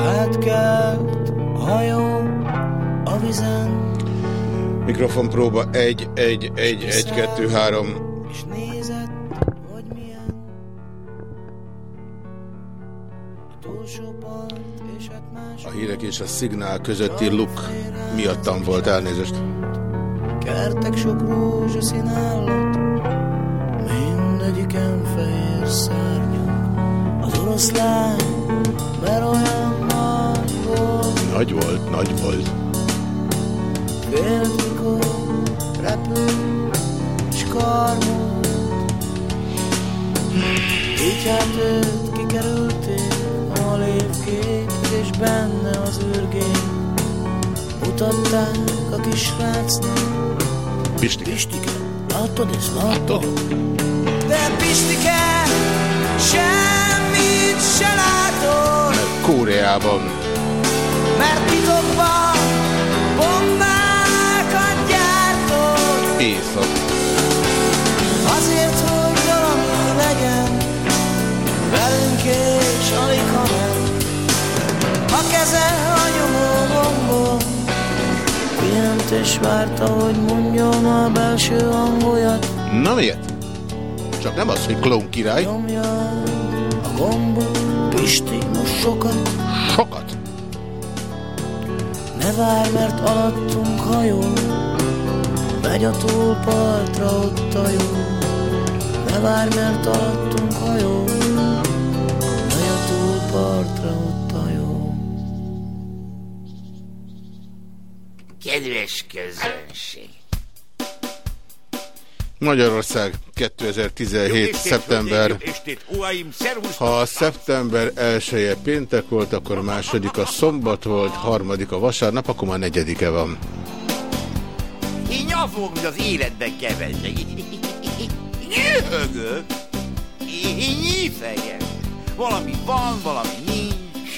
Átkelt a hajóm a vizen, Mikrofon próba 1, 1, 1, 1, 2, 3. és nézett, hogy milyen. A túlsó part, és hát más A hírek és a szignál közötti luk miattam volt elnézést. kertek sok rózsaszín állat, mindegyiken fehér szárnyak. Az oroszlán, mert olyan Nagy volt, nagy volt. mikor repül, és karmolt. Így hát őt kikerülték a és benne az űrgény. Mutatták a kis srácnak, Pisti. Pistike, látod ezt? Látod? De Pistike, semmit se látod, Kóreában. Mert titokban bombákat gyártod. Éjszak. Azért, hogy valami legyen velünk és alig ha nem. A keze a nyomó gombon, pihent és várta, hogy mondjam a belső hangoljat. Na miért? Csak nem az, hogy klón király. Nyomja a gombot, Pisti, most Sokat. Ne várj, mert alattunk hajol, megy a túlpartra ott a jó. Ne várj, mert alattunk hajol, megy a túlpartra ott a jó. Kedves közönség! Magyarország 2017. szeptember. Ha a szeptember elsője péntek volt, akkor a második a szombat volt, harmadik a vasárnap, akkor már negyedike van. Én nyafog, mint az életben kevesek. Nyöhögök. Én nyífejem. Valami van, valami nincs.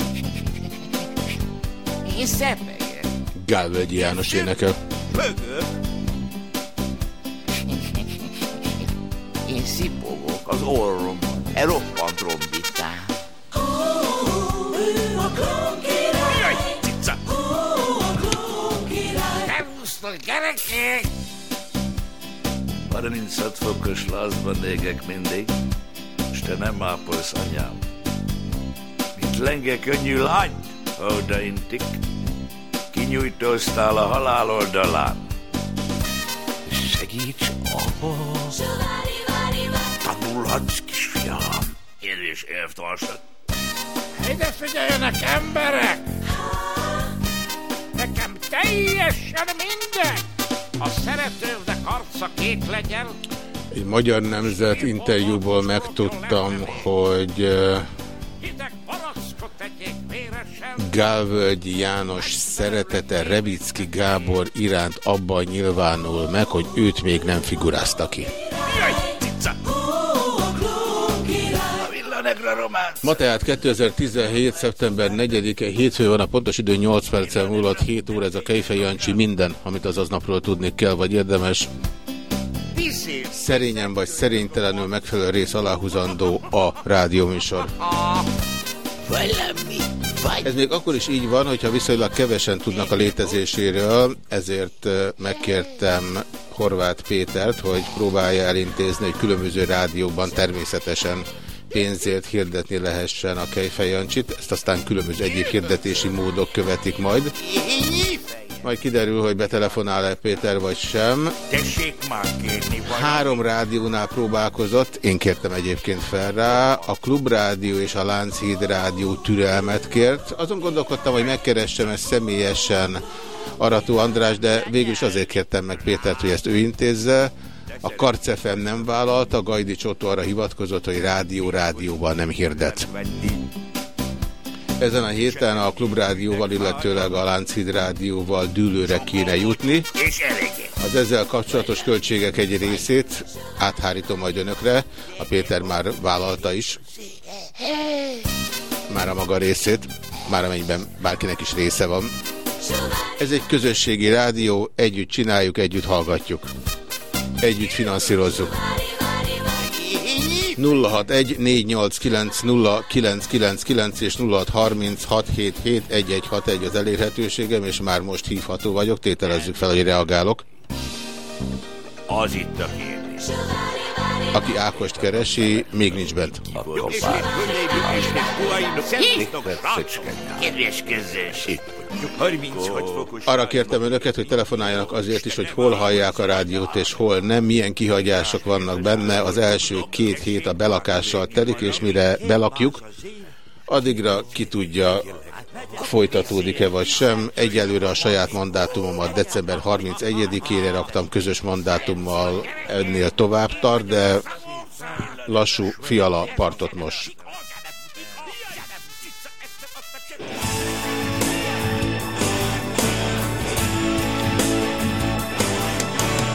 Én szepegem. Gálvölgyi János énekel. Pögök. Én szipogok az orromon. E roppant trombitán. Jaj, cica! Szervusztok, gyerekek! 36 fokos lázban égek mindig, és te nem ápolsz anyám. Mint lenge könnyű lányt, ha odaintik, kinyújtóztál a halál oldalán. Segíts, apa! Tanulhatsz, kisfiam! Kérdés elvtársak. Ide figyeljenek, emberek! Nekem teljesen mindegy! A szeretővnek arca kék legyen, Egy magyar nemzet interjúból megtudtam, hogy eh, Gálvölgyi János szeretete Revicki Gábor iránt abban nyilvánul meg, hogy őt még nem figurázta ki. Jaj, cica! A villanegra románc! Ma tehát 2017. szeptember 4-e, hétfő van, a pontos idő 8 perccel múlott, 7 óra, ez a Kejfej Jancsi minden, amit az aznapról tudni kell, vagy érdemes. Szerényen vagy szerénytelenül megfelelő rész aláhúzandó a rádióműsor. Ez még akkor is így van, hogyha viszonylag kevesen tudnak a létezéséről, ezért megkértem Horváth Pétert, hogy próbálja elintézni, hogy különböző rádiókban természetesen pénzért hirdetni lehessen a Kejfej Jancsit, ezt aztán különböző egyéb hirdetési módok követik majd. Majd kiderül, hogy betelefonál-e Péter vagy sem. Három rádiónál próbálkozott, én kértem egyébként fel rá, a Klubrádió és a Lánchíd Rádió türelmet kért. Azon gondolkodtam, hogy megkeressem ezt személyesen Arató András, de végül is azért kértem meg Pétert, hogy ezt ő intézze. A Karcefem nem vállalta, Gajdi Csotó arra hivatkozott, hogy rádió rádióban nem hirdet. Ezen a héten a Klubrádióval, illetőleg a Lánchíd Rádióval dűlőre kéne jutni. Az ezzel kapcsolatos költségek egy részét áthárítom majd önökre. A Péter már vállalta is. Már a maga részét, már amennyiben bárkinek is része van. Ez egy közösségi rádió, együtt csináljuk, együtt hallgatjuk. Együtt finanszírozzuk. 0614890999 és 0636771161 az elérhetőségem, és már most hívható vagyok, tételezzük fel, hogy reagálok. Az itt a kérdés. Aki Ákost keresi, még nincs bent. Kedves közönség! 36 fokos... Arra kértem önöket, hogy telefonáljanak azért is, hogy hol hallják a rádiót és hol nem, milyen kihagyások vannak benne. Az első két hét a belakással telik, és mire belakjuk, addigra ki tudja, folytatódik-e vagy sem. Egyelőre a saját mandátumomat december 31-ére raktam, közös mandátummal ennél tovább tart, de lassú fiala partot most.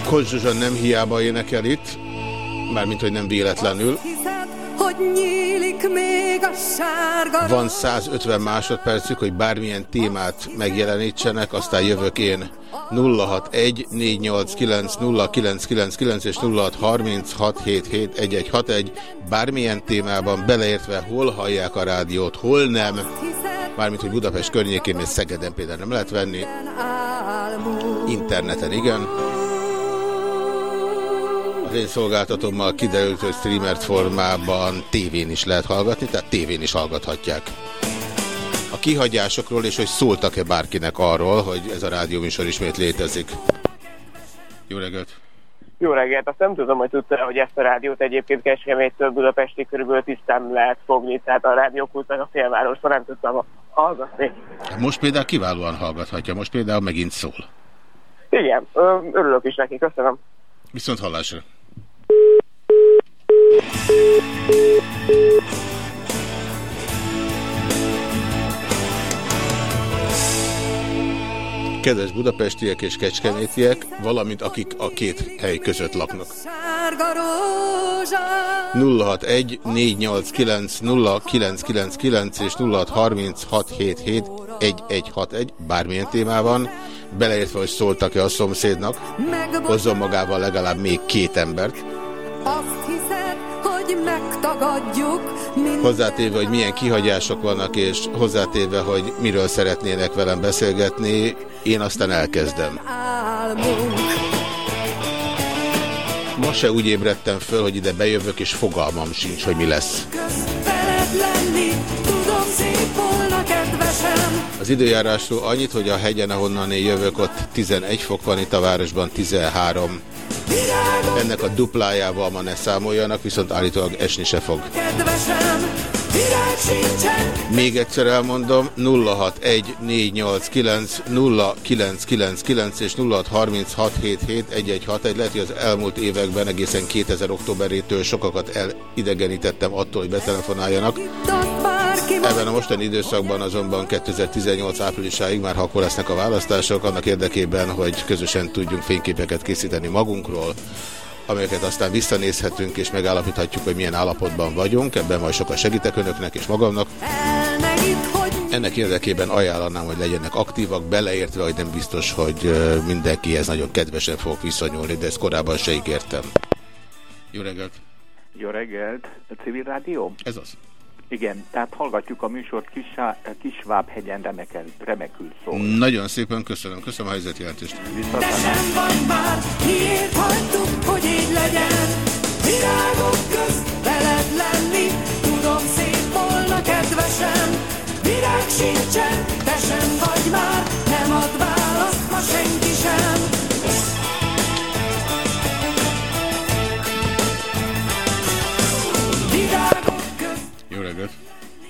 Kocs nem hiába énekel itt, mármint, hogy nem véletlenül. Van 150 másodpercük, hogy bármilyen témát megjelenítsenek, aztán jövök én. 061 489 0999 és 0636771161 bármilyen témában beleértve hol hallják a rádiót, hol nem, mármint, hogy Budapest környékén és Szegeden például nem lehet venni, interneten igen. Szolgáltatommal kiderült, hogy streamert formában tévén is lehet hallgatni, tehát tévén is hallgathatják. A kihagyásokról és hogy szóltak-e bárkinek arról, hogy ez a rádióműsor ismét létezik. Jó reggelt! Jó reggelt! Azt nem tudom, hogy tudta, hogy ezt a rádiót egyébként Kecskemétől Budapesti körülbelül tisztán lehet fogni, tehát a rádiókultnak a félvárosban nem tudtam hallgatni. Most például kiválóan hallgathatja, most például megint szól. Igen, örülök is neki, köszönöm. Viszont hallásra. Kedves budapestiek és kecskemétiek, valamint akik a két hely között laknak. sárga rózsa 061 489 0999 és 0636771161 bármilyen témában, beleértve, hogy szóltak-e a szomszédnak, hozzon magával legalább még két embert, Azt hiszed, hogy megtagadjuk hozzátéve, hogy milyen kihagyások vannak, és hozzátéve, hogy miről szeretnének velem beszélgetni, én aztán elkezdem. Ma se úgy ébredtem föl, hogy ide bejövök, és fogalmam sincs, hogy mi lesz. Veled lenni, Az időjárásról annyit, hogy a hegyen, ahonnan én jövök, ott 11 fok van, itt a városban 13. Ennek a duplájával ma ne számoljanak, viszont állítólag esni se fog. Még egyszer elmondom, 061489 0999 és 0636771161. Lehet, hogy az elmúlt években egészen 2000 októberétől sokakat elidegenítettem attól, hogy betelefonáljanak. Ebben a mostani időszakban azonban 2018 áprilisáig már akkor lesznek a választások, annak érdekében, hogy közösen tudjunk fényképeket készíteni magunkról, amelyeket aztán visszanézhetünk és megállapíthatjuk, hogy milyen állapotban vagyunk. Ebben majd sokat segítek önöknek és magamnak. Ennek érdekében ajánlanám, hogy legyenek aktívak, beleértve, hogy nem biztos, hogy mindenkihez nagyon kedvesen fogok viszonyulni, de ezt korábban se ígértem. Jó reggelt! Jó reggelt! A civil rádió? Ez az. Igen, tehát hallgatjuk a műsort Kisvábhegyen remekel, remekül szól. Nagyon szépen köszönöm. Köszönöm a helyzetjelentést. sem vagy már, miért hagytuk, hogy így legyen? Virágok közt veled lenni, tudom szép volna kedvesem. Virág sincsen, te sem vagy már, nem ad választ ma senki sem.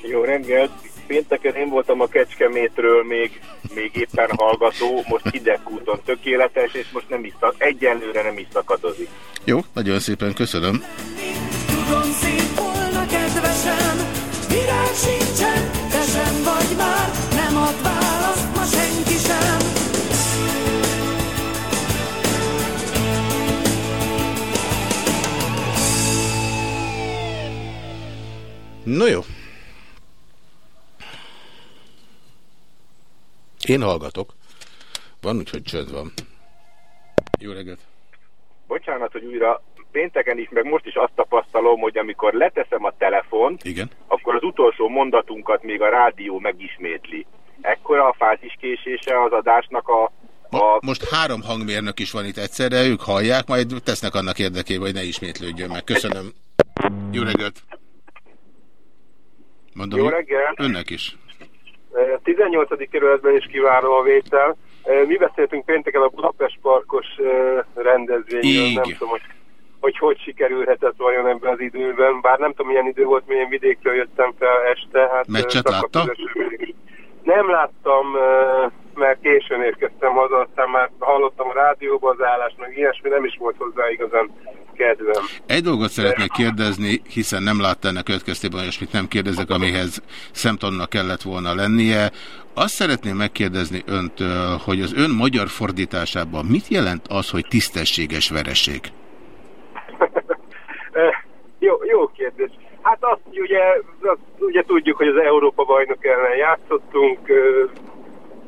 Jó reggelt! Pénteken én voltam a Kecskemétről még, még éppen hallgató, most hidegkúton tökéletes, és most nem is egyenlőre nem is szakadozik. Jó, nagyon szépen köszönöm. Tudom szép volna kedvesem, virág sincsen, te sem vagy már, nem ad választ ma senki sem. No jó. Én hallgatok. Van, úgyhogy csönd van. Jó reggelt. Bocsánat, hogy újra pénteken is, meg most is azt tapasztalom, hogy amikor leteszem a telefont, Igen. akkor az utolsó mondatunkat még a rádió megismétli. Ekkora a fáziskésése az adásnak a... Ma, most három hangmérnök is van itt egyszerre, ők hallják, majd tesznek annak érdekében, hogy ne ismétlődjön meg. Köszönöm. Jó reggelt. Mondom, Jó reggel! Önnek is. 18. kerületben is kiváló a vétel. Mi beszéltünk pénteken a Budapest Parkos rendezvényről, nem tudom, hogy, hogy hogy sikerülhetett vajon ebben az időben, bár nem tudom milyen idő volt, milyen vidékről jöttem fel este. Hát, Meccset látta? Nem láttam, mert későn érkeztem haza, aztán már hallottam a rádióban az állást, meg ilyesmi, nem is volt hozzá igazán kedvem. Egy dolgot szeretnék kérdezni, hiszen nem látta ennek következtében olyasmit nem kérdezek, amihez szemtanúnak kellett volna lennie. Azt szeretném megkérdezni öntől, hogy az ön magyar fordításában mit jelent az, hogy tisztességes vereség? Eh, jó, jó kérdés. Hát azt ugye, azt ugye tudjuk, hogy az Európa bajnok ellen játszottunk, ö,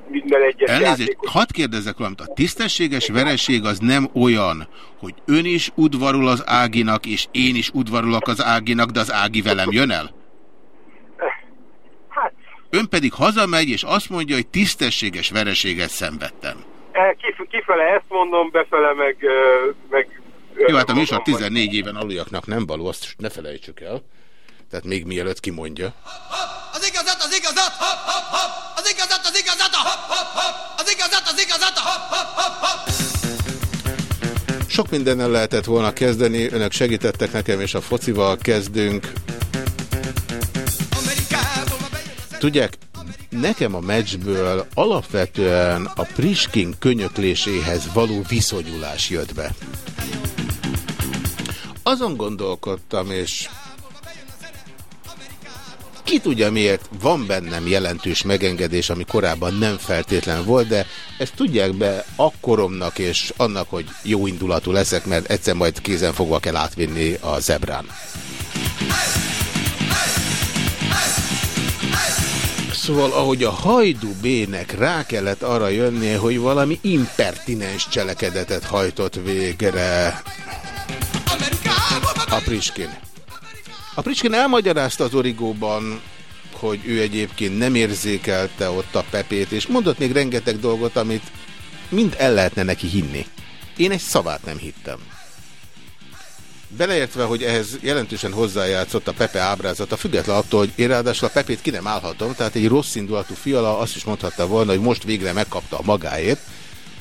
minden egyes Elnézést, játékos. hadd kérdezzek valamit. A tisztességes vereség az nem olyan, hogy ön is udvarul az Áginak, és én is udvarulok az Áginak, de az Ági velem jön el? Hát, Ön pedig hazamegy, és azt mondja, hogy tisztességes vereséget szenvedtem. eh, kif kifele ezt mondom, befele meg... meg Jó, hát a műsor mondom, 14 éven aluljaknak nem való, azt ne felejtsük el. Tehát még mielőtt kimondja. Az igazat, az igazat, hopp, hopp, hopp. Az igazat, az igazat. Az igazat, az. Sok mindennel lehetett volna kezdeni, önök segítettek nekem, és a focival kezdünk. Tudják, nekem a meccsből alapvetően a Priskin könyökléséhez való viszonyulás jött be. Azon gondolkodtam, és ki tudja miért van bennem jelentős megengedés, ami korábban nem feltétlen volt, de ezt tudják be akkoromnak és annak, hogy jó indulatú leszek, mert egyszer majd kézen fogva kell átvinni a zebrán. Szóval, ahogy a Hajdú B-nek rá kellett arra jönnie, hogy valami impertinens cselekedetet hajtott végre a Priskin. A Priskin elmagyarázta az origóban, hogy ő egyébként nem érzékelte ott a Pepét, és mondott még rengeteg dolgot, amit mind el lehetne neki hinni. Én egy szavát nem hittem. Beleértve, hogy ehhez jelentősen hozzájátszott a Pepe ábrázata, független attól, hogy én ráadásul a Pepét ki nem állhatom, tehát egy rossz indulatú fiala azt is mondhatta volna, hogy most végre megkapta a magáét,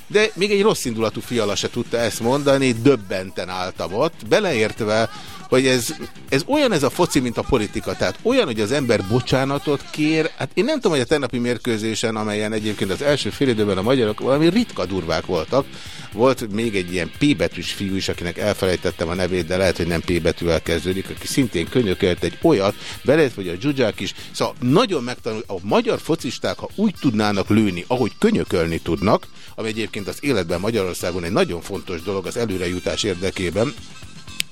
de még egy rossz indulatú fiala se tudta ezt mondani, döbbenten álltam ott, beleértve, hogy ez, ez olyan ez a foci, mint a politika. Tehát olyan, hogy az ember bocsánatot kér. Hát én nem tudom, hogy a tegnapi mérkőzésen, amelyen egyébként az első fél időben a magyarok valami ritka durvák voltak. Volt még egy ilyen P betűs fiú is, akinek elfelejtettem a nevét, de lehet, hogy nem P betűvel kezdődik, aki szintén könyökölt egy olyat, beleértve, hogy a dzsuzsák is. Szóval nagyon megtanul, a magyar focisták, ha úgy tudnának lőni, ahogy könyökölni tudnak, ami egyébként az életben Magyarországon egy nagyon fontos dolog az előrejutás érdekében,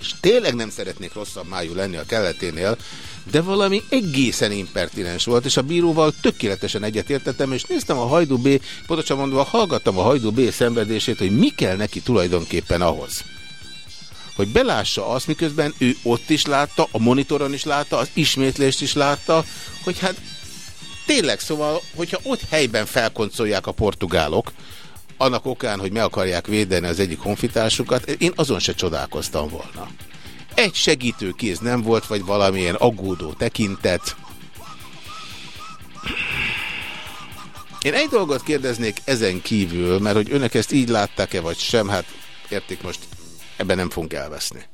és tényleg nem szeretnék rosszabb májú lenni a keleténél, de valami egészen impertinens volt, és a bíróval tökéletesen egyetértettem, és néztem a Hajdú B, pontosan mondva hallgattam a Hajdú B szenvedését, hogy mi kell neki tulajdonképpen ahhoz. Hogy belássa azt, miközben ő ott is látta, a monitoron is látta, az ismétlést is látta, hogy hát tényleg, szóval, hogyha ott helyben felkoncolják a portugálok, annak okán, hogy meg akarják védeni az egyik honfitársukat, én azon se csodálkoztam volna. Egy segítő kéz nem volt, vagy valamilyen aggódó tekintet. Én egy dolgot kérdeznék ezen kívül, mert hogy önök ezt így látták-e, vagy sem, hát értik most, ebben nem fogunk elveszni.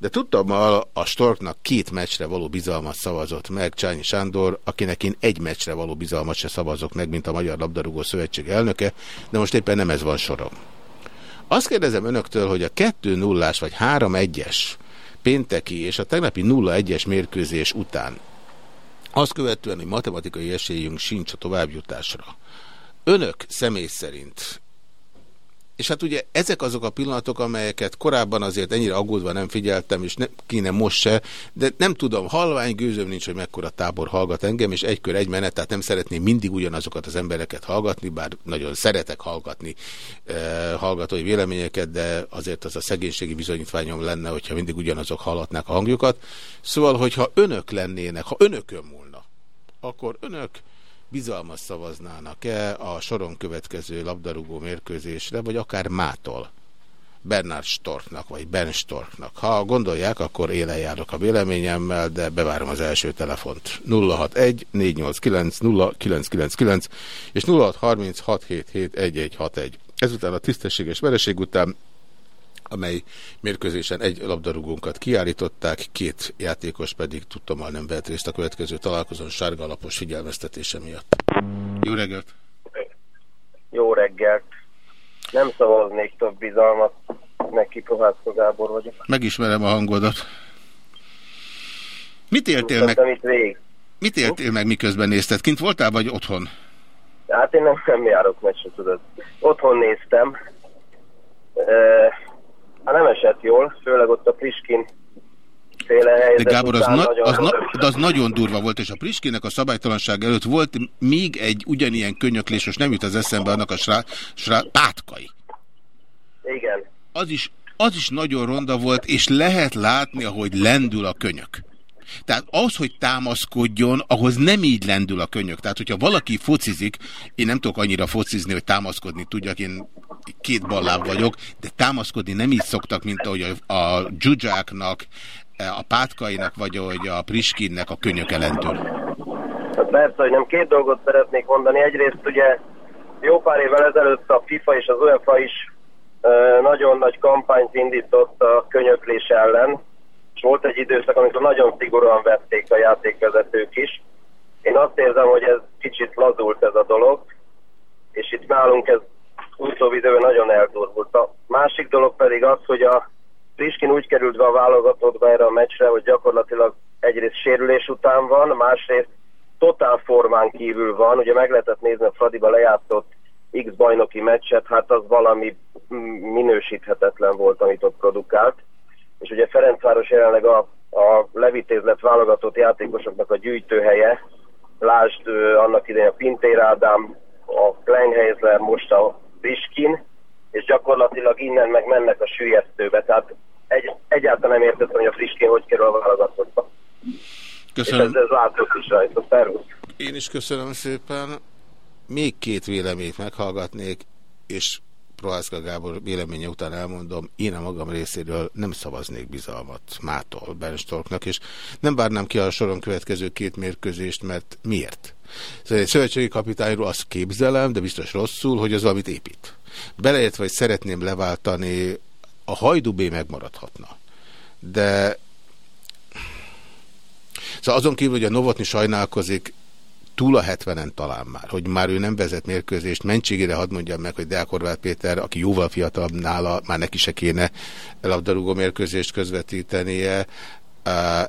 De tudtam, a, a Storknak két meccsre való bizalmat szavazott meg Csányi Sándor, akinek én egy meccsre való bizalmat se szavazok meg, mint a Magyar Labdarúgó Szövetség elnöke, de most éppen nem ez van sorom. Azt kérdezem önöktől, hogy a 2 0 vagy 3-1-es pénteki és a tegnapi 0-1-es mérkőzés után azt követően, hogy matematikai esélyünk sincs a továbbjutásra. Önök személy szerint és hát ugye ezek azok a pillanatok, amelyeket korábban azért ennyire aggódva nem figyeltem, és ne, kéne most se, de nem tudom, halvány gőzöm nincs, hogy mekkora tábor hallgat engem, és egy kör egy menet, tehát nem szeretném mindig ugyanazokat az embereket hallgatni, bár nagyon szeretek hallgatni eh, hallgatói véleményeket, de azért az a szegénységi bizonyítványom lenne, hogyha mindig ugyanazok hallatnák a hangjukat. Szóval, hogyha önök lennének, ha önökön múlna, akkor önök bizalmas szavaznának-e a soron következő labdarúgó mérkőzésre, vagy akár mától? Bernard Storknak, vagy Ben Storknak. Ha gondolják, akkor élen járok a véleményemmel, de bevárom az első telefont. 061 489 0999 és 0636771161. Ezután a tisztességes vereség után amely mérkőzésen egy labdarúgónkat kiállították, két játékos pedig tudtommal nem vett részt a következő találkozón sárga alapos figyelmeztetése miatt. Jó reggelt! Jó reggelt! Nem szavaznék több bizalmat, neki Prohászko Gábor vagyok. Megismerem a hangodat. Mit éltél meg? Mit éltél meg, miközben nézted? Kint voltál, vagy otthon? Hát én nem, nem járok meccset, tudod. Otthon néztem. Hát nem esett jól, főleg ott a Priskin de Gábor, az, na, az, na, de az nagyon durva volt, és a Priskinek a szabálytalanság előtt volt még egy ugyanilyen könyöklés, most nem jut az eszembe annak a srá, srá, pátkai. Igen. Az is, az is nagyon ronda volt, és lehet látni, ahogy lendül a könyök. Tehát az, hogy támaszkodjon, ahhoz nem így lendül a könyök. Tehát, hogyha valaki focizik, én nem tudok annyira focizni, hogy támaszkodni tudjak, én két balláb vagyok, de támaszkodni nem így szoktak, mint ahogy a, a a pátkainak, vagy ahogy a priskinnek a könyök lendül. Hát persze, hogy nem két dolgot szeretnék mondani. Egyrészt ugye jó pár évvel ezelőtt a FIFA és az UEFA is nagyon nagy kampányt indított a könyöklés ellen, és volt egy időszak, amikor nagyon szigorúan vették a játékvezetők is. Én azt érzem, hogy ez kicsit lazult ez a dolog, és itt nálunk ez utóbbi időben nagyon eldurvult. A másik dolog pedig az, hogy a Priskin úgy került be a válogatottba erre a meccsre, hogy gyakorlatilag egyrészt sérülés után van, másrészt totál formán kívül van. Ugye meg lehetett nézni a Fradiba lejátszott X bajnoki meccset, hát az valami minősíthetetlen volt, amit ott produkált és ugye Ferencváros jelenleg a, a levitézlet válogatott játékosoknak a gyűjtőhelye, lásd annak idején a Pintér Ádám, a Kleinheisler, most a Biskin, és gyakorlatilag innen meg mennek a sűjesztőbe, tehát egy, egyáltalán nem értettem, hogy a Friskin hogy kerül a válogatottba. Köszönöm. És ez, ez látszott is rajta. Szervusz. Én is köszönöm szépen. Még két véleményt meghallgatnék, és Prohászka Gábor véleménye után elmondom, én a magam részéről nem szavaznék bizalmat Mától, Benstorknak, és nem várnám ki a soron következő két mérkőzést, mert miért? Szóval egy szövetségi kapitányról azt képzelem, de biztos rosszul, hogy az valamit épít. Beleértve, hogy szeretném leváltani, a hajdubé megmaradhatna. De Szóval azon kívül, hogy a Novotni sajnálkozik, túl a 70-en talán már, hogy már ő nem vezet mérkőzést, mentségére hadd mondjam meg, hogy Deák Horváth Péter, aki jóval fiatalabb nála, már neki se kéne labdarúgó mérkőzést közvetítenie,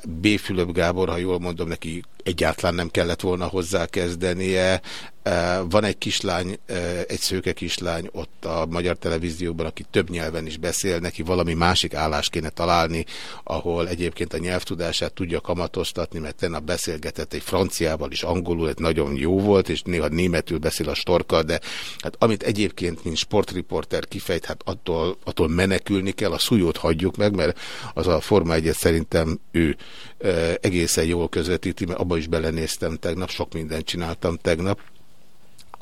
B. Fülöp Gábor, ha jól mondom, neki egyáltalán nem kellett volna hozzá kezdenie. Van egy kislány, egy szőke kislány ott a magyar televízióban, aki több nyelven is beszél, neki valami másik állást kéne találni, ahol egyébként a nyelvtudását tudja kamatoztatni, mert tennap beszélgetett egy franciával is, angolul, egy nagyon jó volt, és néha németül beszél a storka, de hát amit egyébként, mint sportriporter kifejt, hát attól, attól menekülni kell, a szújót hagyjuk meg, mert az a Forma egyet szerintem ő egészen jól közvetíti, mert abba is belenéztem tegnap, sok mindent csináltam tegnap.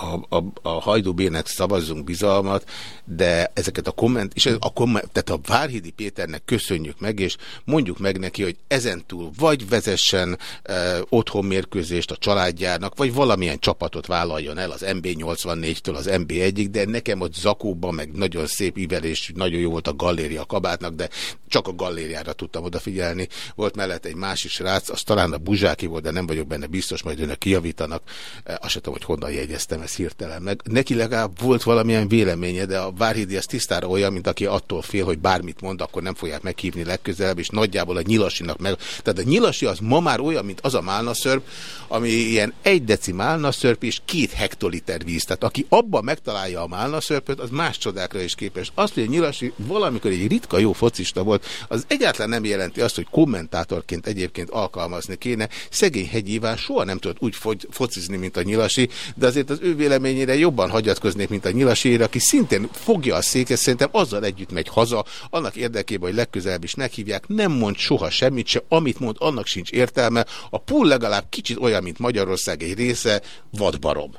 A, a, a Hajdú Bének szavazzunk bizalmat, de ezeket a komment, és a komment, tehát a Várhidi Péternek köszönjük meg, és mondjuk meg neki, hogy ezentúl vagy vezessen e, otthon mérkőzést a családjának, vagy valamilyen csapatot vállaljon el az MB84-től az MB1-ig, de nekem ott Zakóban meg nagyon szép ívelés, nagyon jó volt a galléria kabátnak, de csak a gallériára tudtam odafigyelni. Volt mellett egy másik srác, az talán a Buzsáki volt, de nem vagyok benne biztos, majd önök kijavítanak. E, azt sem tudom, hogy honnan jegyeztem ezt hirtelen. Neki legalább volt valamilyen véleménye, de a Várhidi az tisztára olyan, mint aki attól fél, hogy bármit mond, akkor nem fogják meghívni legközelebb, és nagyjából a nyilasinak meg. Tehát a nyilasi az ma már olyan, mint az a málnaszörp, ami ilyen egy deci málnaszörp és két hektoliter víz. Tehát aki abban megtalálja a málnaszörpöt, az más csodákra is képes. Azt, hogy a nyilasi valamikor egy ritka jó focista volt, az egyáltalán nem jelenti azt, hogy kommentátorként egyébként alkalmazni kéne. Szegény Hegy Iván soha nem tudott úgy focizni, mint a nyilasi, de azért az ő véleményére jobban hagyatkoznék, mint a nyilasére, aki szintén fogja a széket, szerintem azzal együtt megy haza, annak érdekében, hogy legközelebb is meghívják, nem mond soha semmit se, amit mond, annak sincs értelme. A pool legalább kicsit olyan, mint Magyarország egy része, vadbarom.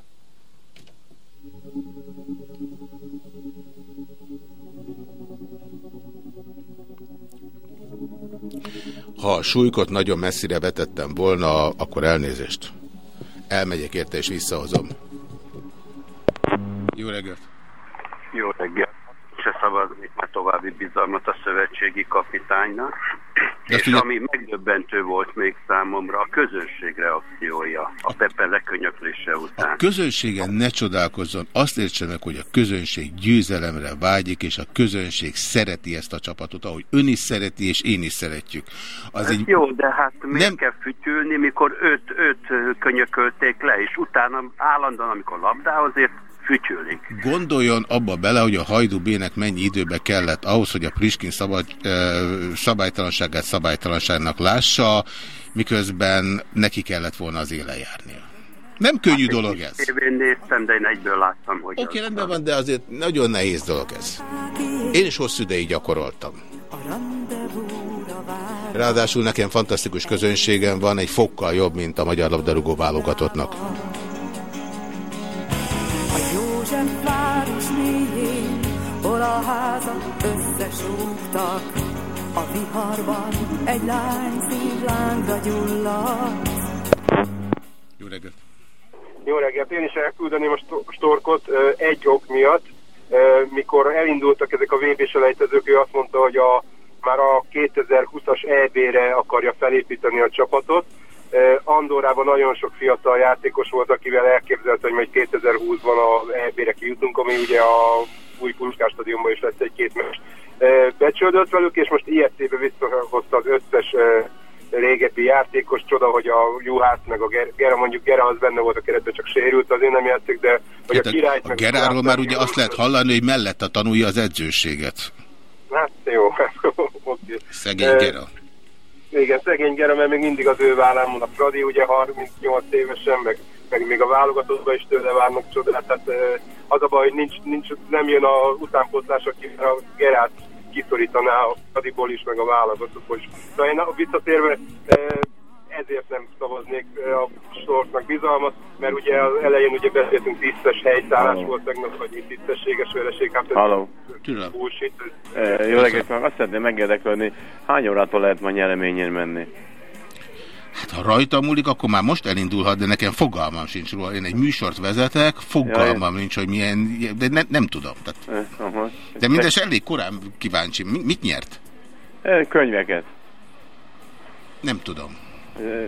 Ha a súlykot nagyon messzire vetettem volna, akkor elnézést. Elmegyek érte és visszahozom. Jó reggelt! Jó reggelt! Se szavaznék már további bizalmat a szövetségi kapitánynak. De és ugye... ami megdöbbentő volt még számomra, a közönség reakciója, a Pepe lekönyöklése után. A közönségen ne csodálkozzon, azt értsenek, hogy a közönség győzelemre vágyik, és a közönség szereti ezt a csapatot, ahogy ön is szereti, és én is szeretjük. Az Ez egy... Jó, de hát miért nem... kell fütyülni, mikor öt, öt könyökölték le, és utána állandóan, amikor labdához ért, fütyülik. Gondoljon abba bele, hogy a Hajdú Bének mennyi időbe kellett ahhoz, hogy a Priskin szabad, szabálytalanságát szabálytalanságnak lássa, miközben neki kellett volna az éle járnia. Nem könnyű hát dolog ez. Én néztem, de én egyből láttam, hogy... Oké, okay, rendben van, de azért nagyon nehéz dolog ez. Én is hosszú ideig gyakoroltam. Ráadásul nekem fantasztikus közönségem van, egy fokkal jobb, mint a magyar labdarúgó válogatottnak. A házak összesúgtak, a viharban egy lány szívlángra gyulladt. Jó reggelt! Jó reggelt! Én is elküldeném a storkot egy ok miatt. Mikor elindultak ezek a VB-selejtezők, ő azt mondta, hogy a, már a 2020-as EB-re akarja felépíteni a csapatot, Andorában nagyon sok fiatal játékos volt, akivel elképzelt, hogy majd 2020-ban a EB-re kijutunk, ami ugye a új Puskás stadionban is lesz egy-két mes. Becsődött velük, és most IFC-be visszahozta az összes régebbi játékos. Csoda, hogy a Juhász meg a Gera, mondjuk Gera az benne volt a keretben, csak sérült, azért nem játszik, de hogy a királyt... A Geráról már ugye azt lehet hallani, hogy mellett a tanulja az edzőséget. Hát jó, Szegény Gera. Igen, szegény Gera, mert még mindig az ő vállán van a Fradi, ugye 38 évesen, meg, meg még a válogatottban is tőle várnak csodát. Tehát az a baj, hogy nincs, nincs, nem jön a utánpótlás, aki a Gerát kiszorítaná a Fradiból is, meg a válogatottból is. Na én visszatérve, ezért nem szavaznék a sortnak bizalmat, mert ugye az elején ugye beszéltünk tisztes helyszállás volt tegnap, vagy tisztességes vereség. Hát Halló. Bullshit. E, jó reggelt, azt szeretném megérdeklődni, hány órától lehet ma nyereményén menni? Hát ha rajta múlik, akkor már most elindulhat, de nekem fogalmam sincs róla. Én egy műsort vezetek, fogalmam nincs, hogy milyen, de ne, nem tudom. Tehát, e, aha. De mindes elég korán kíváncsi. Mit nyert? E, könyveket. Nem tudom.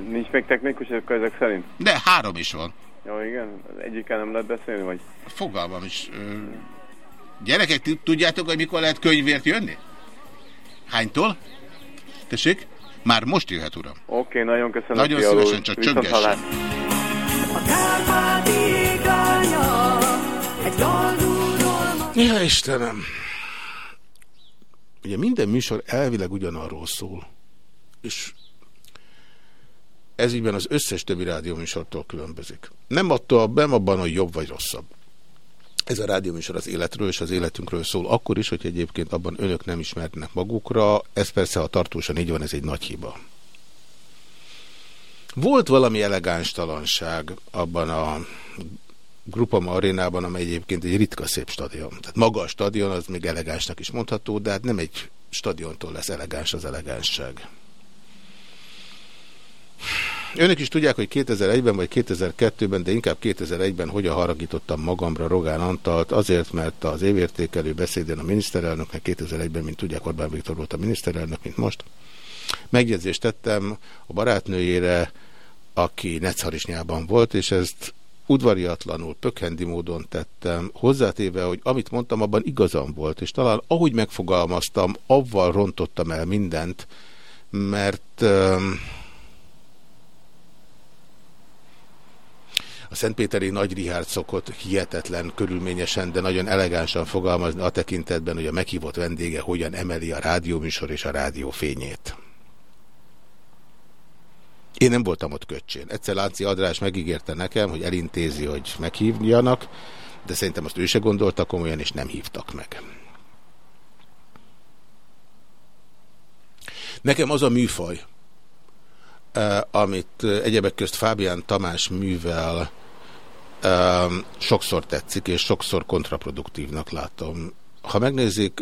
Nincs még technikus ezek szerint? De három is van. Jó, igen. Egyikkel nem lehet beszélni, vagy? Fogalmam is. Gyerekek, tudjátok, hogy mikor lehet könyvért jönni? Hánytól? Tessék? Már most jöhet, uram. Oké, okay, nagyon köszönöm. Nagyon szívesen, csak csöngessen. Ja, Istenem! Ugye minden műsor elvileg ugyanarról szól. És ez ígyben az összes többi rádióműsortól különbözik. Nem, attól, nem abban, hogy jobb vagy rosszabb. Ez a rádióműsor az életről és az életünkről szól, akkor is, hogy egyébként abban önök nem ismernek magukra. Ez persze, ha tartósan így van, ez egy nagy hiba. Volt valami elegáns talanság abban a Grupama arénában, amely egyébként egy ritka szép stadion. Tehát maga a stadion az még elegánsnak is mondható, de hát nem egy stadiontól lesz elegáns az elegánsság. Önök is tudják, hogy 2001-ben vagy 2002-ben, de inkább 2001-ben hogyan haragítottam magamra Rogán Antalt, azért, mert az évértékelő beszédén a miniszterelnöknek 2001-ben, mint tudják, Orbán Viktor volt a miniszterelnök, mint most. Megjegyzést tettem a barátnőjére, aki Necharisnyában volt, és ezt udvariatlanul, pökhendi módon tettem, hozzátéve, hogy amit mondtam, abban igazam volt, és talán ahogy megfogalmaztam, avval rontottam el mindent, mert... Um, A Szentpéteri Nagy Rihárd szokott hihetetlen, körülményesen, de nagyon elegánsan fogalmazni a tekintetben, hogy a meghívott vendége hogyan emeli a rádióműsor és a rádió fényét. Én nem voltam ott köcsén. Egyszer Lánci Adrás megígérte nekem, hogy elintézi, hogy meghívjanak, de szerintem azt ő se gondolta komolyan, és nem hívtak meg. Nekem az a műfaj, eh, amit egyebek közt Fábián Tamás művel sokszor tetszik, és sokszor kontraproduktívnak látom. Ha megnézik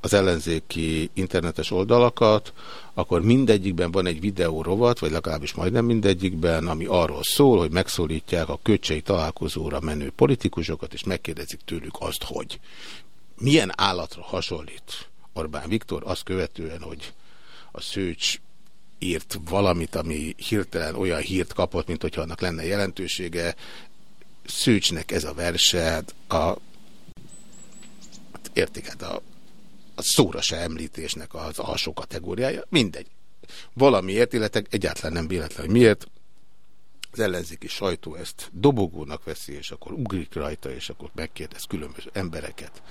az ellenzéki internetes oldalakat, akkor mindegyikben van egy videó rovat, vagy legalábbis majdnem mindegyikben, ami arról szól, hogy megszólítják a köcsei találkozóra menő politikusokat, és megkérdezik tőlük azt, hogy milyen állatra hasonlít Orbán Viktor, azt követően, hogy a Szőcs írt valamit, ami hirtelen olyan hírt kapott, mint hogyha annak lenne jelentősége, Szűcsnek ez a verse, hát a, hát értik, hát a, a szóra se említésnek az alsó kategóriája, mindegy. Valamiért, illetve egyáltalán nem véletlen, hogy miért, az ellenzéki sajtó ezt dobogónak veszi, és akkor ugrik rajta, és akkor megkérdez különböző embereket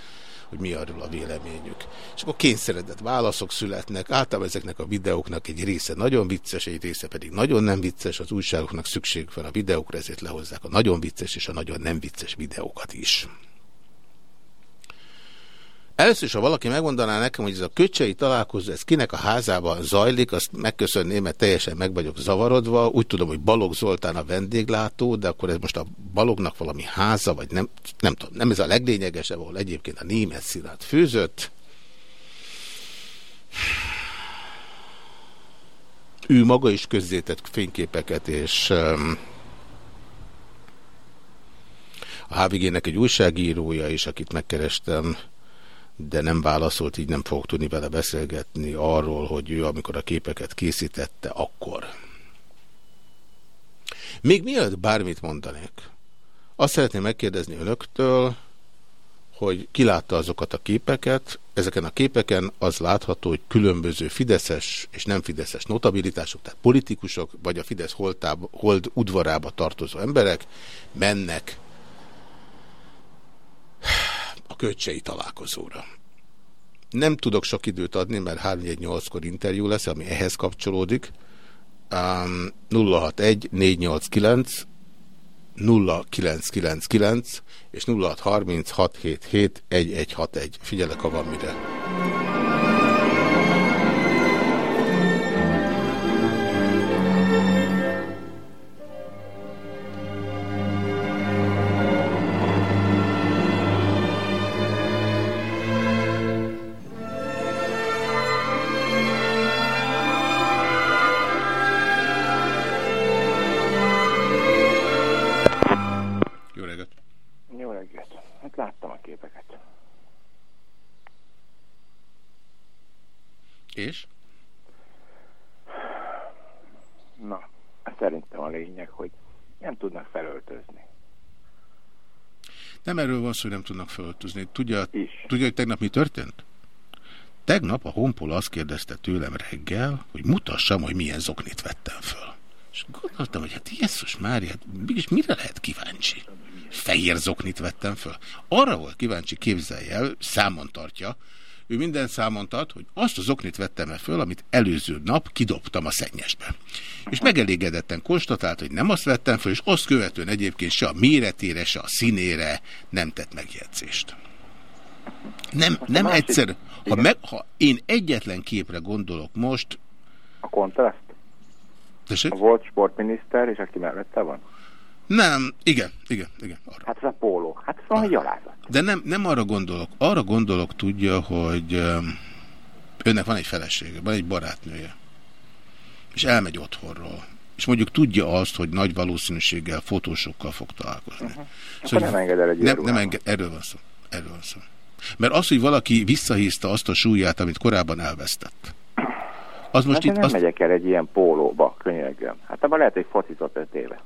hogy mi arról a véleményük. És akkor kényszeredett válaszok születnek, általában ezeknek a videóknak egy része nagyon vicces, egy része pedig nagyon nem vicces, az újságoknak szükség van a videókra, ezért lehozzák a nagyon vicces és a nagyon nem vicces videókat is. Először is, ha valaki megmondaná nekem, hogy ez a köcsei találkozó, ez kinek a házában zajlik, azt megköszönném, mert teljesen meg vagyok zavarodva. Úgy tudom, hogy Balog Zoltán a vendéglátó, de akkor ez most a Balognak valami háza, vagy nem, nem tudom, nem ez a leglényegesebb, ahol egyébként a német szilárd főzött. Ő maga is közzétett fényképeket, és um, a HVG-nek egy újságírója is, akit megkerestem, de nem válaszolt, így nem fog tudni vele beszélgetni arról, hogy ő amikor a képeket készítette, akkor. Még mielőtt bármit mondanék, azt szeretném megkérdezni önöktől, hogy kilátta azokat a képeket, ezeken a képeken az látható, hogy különböző fideszes és nem fideszes notabilitások, tehát politikusok, vagy a Fidesz holtába, hold udvarába tartozó emberek mennek a köcsei találkozóra. Nem tudok sok időt adni, mert 3-8-kor interjú lesz, ami ehhez kapcsolódik. Um, 061 489 0999 és 0630 677 1161. Figyelek, ha van mire. Nem erről van szó, hogy nem tudnak felöltözni. Tudja, tudja, hogy tegnap mi történt? Tegnap a Honpol azt kérdezte tőlem reggel, hogy mutassam, hogy milyen zoknit vettem föl. És gondoltam, hogy hát Jézus Mária, hát mégis mire lehet kíváncsi? Fehér zoknit vettem föl. Arra volt kíváncsi, képzelj el, számon tartja, ő minden számon tart, hogy azt az oknit vettem -e föl, amit előző nap kidobtam a szennyesbe. És megelégedetten konstatált, hogy nem azt vettem föl, és azt követően egyébként se a méretére, se a színére nem tett megjegyzést. Nem, nem egyszer, ha, meg, ha én egyetlen képre gondolok most... A kontraszt? Tessék? A volt sportminiszter, és aki mellette van? Nem, igen, igen, igen. Arra. Hát ez a póló. Hát ez valami gyalázat. De nem, nem arra gondolok. Arra gondolok, tudja, hogy önnek van egy felesége, van egy barátnője. És elmegy otthonról. És mondjuk tudja azt, hogy nagy valószínűséggel fotósokkal fog találkozni. Uh -huh. Szóval nem enged el egy nem, nem enged, erről van szó. Erről van szó. Mert az, hogy valaki visszahízta azt a súlyát, amit korábban elvesztett. Az most hát itt nem azt... megyek el egy ilyen pólóba, könyörgöm. Hát abban lehet, hogy focizott öt éve.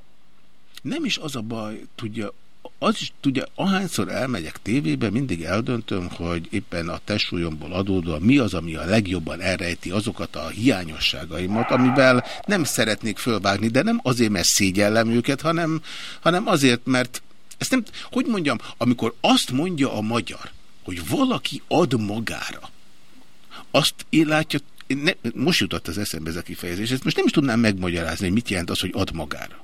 Nem is az a baj, tudja, az is tudja, ahányszor elmegyek tévébe, mindig eldöntöm, hogy éppen a testsúlyomból adódóan mi az, ami a legjobban elrejti azokat a hiányosságaimat, amivel nem szeretnék fölvágni, de nem azért, mert szégyellem őket, hanem, hanem azért, mert ezt nem, hogy mondjam, amikor azt mondja a magyar, hogy valaki ad magára, azt én látja, ne, most jutott az eszembe ez a kifejezés, ezt most nem is tudnám megmagyarázni, hogy mit jelent az, hogy ad magára.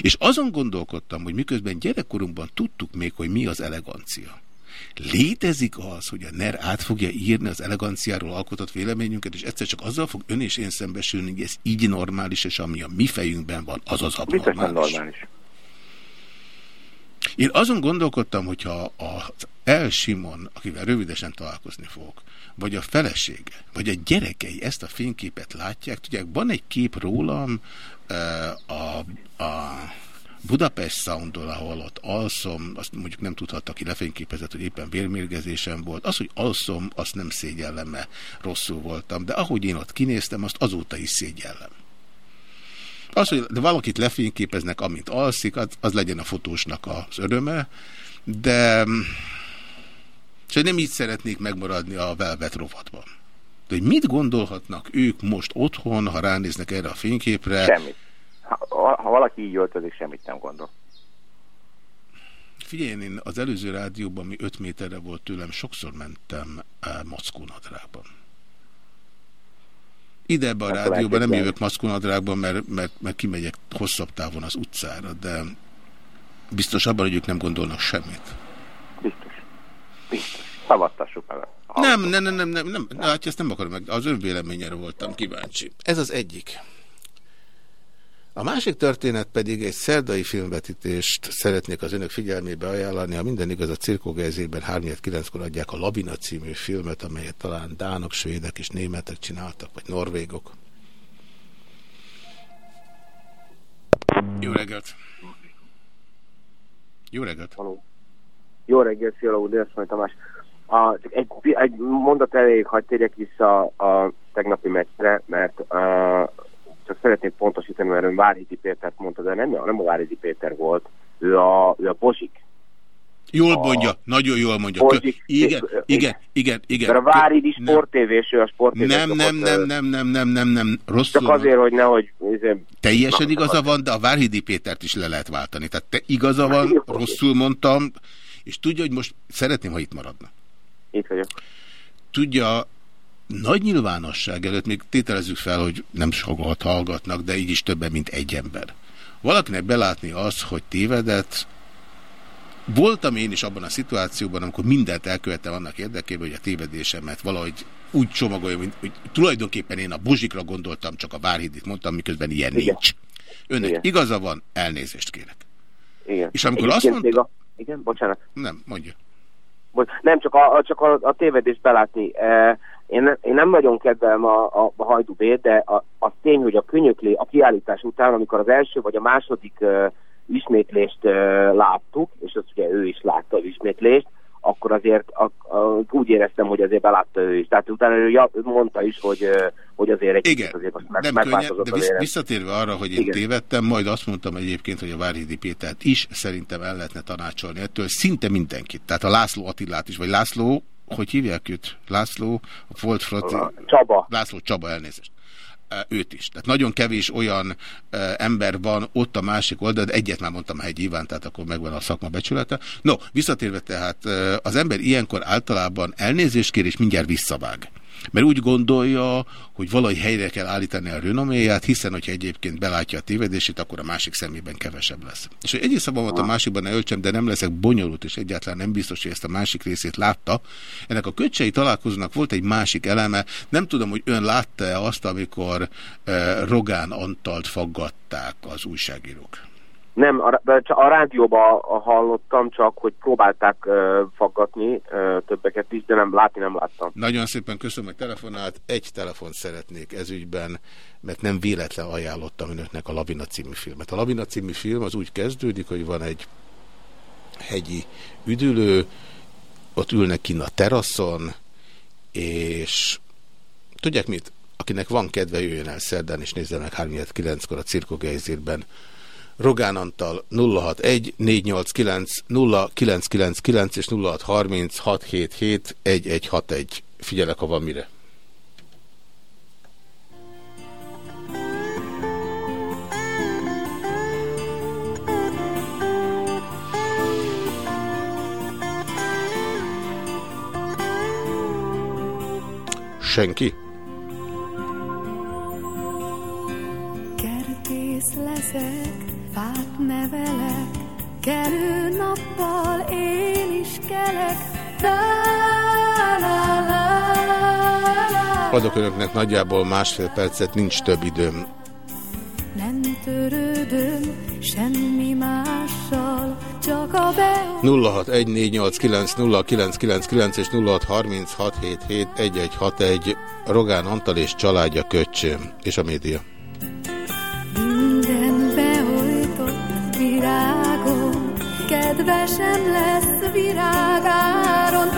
És azon gondolkodtam, hogy miközben gyerekkorunkban tudtuk még, hogy mi az elegancia. Létezik az, hogy a NER át fogja írni az eleganciáról alkotott véleményünket, és egyszer csak azzal fog ön és én szembesülni, hogy ez így normális, és ami a mi fejünkben van, az az abnormális. normális. Én azon gondolkodtam, hogyha az El Simon, akivel rövidesen találkozni fogok, vagy a felesége, vagy a gyerekei ezt a fényképet látják, tudják, van egy kép rólam a, a Budapest Soundol, ahol ott alszom, azt mondjuk nem tudhatta, ki lefényképezett, hogy éppen vérmérgezésem volt. Az, hogy alszom, azt nem szégyellem, mert rosszul voltam, de ahogy én ott kinéztem, azt azóta is szégyellem. Az, hogy de valakit lefényképeznek, amint alszik, az, az legyen a fotósnak az öröme, de és nem így szeretnék megmaradni a Velvet rovatban. De hogy mit gondolhatnak ők most otthon, ha ránéznek erre a fényképre? Semmit. Ha, ha valaki így öltözik, semmit nem gondol. Figyelj, én az előző rádióban, ami 5 méterre volt tőlem, sokszor mentem eh, mackónadrágban. Ide ebbe a rádióban nem jövök maszkonadrágban, mert, mert, mert kimegyek hosszabb távon az utcára, de biztos abban, hogy ők nem gondolnak semmit. Biztos. Biztos. Szavattassuk meg. Nem, nem, nem, nem, nem, nem, hát ezt nem akarom meg. Az önvéleményére voltam kíváncsi. Ez az egyik. A másik történet pedig egy szerdai filmvetítést szeretnék az önök figyelmébe ajánlani. Ha minden igaz, a Cirkogezében 3-9-kor adják a Labina című filmet, amelyet talán dánok, svédek és németek csináltak, vagy norvégok. Jó reggelt! Jó reggelt! Haló. Jó reggelt, Szia Laudi, Tamás. A, egy, egy mondat elég, hagyd térjek vissza a tegnapi meccsre, mert uh, csak szeretnék pontosítani, mert ön Várhidi Pétert mondta, de nem, nem a Várhidi Péter volt, ő a, ő a Bozsik. Jól mondja, a... nagyon jól mondja. Bozsik, igen, igen, igen, igen. Mert a Várhidi sportévés, ő a sportévés. Nem, nem, nem, nem, nem, nem, nem, nem, rosszul. Csak azért, hogy nehogy... Teljesen Na, igaza van, de a Várhidi Pétert is le lehet váltani. Tehát te igaza van, rosszul mondtam, és tudja, hogy most szeretném, ha itt maradna. Itt vagyok. Tudja, nagy nyilvánosság előtt még tételezzük fel, hogy nem sokat hallgatnak, de így is többen, mint egy ember. Valakinek belátni az, hogy tévedett, voltam én is abban a szituációban, amikor mindent elkövettem annak érdekében, hogy a tévedésemet valahogy úgy csomagoljam, hogy, hogy tulajdonképpen én a buzsikra gondoltam, csak a Várhidit mondtam, miközben ilyen Igen. nincs. Önnek Igen. igaza van, elnézést kérek. Igen. És amikor azt mondta... A... Igen, bocsánat. Nem, mondja. Nem, csak a, csak a, a tévedést belátni. E én, én nem nagyon kedvelem a, a, a hajdubét, de a, a tény, hogy a könyöklé a kiállítás után, amikor az első vagy a második uh, ismétlést uh, láttuk, és azt ugye ő is látta az ismétlést, akkor azért a, a, úgy éreztem, hogy azért belátta ő is. Tehát utána ő mondta is, hogy, hogy azért egy Igen, azért azt meg, nem könnyen, de visz, visszatérve arra, hogy én Igen. tévedtem, majd azt mondtam egyébként, hogy a Várhidi Pétert is szerintem el lehetne tanácsolni ettől szinte mindenkit. Tehát a László Attilát is, vagy László hogy hívják őt? László, volt Frati... Csaba. László Csaba, elnézést. Őt is. Tehát nagyon kevés olyan ember van ott a másik oldal, de egyet már mondtam Hegy Iván, tehát akkor megvan a szakma becsülete. No, visszatérve tehát az ember ilyenkor általában elnézést kér, és mindjárt visszavág. Mert úgy gondolja, hogy valahogy helyre kell állítani a renoméját, hiszen, hogyha egyébként belátja a tévedését, akkor a másik szemében kevesebb lesz. És hogy egyik szavamat a másikban ne öltsem, de nem leszek bonyolult, és egyáltalán nem biztos, hogy ezt a másik részét látta. Ennek a köcsei találkozónak volt egy másik eleme. Nem tudom, hogy ön látta-e azt, amikor eh, Rogán Antalt faggatták az újságírók. Nem, a, a rádióban hallottam csak, hogy próbálták uh, faggatni uh, többeket is, de nem látni nem láttam. Nagyon szépen köszönöm, hogy telefonált. Egy telefon szeretnék ezügyben, mert nem véletlen ajánlottam önöknek a Labina című filmet. A Labina című film az úgy kezdődik, hogy van egy hegyi üdülő, ott ülnek kinn a teraszon, és tudják mit? Akinek van kedve, jöjjön el szerdán, és nézze meg 3-9-kor a Cirkogejzérben Rogán Antal 061 489 0999 és 0630 677 1161. Figyelek, ha van mire. Senki? Kertész leszek Fát nevelek, kerül nappal én is kelek. Adok önöknek nagyjából másfél percet, nincs több időm. Nem törődöm semmi mással, csak a be... 0614890999 és 0636771161 Rogán Antal és családja köcsém és a média. Kedvesem lesz virágáron.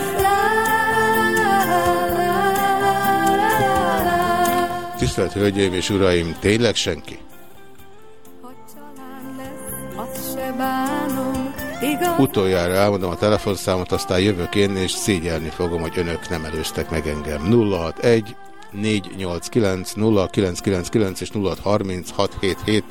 Tisztelt Hölgyeim és Uraim, tényleg senki? Utoljára elmondom a telefonszámot, aztán jövök én, és szégyelni fogom, hogy önök nem előztek meg engem. 061 489 0999 és 063677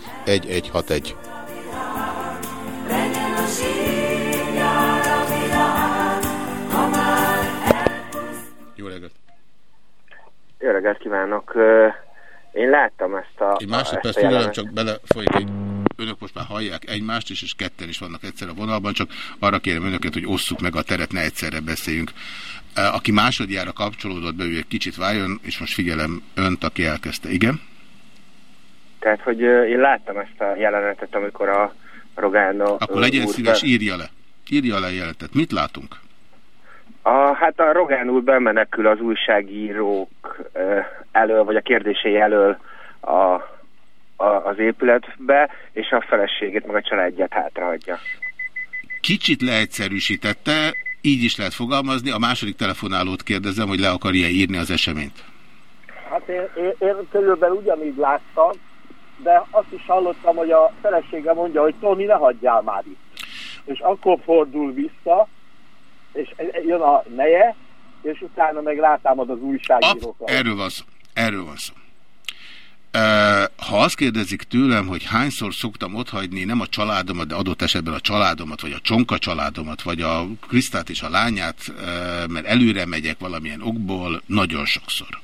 Jó reggelt kívánok! Én láttam ezt a... Egy másodperc türelem, csak belefolyik egy... Önök most már hallják egymást is, és ketten is vannak egyszer a vonalban, csak arra kérem önöket, hogy osszuk meg a teret, ne egyszerre beszéljünk. Aki másodjára kapcsolódott be, ő egy kicsit váljon, és most figyelem önt, aki elkezdte. Igen? Tehát, hogy én láttam ezt a jelenetet, amikor a Rogánna... Akkor legyen szíves, írja le. Írja le a jelenetet. Mit látunk? A, hát a Rogán úr bemenekül az újságírók elől, vagy a kérdései elől a, a, az épületbe, és a feleségét, meg a családját hátrahagyja. Kicsit leegyszerűsítette, így is lehet fogalmazni. A második telefonálót kérdezem, hogy le akarja írni az eseményt. Hát én, én, én körülbelül ugyanígy láttam, de azt is hallottam, hogy a felesége mondja, hogy Tony, ne hagyjál már itt. És akkor fordul vissza, és jön a neje, és utána meg rátámad az újságírókat. Erről van szó. Erről van szó. Ha azt kérdezik tőlem, hogy hányszor szoktam otthagyni nem a családomat, de adott esetben a családomat, vagy a csonka családomat, vagy a Krisztát és a lányát, mert előre megyek valamilyen okból, nagyon sokszor.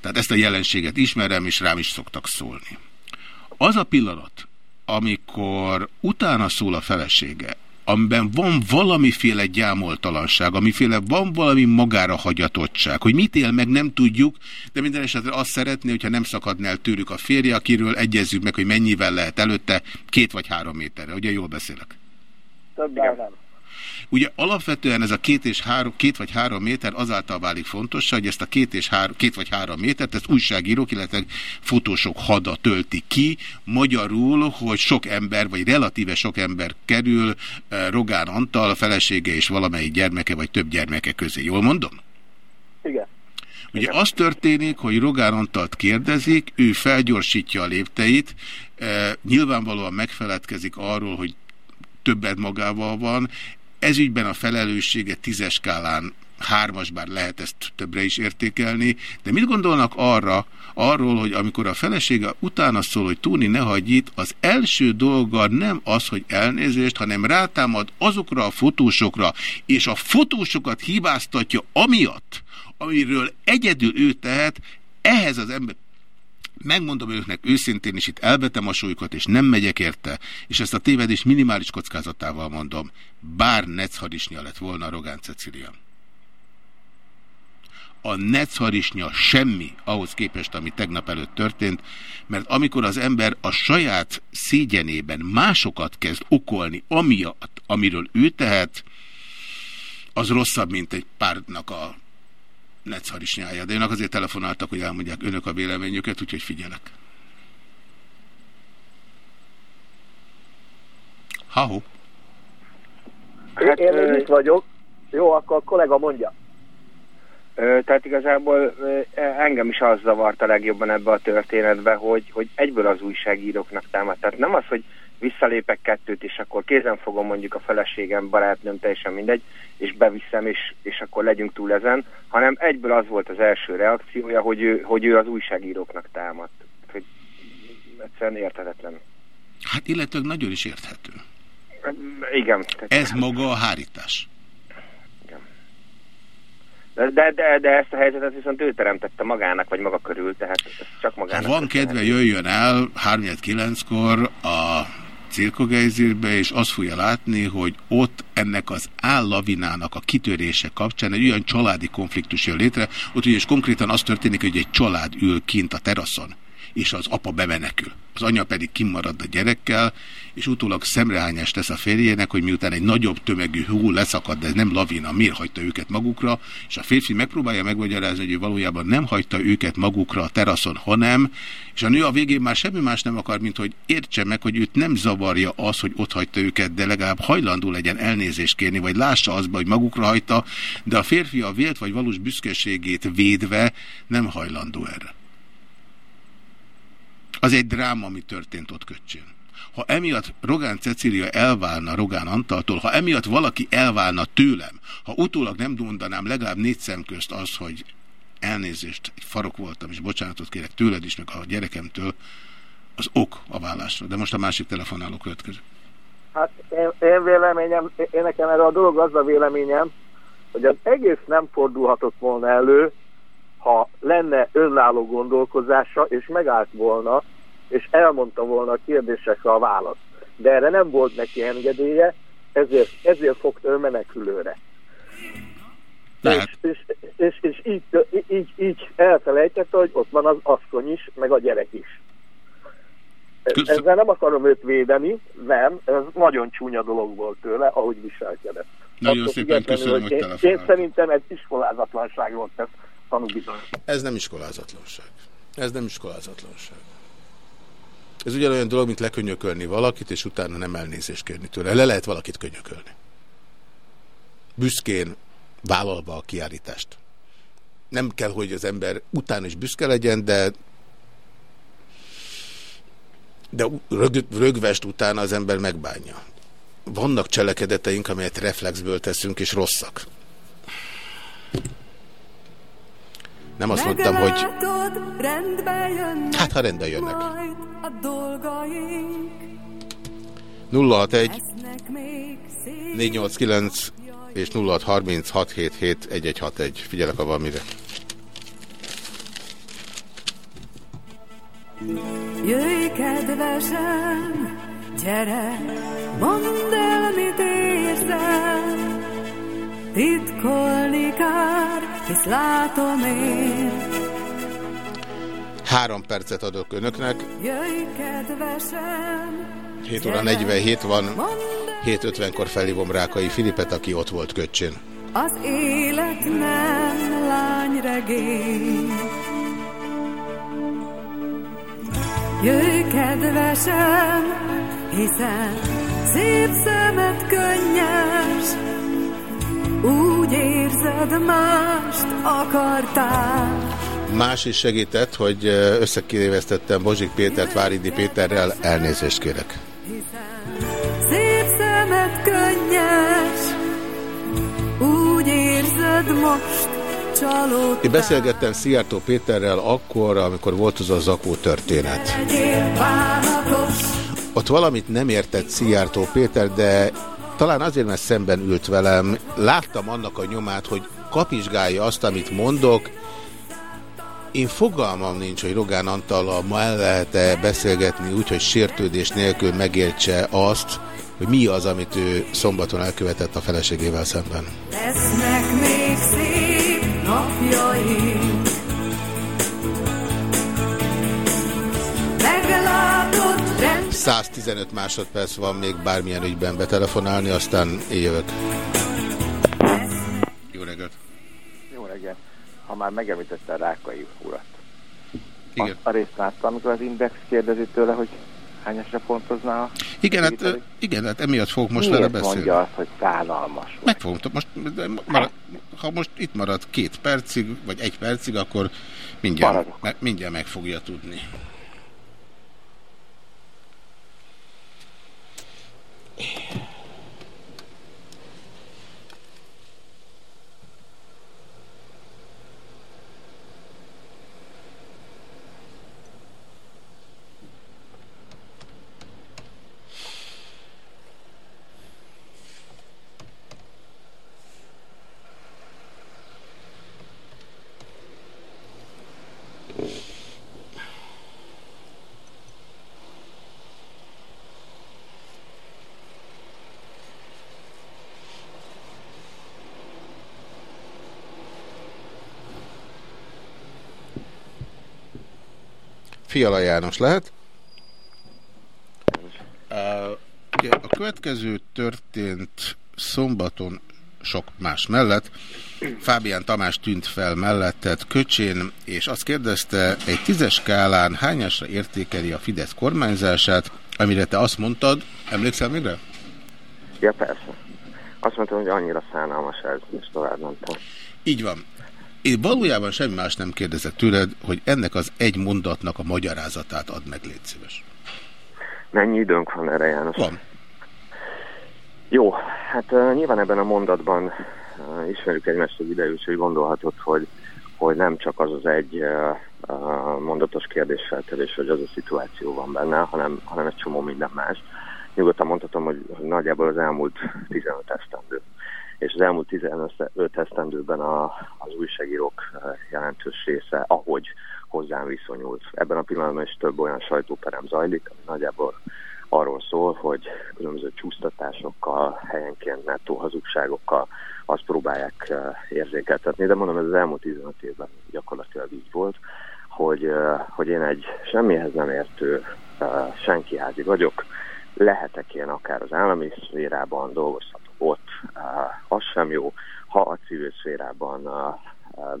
Tehát ezt a jelenséget ismerem, és rám is szoktak szólni. Az a pillanat, amikor utána szól a felesége, amiben van valamiféle gyámoltalanság, amiféle van valami magára hagyatottság, hogy mit él meg nem tudjuk, de minden esetre azt szeretné, hogyha nem szakadná el tőlük a férje, akiről egyezzük meg, hogy mennyivel lehet előtte, két vagy három méterre. Ugye jól beszélek? Többen nem. Ugye alapvetően ez a két, és három, két vagy három méter azáltal válik fontos, hogy ezt a két, és három, két vagy három métert, ezt újságírók, illetve fotósok hada tölti ki, magyarul, hogy sok ember, vagy relatíve sok ember kerül eh, Rogán Antal, a felesége és valamelyik gyermeke, vagy több gyermeke közé. Jól mondom? Igen. Ugye az történik, hogy Rogán Antalt kérdezik, ő felgyorsítja a lépteit, e, nyilvánvalóan megfeledkezik arról, hogy többet magával van, ezügyben a felelőssége tízes skálán hármas, bár lehet ezt többre is értékelni, de mit gondolnak arra, arról, hogy amikor a felesége utána szól, hogy Túni ne hagyj itt, az első dolga nem az, hogy elnézést, hanem rátámad azokra a fotósokra, és a fotósokat hibáztatja amiatt, amiről egyedül ő tehet, ehhez az ember, megmondom önöknek őszintén, és itt elvetem a súlyukat, és nem megyek érte, és ezt a tévedés minimális kockázatával mondom, bár Necharisnya lett volna Rogán Cecilia. A Necharisnya semmi ahhoz képest, ami tegnap előtt történt, mert amikor az ember a saját szégyenében másokat kezd okolni, amiatt, amiről ő tehet, az rosszabb, mint egy pártnak a nyája. De önök azért telefonáltak, hogy elmondják önök a véleményüket, úgyhogy figyelek. Ha-ho. Hát, én én itt vagyok. Jó, akkor a kollega mondja. Tehát igazából engem is az zavart a legjobban ebbe a történetbe, hogy, hogy egyből az újságíróknak támad. Tehát nem az, hogy visszalépek kettőt, és akkor kézen fogom mondjuk a feleségem, barátnőm, teljesen mindegy, és beviszem, és, és akkor legyünk túl ezen, hanem egyből az volt az első reakciója, hogy ő, hogy ő az újságíróknak támadt. Hogy egyszerűen érthetetlen. Hát illetve nagyon is érthető. Igen. Ez maga a hárítás. De, de, de, de ezt a helyzetet viszont ő teremtette magának, vagy maga körül, tehát ez csak magának. Ha van kedve, jöjjön el 3-9-kor a Cirkogejzérbe, és azt fogja látni, hogy ott ennek az állavinának a kitörése kapcsán egy olyan családi konfliktus jön létre, ott ugyanis konkrétan az történik, hogy egy család ül kint a teraszon, és az apa bemenekül. Az anya pedig kimarad a gyerekkel, és utólag szemrehányást tesz a férjének, hogy miután egy nagyobb tömegű hú leszakad, de nem lavina, miért hagyta őket magukra, és a férfi megpróbálja megmagyarázni, hogy ő valójában nem hagyta őket magukra a teraszon, hanem, és a nő a végén már semmi más nem akar, mint hogy értse meg, hogy őt nem zavarja az, hogy ott hagyta őket, de legalább hajlandó legyen elnézést kérni, vagy lássa azba, hogy magukra hagyta, de a férfi a vélt vagy valós büszkeségét védve nem hajlandó erre. Az egy dráma, ami történt ott köcsén. Ha emiatt Rogán Cecília elválna Rogán Antaltól, ha emiatt valaki elválna tőlem, ha utólag nem mondanám legalább négy szem közt az, hogy elnézést, egy farok voltam, és bocsánatot kérek tőled is, meg a gyerekemtől, az ok a vállásra. De most a másik telefonáló következő. Hát én, én véleményem, én nekem erre a dolog az a véleményem, hogy az egész nem fordulhatott volna elő, ha lenne önálló gondolkozása, és megállt volna, és elmondta volna a kérdésekre a választ. De erre nem volt neki engedélye, ezért, ezért fogta ő menekülőre. És, és, és, és így, így, így elfelejtette, hogy ott van az asszony is, meg a gyerek is. Köszön. Ezzel nem akarom őt védeni, nem, ez nagyon csúnya dolog volt tőle, ahogy viselkedett. Nagyon Attól szépen köszönöm, hogy, hogy én, én szerintem ez iskolázatlanság volt, ez tanúbizony. Ez nem iskolázatlanság. Ez nem iskolázatlanság. Ez ugyanolyan dolog, mint lekönyökölni valakit, és utána nem elnézést kérni tőle. Le lehet valakit könyökölni. Büszkén vállalva a kiállítást. Nem kell, hogy az ember utána is büszke legyen, de de rög, rögvest utána az ember megbánja. Vannak cselekedeteink, amelyet reflexből teszünk, és rosszak. Nem azt mondtam, hogy hát ha rendben jönnek. 061 489 és 0636771161. Figyelek a valamire. Jöjj, kedvesem, gyere, mondd el, mit érzel, Titkolni kár, hisz látom én. Három percet adok önöknek. Jöjj, kedvesem, 7 óra 47 van. 7.50-kor felhívom Rákai Filipet, aki ott volt köcsén. Az élet nem lányregény. Jöjj, kedvesem, hiszen szép szemed könnyes, úgy érzed, mást akartál. Más is segített, hogy összekérévesztettem Bozsik Pétert Váridi Péterrel, elnézést kérek. Szép szemed könnyes, úgy érzed, most csalódtál. Én beszélgettem Szijjártó Péterrel akkor, amikor volt az a zakó történet. Ott valamit nem értett Szijjártó Péter, de talán azért, mert szemben ült velem, láttam annak a nyomát, hogy kapizsgálja azt, amit mondok. Én fogalmam nincs, hogy Rogán Antallal ma el lehet-e beszélgetni úgy, hogy sértődés nélkül megértse azt, hogy mi az, amit ő szombaton elkövetett a feleségével szemben. lesznek még szép napjaink. Meglátod, rend 115 másodperc van még bármilyen ügyben betelefonálni, aztán jövök. Ha már megemlítette a Rákai urat. Igen. A, a részt láttam, amikor az Index kérdezi tőle, hogy hányasra pontozná a... Igen, hát, igen, hát emiatt fogok most Miért vele beszélni. mondja azt, hogy szánalmas? Meg fogom, most, marad, ha most itt marad két percig, vagy egy percig, akkor mindjárt, me, mindjárt meg fogja tudni. Fiala János lehet? A következő történt szombaton sok más mellett. Fábián Tamás tűnt fel melletted Köcsén, és azt kérdezte, egy tízes skálán hányasra értékeli a Fidesz kormányzását, amire te azt mondtad, emlékszel rá? Ja, persze. Azt mondtam, hogy annyira szánalmas ez, és tovább mondtam. Így van. Én valójában semmi más nem kérdezek tőled, hogy ennek az egy mondatnak a magyarázatát ad meg, légy szíves. Mennyi időnk van erre, János? Van. Jó, hát uh, nyilván ebben a mondatban uh, ismerjük egymást az idejű, hogy gondolhatod, hogy, hogy nem csak az az egy uh, uh, mondatos kérdésfeltevés, hogy az a szituáció van benne, hanem, hanem egy csomó minden más. Nyugodtan mondhatom, hogy, hogy nagyjából az elmúlt 15 esztendő. És az elmúlt 15 esztendőben a, az újságírók uh, jelentős része, ahogy hozzám viszonyult. Ebben a pillanatban is több olyan sajtóperem zajlik, ami nagyjából arról szól, hogy különböző csúsztatásokkal, helyenként nettó hazugságokkal azt próbálják uh, érzékeltetni. De mondom, ez az elmúlt 15 évben gyakorlatilag így volt, hogy, uh, hogy én egy semmihez nem értő uh, senkiházi vagyok. Lehetek én akár az állami szférában, dolgozhatok ott, az sem jó. Ha a civil szférában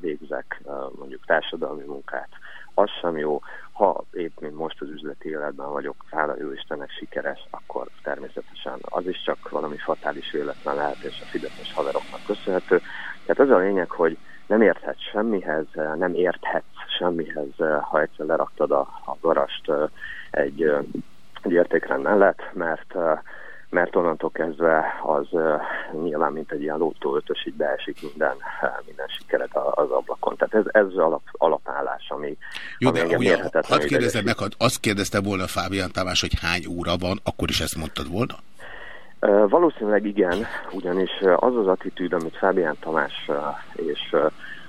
végzek mondjuk társadalmi munkát, az sem jó. Ha épp, mint most az üzleti életben vagyok, hála jó Istennek sikeres, akkor természetesen az is csak valami fatális véletlen lehet, és a fideszes haveroknak köszönhető. Tehát az a lényeg, hogy nem érthetsz semmihez, nem érthetsz semmihez, ha egyszer leraktad a, a garast egy, egy értékrend mellett, mert mert onnantól kezdve az nyilván, mint egy ilyen lótó ötös, így beesik minden, minden sikeret az ablakon. Tehát ez, ez az alap, alapállás, ami, Jó, ami de ugye, hadd kérdezem meg, ha azt kérdezte volna Fábián Tamás, hogy hány óra van, akkor is ezt mondtad volna? Valószínűleg igen, ugyanis az az attitűd, amit Fábián Tamás és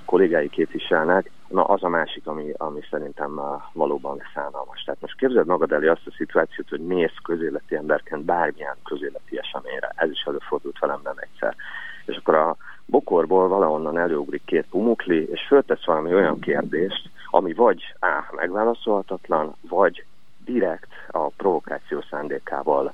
kollégái képviselnek, na az a másik, ami, ami szerintem valóban szánalmas. Tehát most képzeld magad elé azt a szituációt, hogy mész közéleti emberként bármilyen közéleti eseményre. Ez is előfordult velem nem egyszer. És akkor a bokorból valahonnan előugrik két pumukli, és föltesz valami olyan kérdést, ami vagy A. megválaszolhatatlan, vagy direkt a provokáció szándékával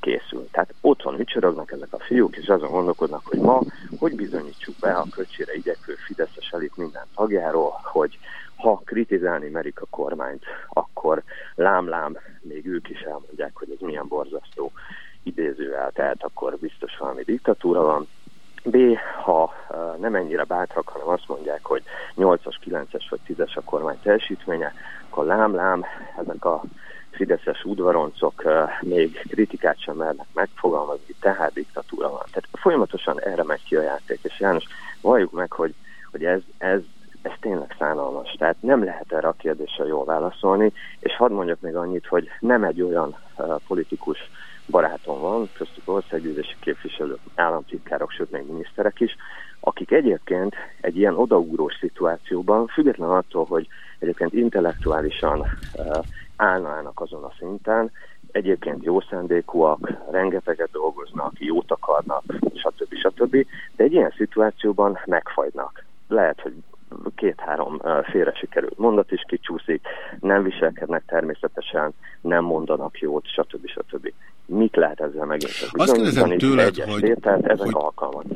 készül. Tehát otthon ücsörögnek ezek a fiúk, és azon gondolkodnak, hogy ma hogy bizonyítsuk be a köcsére igyekvő Fideszes elit minden tagjáról, hogy ha kritizálni merik a kormányt, akkor lám-lám, még ők is elmondják, hogy ez milyen borzasztó idézővel, tehát akkor biztos valami diktatúra van. B, ha nem ennyire bátrak, hanem azt mondják, hogy 8-as, 9-es vagy 10-es a kormány teljesítménye, akkor lám-lám, ezek a fideszes udvaroncok még kritikát sem mernek megfogalmazni, tehát diktatúra van. Tehát folyamatosan erre megy ki a játék, és János, valljuk meg, hogy, hogy ez, ez, ez tényleg szánalmas. Tehát nem lehet erre a kérdésre jól válaszolni, és hadd mondjak még annyit, hogy nem egy olyan uh, politikus barátom van, köztük országgyűlési képviselők, államtitkárok, sőt még miniszterek is, akik egyébként egy ilyen odaugrós szituációban, független attól, hogy egyébként intellektuálisan uh, állnának azon a szinten, egyébként jó szándékúak, rengeteget dolgoznak, jót akarnak, stb. stb. De egy ilyen szituációban megfagynak. Lehet, hogy két-három félre sikerült mondat is kicsúszik, nem viselkednek természetesen, nem mondanak jót, stb. stb. Mit lehet ezzel megint? Azt kérdezem tőled, hogy, ezek hogy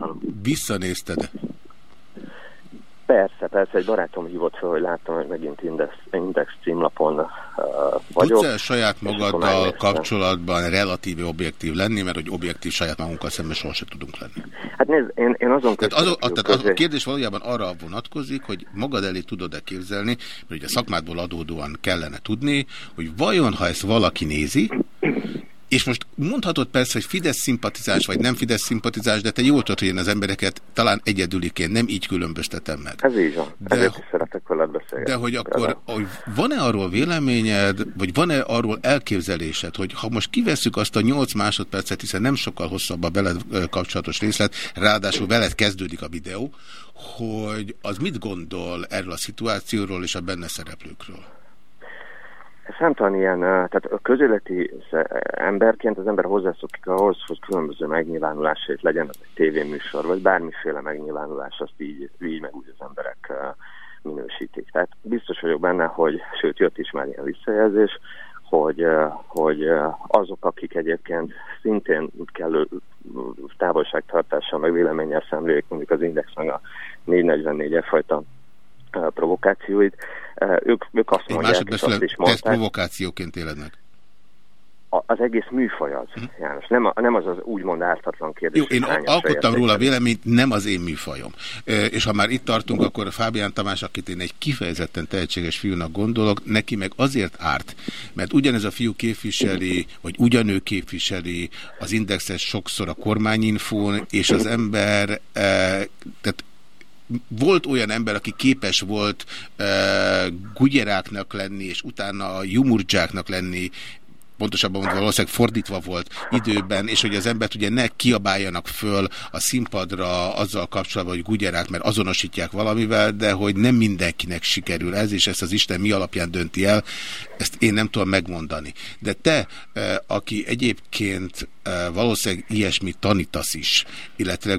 visszanézted Persze, persze, egy barátom hívott fel, hogy láttam, hogy megint Index, Index címlapon uh, vagyok. Tudsz-e saját magaddal kapcsolatban relatíve objektív lenni, mert hogy objektív saját magunkkal szemben sohasem tudunk lenni? Hát nézd, én, én azon tehát, az, a, tehát a kérdés valójában arra vonatkozik, hogy magad elé tudod-e képzelni, mert ugye a szakmádból adódóan kellene tudni, hogy vajon, ha ezt valaki nézi, és most mondhatod persze, hogy Fidesz szimpatizás, vagy nem Fidesz szimpatizás, de te jól tudod, hogy én az embereket talán egyedüliként nem így különböztetem meg. Ez így van. De, Ezért is szeretek veled beszélni. De hogy akkor van-e arról véleményed, vagy van-e arról elképzelésed, hogy ha most kivesszük azt a 8 másodpercet, hiszen nem sokkal hosszabb a veled kapcsolatos részlet, ráadásul veled kezdődik a videó, hogy az mit gondol erről a szituációról és a benne szereplőkről? Számtalan ilyen, tehát a közéleti emberként az ember hozzászokik ahhoz, hogy különböző megnyilvánulásait legyen az egy tévéműsor, vagy bármiféle megnyilvánulás, azt így, így meg úgy az emberek minősítik. Tehát biztos vagyok benne, hogy, sőt jött is már ilyen visszajelzés, hogy, hogy azok, akik egyébként szintén kellő távolságtartással, meg véleménnyel szemlélik mondjuk az Index meg a 444 e fajta provokációit, ők, ők azt mondják, és azt is mondták. ezt provokációként éled meg? az egész műfaj az, hm. János. Nem, a, nem az az úgymond ártatlan kérdés. Jó, én alkottam róla véleményt, nem az én műfajom. És ha már itt tartunk, akkor Fábián Tamás, akit én egy kifejezetten tehetséges fiúnak gondolok, neki meg azért árt, mert ugyanez a fiú képviseli, vagy ugyanő képviseli az indexes sokszor a kormányinfón, és az ember, tehát volt olyan ember, aki képes volt uh, gugyeráknak lenni, és utána jumurdzsáknak lenni, pontosabban mondva valószínűleg fordítva volt időben, és hogy az embert ugye ne kiabáljanak föl a színpadra azzal kapcsolatban, hogy gugyerák, mert azonosítják valamivel, de hogy nem mindenkinek sikerül ez, és ezt az Isten mi alapján dönti el, ezt én nem tudom megmondani. De te, eh, aki egyébként eh, valószínűleg ilyesmit tanítasz is, illetve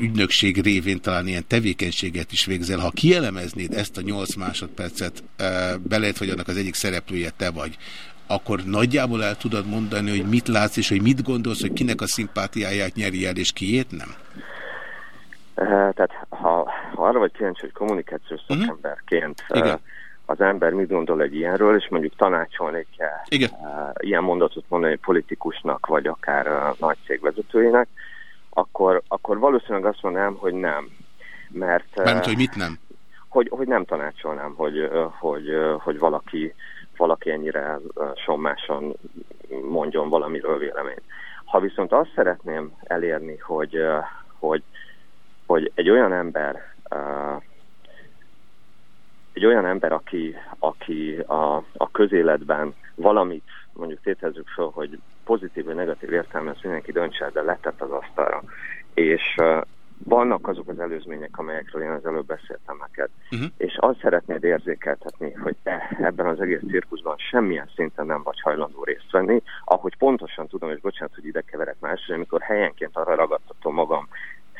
ügynökség révén talán ilyen tevékenységet is végzel, ha kielemeznéd ezt a 8 másodpercet, eh, belejött, vagy annak az egyik szereplője te vagy, akkor nagyjából el tudod mondani, hogy mit látsz, és hogy mit gondolsz, hogy kinek a szimpátiáját nyeri el, és kiét nem? Tehát ha, ha arra vagy kíváncsi, hogy kommunikációs mhm. szakemberként uh -huh. az ember mit gondol egy ilyenről, és mondjuk tanácsolni kell Igen. ilyen mondatot mondani politikusnak, vagy akár nagy cégvezetőjének, akkor, akkor valószínűleg azt mondanám, hogy nem. Mert, Mert hogy mit nem? Hogy, hogy nem tanácsolnám, hogy, hogy, hogy valaki valaki ennyire sommásan mondjon valamiről véleményt. Ha viszont azt szeretném elérni, hogy, hogy, hogy egy olyan ember, egy olyan ember, aki, aki a, a közéletben valamit, mondjuk tétezzük fel, hogy pozitív vagy negatív értelme, mindenki döntse, de letett az asztalra, és vannak azok az előzmények, amelyekről én az előbb beszéltem neked. Uh-huh. És azt szeretnéd érzékeltetni, hogy te ebben az egész cirkuszban semmilyen szinten nem vagy hajlandó részt venni, ahogy pontosan tudom, és bocsánat, hogy ide keverek más, amikor helyenként arra ragadtatom magam,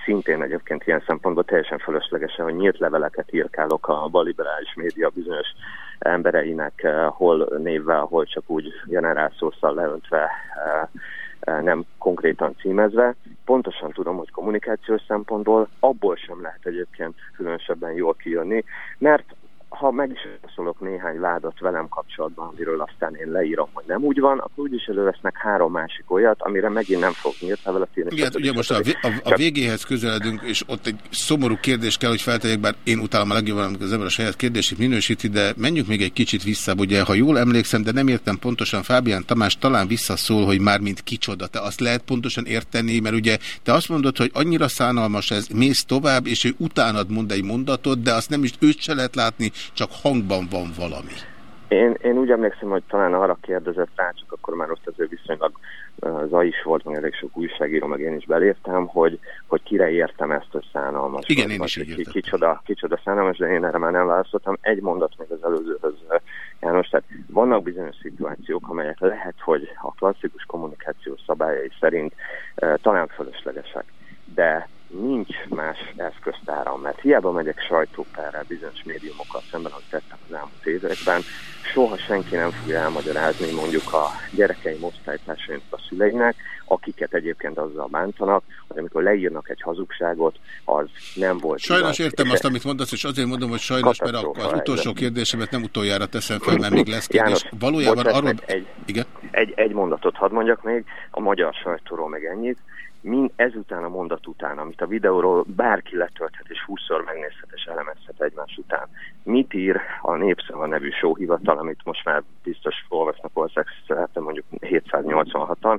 szintén egyébként ilyen szempontból teljesen fölöslegesen, hogy nyílt leveleket írkálok a baliberális média bizonyos embereinek, eh, hol névvel, hol csak úgy generálszószal leöntve eh, nem konkrétan címezve. Pontosan tudom, hogy kommunikációs szempontból abból sem lehet egyébként különösebben jól kijönni, mert ha meg is szólok néhány vádat velem kapcsolatban, amiről aztán én leírom, hogy nem úgy van, akkor úgyis elővesznek három másik olyat, amire megint nem fog nyílt levelet írni. Igen, ugye most a, a, a végéhez közeledünk, és ott egy szomorú kérdés kell, hogy feltegyek, bár én utálom a legjobban, amikor az ember a saját kérdését minősíti, de menjünk még egy kicsit vissza. Ugye, ha jól emlékszem, de nem értem pontosan, Fábián Tamás talán visszaszól, hogy már mint kicsoda. Te azt lehet pontosan érteni, mert ugye te azt mondod, hogy annyira szánalmas ez, mész tovább, és ő utánad mond egy mondatot, de azt nem is őt se lehet látni, csak hangban van valami. Én, én úgy emlékszem, hogy talán arra kérdezett rá, csak akkor már ott azért viszonylag zaj is volt, meg elég sok újságíró, meg én is beléptem, hogy, hogy kire értem ezt, hogy szánalmas. Igen, én is így kicsoda, kicsoda szánalmas, de én erre már nem válaszoltam. Egy mondat még az előzőhöz, János, tehát vannak bizonyos szituációk, amelyek lehet, hogy a klasszikus kommunikáció szabályai szerint talán fölöslegesek, de nincs más eszköztáram, mert hiába megyek sajtópárral bizonyos médiumokkal szemben, ahogy tettem az elmúlt években, soha senki nem fogja elmagyarázni mondjuk a gyerekeim osztálytársainak a szüleinek, akiket egyébként azzal bántanak, hogy amikor leírnak egy hazugságot, az nem volt. Sajnos igaz. értem azt, amit mondasz, és azért mondom, hogy sajnos, mert az utolsó kérdésemet nem utoljára teszem fel, mert még lesz kérdés. János, Valójában bocsánat, arról... Egy, Igen? Egy, egy mondatot hadd mondjak még, a magyar sajtóról meg ennyit min ezután a mondat után, amit a videóról bárki letölthet és 20-szor megnézhet és elemezhet egymás után. Mit ír a Népszava nevű sóhivatal, amit most már biztos olvasnak országszerte mondjuk 786-an.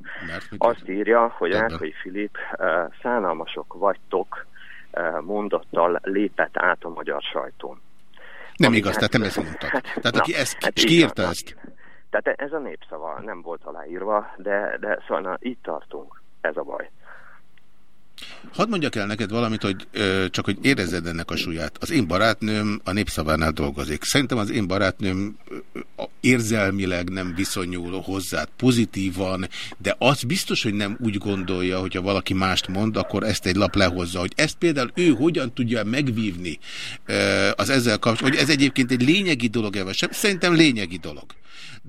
Azt írja, hogy Ákai Filip uh, szánalmasok vagytok uh, mondattal lépett át a magyar sajtón. Nem Ami igaz, hát, tehát nem ezt mondtad. Hát, tehát na, aki ezt, hát ki írta ezt? Tehát ez a népszava nem volt aláírva, de, de szóval na, itt tartunk. Ez a baj. Hadd mondjak el neked valamit, hogy ö, csak hogy érezzed ennek a súlyát. Az én barátnőm a Népszavánál dolgozik. Szerintem az én barátnőm ö, érzelmileg nem viszonyul hozzá pozitívan, de az biztos, hogy nem úgy gondolja, hogyha valaki mást mond, akkor ezt egy lap lehozza. Hogy ezt például ő hogyan tudja megvívni ö, az ezzel kapcsolatban, hogy ez egyébként egy lényegi dolog-e, sem? Szerintem lényegi dolog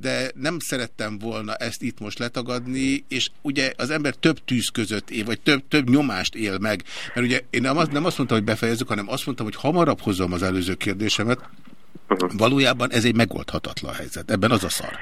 de nem szerettem volna ezt itt most letagadni, és ugye az ember több tűz között él, vagy több, több nyomást él meg, mert ugye én nem azt, nem azt mondtam, hogy befejezzük, hanem azt mondtam, hogy hamarabb hozom az előző kérdésemet, valójában ez egy megoldhatatlan helyzet, ebben az a szar.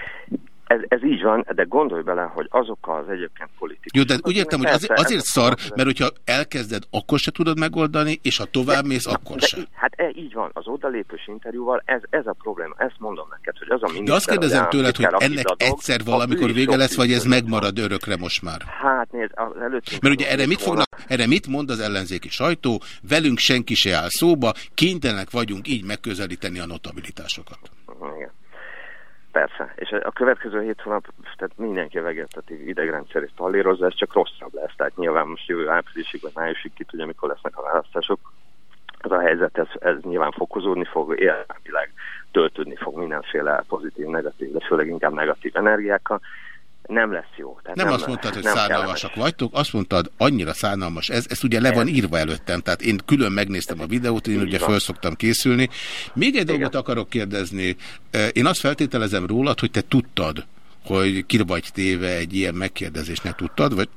Ez, ez így van, de gondolj bele, hogy azok az egyébként politikusok... Jó, de úgy értem, hogy azért, azért szar, mert hogyha elkezded, akkor se tudod megoldani, és ha tovább mész, akkor de, se. Hát e, így van, az odalépős interjúval ez, ez a probléma, ezt mondom neked, hogy az a De azt kérdezem tőled, hogy ennek adok, egyszer valamikor vége lesz, vagy ez megmarad örökre most már? Hát nézd, az előtt... Mert ugye erre mit, fognak, erre mit mond az ellenzéki sajtó? Velünk senki se áll szóba, kénytelenek vagyunk így megközelíteni a notabilitásokat. Igen. Persze, és a következő hét hónap, tehát mindenki a vegetatív idegrendszerét pallírozza, ez csak rosszabb lesz. Tehát nyilván most jövő áprilisig vagy májusig ki tudja, mikor lesznek a választások. Ez a helyzet, ez, ez nyilván fokozódni fog, értelmileg töltődni fog mindenféle pozitív, negatív, de főleg inkább negatív energiákkal nem lesz jó. Tehát nem, nem azt mondtad, hogy szánalmasak vagytok, azt mondtad, annyira szánalmas ez, ez ugye le van írva előttem, tehát én külön megnéztem a videót, én ugye föl szoktam készülni. Még egy Igen. dolgot akarok kérdezni, én azt feltételezem rólad, hogy te tudtad, hogy ki vagy téve egy ilyen megkérdezésnek tudtad, vagy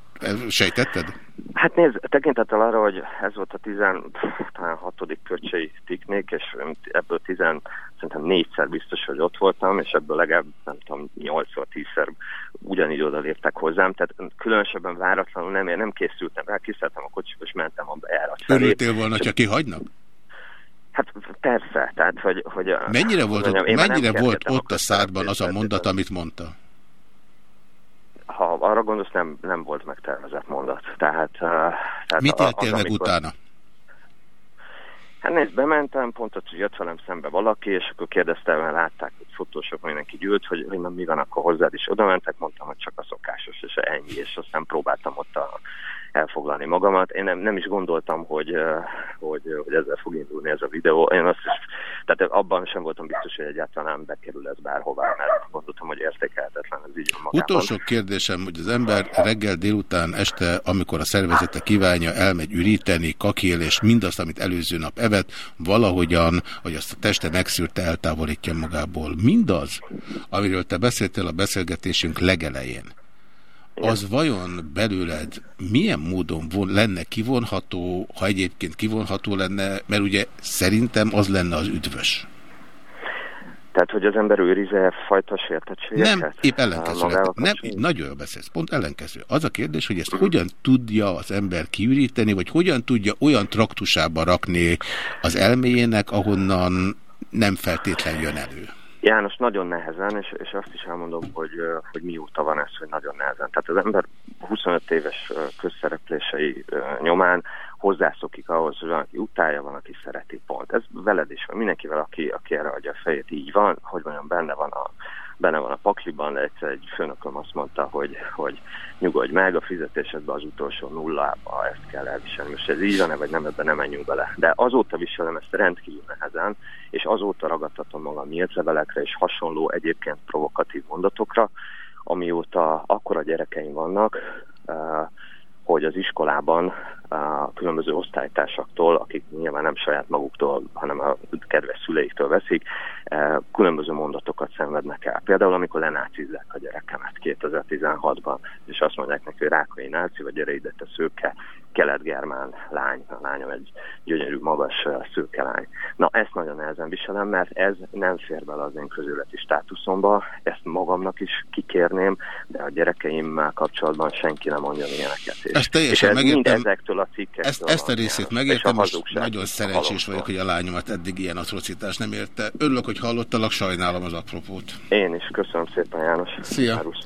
sejtetted? Hát nézd, tekintettel arra, hogy ez volt a 16. köcsei piknik, és ebből 10, szerintem négyszer biztos, hogy ott voltam, és ebből legalább, nem tudom, 8-10-szer ugyanígy oda léptek hozzám, tehát különösebben váratlanul nem, én nem készültem rá, kiszálltam a kocsiba, és mentem a bejárat felé. Örültél volna, ha kihagynak? Hát persze, tehát hogy... hogy mennyire volt, mondjam, ott, mennyire volt ott a szádban az a mondat, amit mondta? Ha arra gondolsz, nem, nem volt megtervezett mondat. Tehát, uh, tehát Mit éltél meg amikor... utána? Hát nézd, bementem, pont ott jött velem szembe valaki, és akkor kérdezte, mert látták, hogy fotósok mindenki gyűlt, hogy, hogy nem mi van, akkor hozzád is oda mentek, mondtam, hogy csak a szokásos, és ennyi, és aztán próbáltam ott a, elfoglalni magamat. Én nem, nem is gondoltam, hogy, hogy, hogy ezzel fog indulni ez a videó. Én azt tehát abban sem voltam biztos, hogy egyáltalán bekerül ez bárhová, mert gondoltam, hogy értékelhetetlen az ügy magában. Utolsó kérdésem, hogy az ember reggel, délután, este, amikor a szervezete kívánja, elmegy üríteni, kakél, és mindazt, amit előző nap evett, valahogyan, hogy azt a teste megszűrte, eltávolítja magából. Mindaz, amiről te beszéltél a beszélgetésünk legelején, az vajon belőled milyen módon von, lenne kivonható, ha egyébként kivonható lenne, mert ugye szerintem az lenne az üdvös. Tehát, hogy az ember őrize fajta sértettségeket? Nem, épp ellenkező. Nem, nagyon beszélsz, pont ellenkező. Az a kérdés, hogy ezt hogyan tudja az ember kiüríteni, vagy hogyan tudja olyan traktusába rakni az elméjének, ahonnan nem feltétlen jön elő. János, nagyon nehezen, és, és azt is elmondom, hogy, hogy mióta van ez, hogy nagyon nehezen. Tehát az ember 25 éves közszereplései nyomán hozzászokik ahhoz, hogy van, aki utálja, van, aki szereti pont. Ez veled is van, mindenkivel, aki, aki erre adja a fejét, így van, hogy mondjam, benne van a, benne van a pakliban, de egyszer egy főnököm azt mondta, hogy, hogy nyugodj meg, a fizetésedben az utolsó nullába ezt kell elviselni. Most ez így van-e, vagy nem, ebben nem menjünk bele. De azóta viselem ezt rendkívül nehezen, és azóta ragadtatom magam nyíltlevelekre és hasonló egyébként provokatív mondatokra, amióta akkora gyerekeim vannak, hogy az iskolában a különböző osztálytársaktól, akik nyilván nem saját maguktól, hanem a kedves szüleiktől veszik, e, különböző mondatokat szenvednek el. Például, amikor lenácizzák a gyerekemet 2016-ban, és azt mondják neki, hogy rákai náci, vagy gyere ide, te szőke, kelet-germán lány, a lányom egy gyönyörű, magas szőke lány. Na, ezt nagyon nehezen viselem, mert ez nem fér bele az én közületi státuszomba, ezt magamnak is kikérném, de a gyerekeimmel kapcsolatban senki nem mondja ilyeneket. És, ezt teljesen és ez megértem. ezektől a cikkektől Ezt, ezt a részét megértem, most nagyon szerencsés vagyok, hogy a lányomat eddig ilyen atrocitás nem érte. Örülök, hogy hallottalak, sajnálom az apropót. Én is, köszönöm szépen János. Szia! Árusz.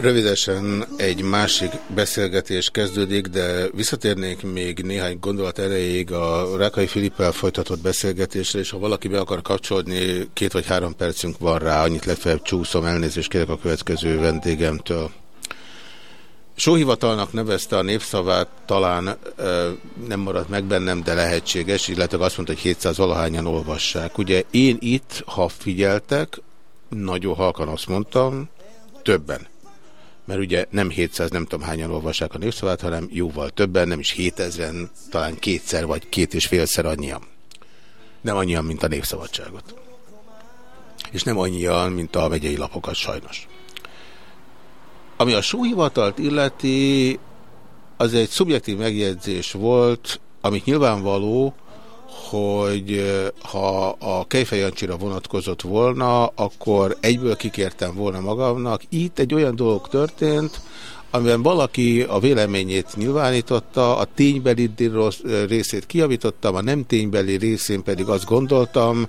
Rövidesen egy másik beszélgetés kezdődik, de visszatérnék még néhány gondolat erejéig a Rákai Filippel folytatott beszélgetésre, és ha valaki be akar kapcsolni, két vagy három percünk van rá, annyit legfeljebb csúszom, elnézést kérek a következő vendégemtől. Sóhivatalnak nevezte a népszavát, talán ö, nem maradt meg bennem, de lehetséges, illetve azt mondta, hogy 700 valahányan olvassák. Ugye én itt, ha figyeltek, nagyon halkan azt mondtam, többen mert ugye nem 700, nem tudom hányan olvassák a népszavát, hanem jóval többen, nem is 7000-en, talán kétszer vagy két és félszer annyian. Nem annyian, mint a népszabadságot. És nem annyian, mint a megyei lapokat sajnos. Ami a súlyhivatalt illeti, az egy szubjektív megjegyzés volt, amit nyilvánvaló, hogy ha a Kejfejancsira vonatkozott volna, akkor egyből kikértem volna magamnak. Itt egy olyan dolog történt, amiben valaki a véleményét nyilvánította, a ténybeli részét kiavítottam, a nem ténybeli részén pedig azt gondoltam,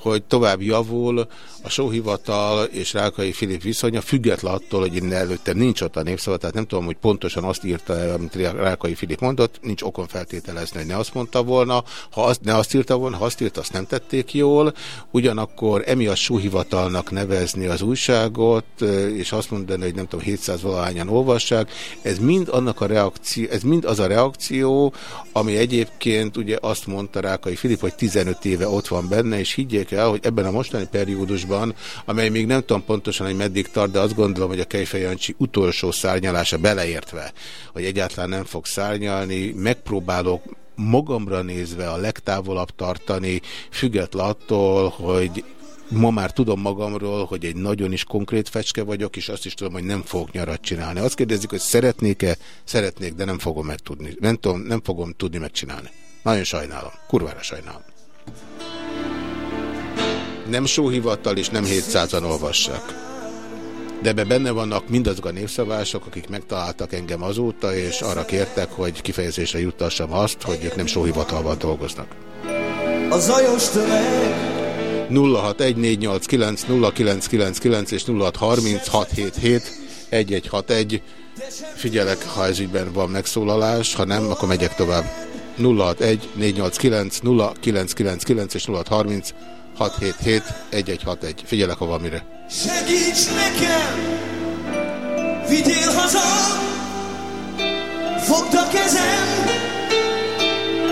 hogy tovább javul a sóhivatal és Rákai Filip viszonya, független attól, hogy innen előtte nincs ott a népszava, tehát nem tudom, hogy pontosan azt írta el, amit Rákai Filip mondott, nincs okon feltételezni, hogy ne azt mondta volna, ha azt, ne azt írta volna, ha azt írta, azt nem tették jól, ugyanakkor emiatt sóhivatalnak nevezni az újságot, és azt mondani, hogy nem tudom, 700 valahányan olvassák, ez mind annak a reakció, ez mind az a reakció, ami egyébként ugye azt mondta Rákai Filip, hogy 15 éve ott van benne, és higgyék el, hogy ebben a mostani periódusban amely még nem tudom pontosan, hogy meddig tart, de azt gondolom, hogy a Kejfej Jancsi utolsó szárnyalása beleértve, hogy egyáltalán nem fog szárnyalni, megpróbálok magamra nézve a legtávolabb tartani, független attól, hogy ma már tudom magamról, hogy egy nagyon is konkrét fecske vagyok, és azt is tudom, hogy nem fogok nyarat csinálni. Azt kérdezik, hogy szeretnék-e? Szeretnék, de nem fogom megtudni. Nem, tudom, nem fogom tudni megcsinálni. Nagyon sajnálom. Kurvára sajnálom nem sóhivattal és nem 700-an olvassák. De ebben benne vannak mindazok a népszavások, akik megtaláltak engem azóta, és arra kértek, hogy kifejezésre juttassam azt, hogy ők nem sóhivatalban dolgoznak. A zajos tömeg 0614890999 és 0636771161. Figyelek, ha ez ügyben van megszólalás, ha nem, akkor megyek tovább. 061 489 0999 és 0630 677 1161. Figyelek, ha valamire. Segíts nekem, vigyél haza, fogd a kezem,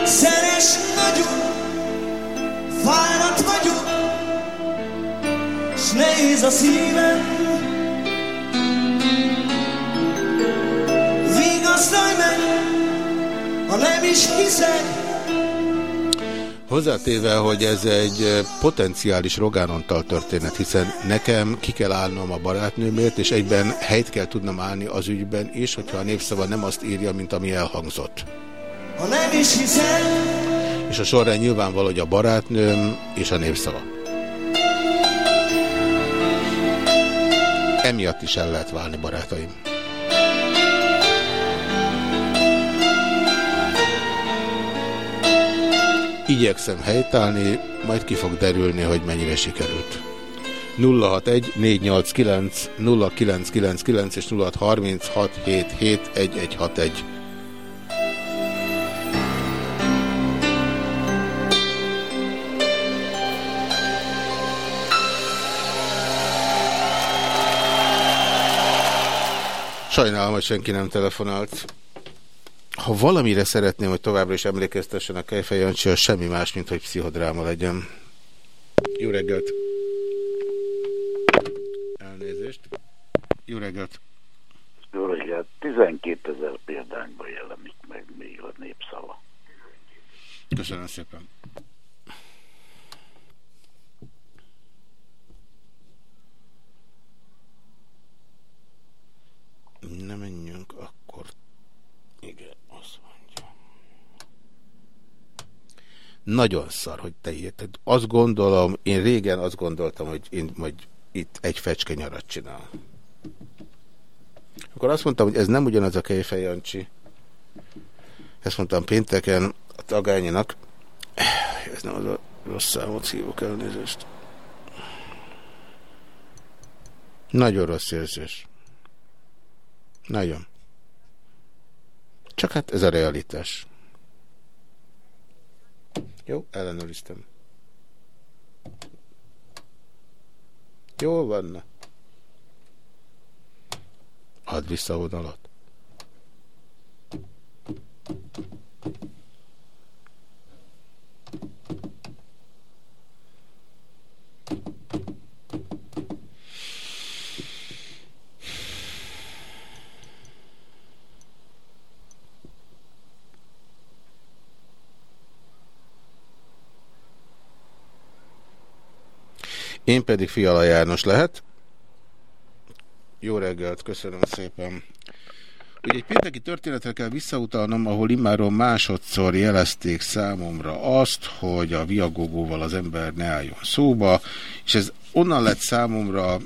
szeres nagyon, fáradt vagyok, s nehéz a szívem. Vigasztalj meg, ha nem is hiszek, Hozzátéve, hogy ez egy potenciális Rogánontal történet, hiszen nekem ki kell állnom a barátnőmért, és egyben helyt kell tudnom állni az ügyben is, hogyha a népszava nem azt írja, mint ami elhangzott. Ha nem is hiszem, És a sorrend nyilvánvaló, hogy a barátnőm és a népszava. Emiatt is el lehet válni, barátaim. Igyekszem helytállni, majd ki fog derülni, hogy mennyire sikerült. 061 489 0999 és 0636771161. Sajnálom, hogy senki nem telefonált. Ha valamire szeretném, hogy továbbra is emlékeztessen a Kejfej Jancsi, az semmi más, mint hogy pszichodráma legyen. Jó reggelt! Elnézést. Jó reggelt! Jó reggelt! 12 ezer példányban jelenik meg még a népszava. Köszönöm szépen. Ne menjünk akkor. Igen, azt mondja. Nagyon szar, hogy te érted. Azt gondolom, én régen azt gondoltam, hogy én majd itt egy fecske nyarat csinál. Akkor azt mondtam, hogy ez nem ugyanaz a Kejfej Jancsi. Ezt mondtam pénteken a tagányinak. Ez nem az a rossz számot szívok elnézést. Nagyon rossz érzés. Nagyon. Csak hát ez a realitás. Jó, ellenőriztem. Jól van. Add vissza vonalat. Én pedig Fiala János lehet. Jó reggelt, köszönöm szépen. Ugye egy pénteki történetre kell visszautalnom, ahol immáron másodszor jelezték számomra azt, hogy a viagogóval az ember ne álljon szóba, és ez onnan lett számomra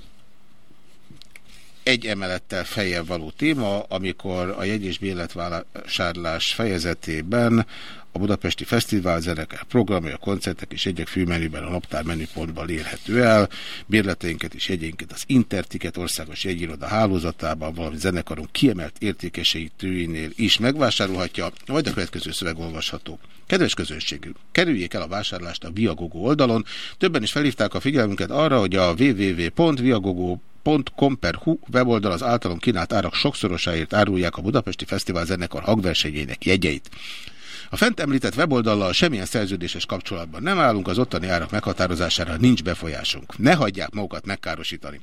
egy emelettel feljebb való téma, amikor a jegy és béletvásárlás fejezetében a Budapesti Fesztivál zenekar programja, a koncertek és egyek főmenüben a naptár menüpontban érhető el. Bérleteinket és jegyeinket az Intertiket országos jegyiroda hálózatában, valamint zenekarunk kiemelt értékesítőinél is megvásárolhatja, majd a következő szöveg olvasható. Kedves közönségünk, kerüljék el a vásárlást a Viagogo oldalon. Többen is felhívták a figyelmünket arra, hogy a www.viagogo.com per hu weboldal az általunk kínált árak sokszorosáért árulják a Budapesti Fesztivál zenekar hangversenyének jegyeit. A fent említett weboldallal semmilyen szerződéses kapcsolatban nem állunk, az ottani árak meghatározására nincs befolyásunk. Ne hagyják magukat megkárosítani.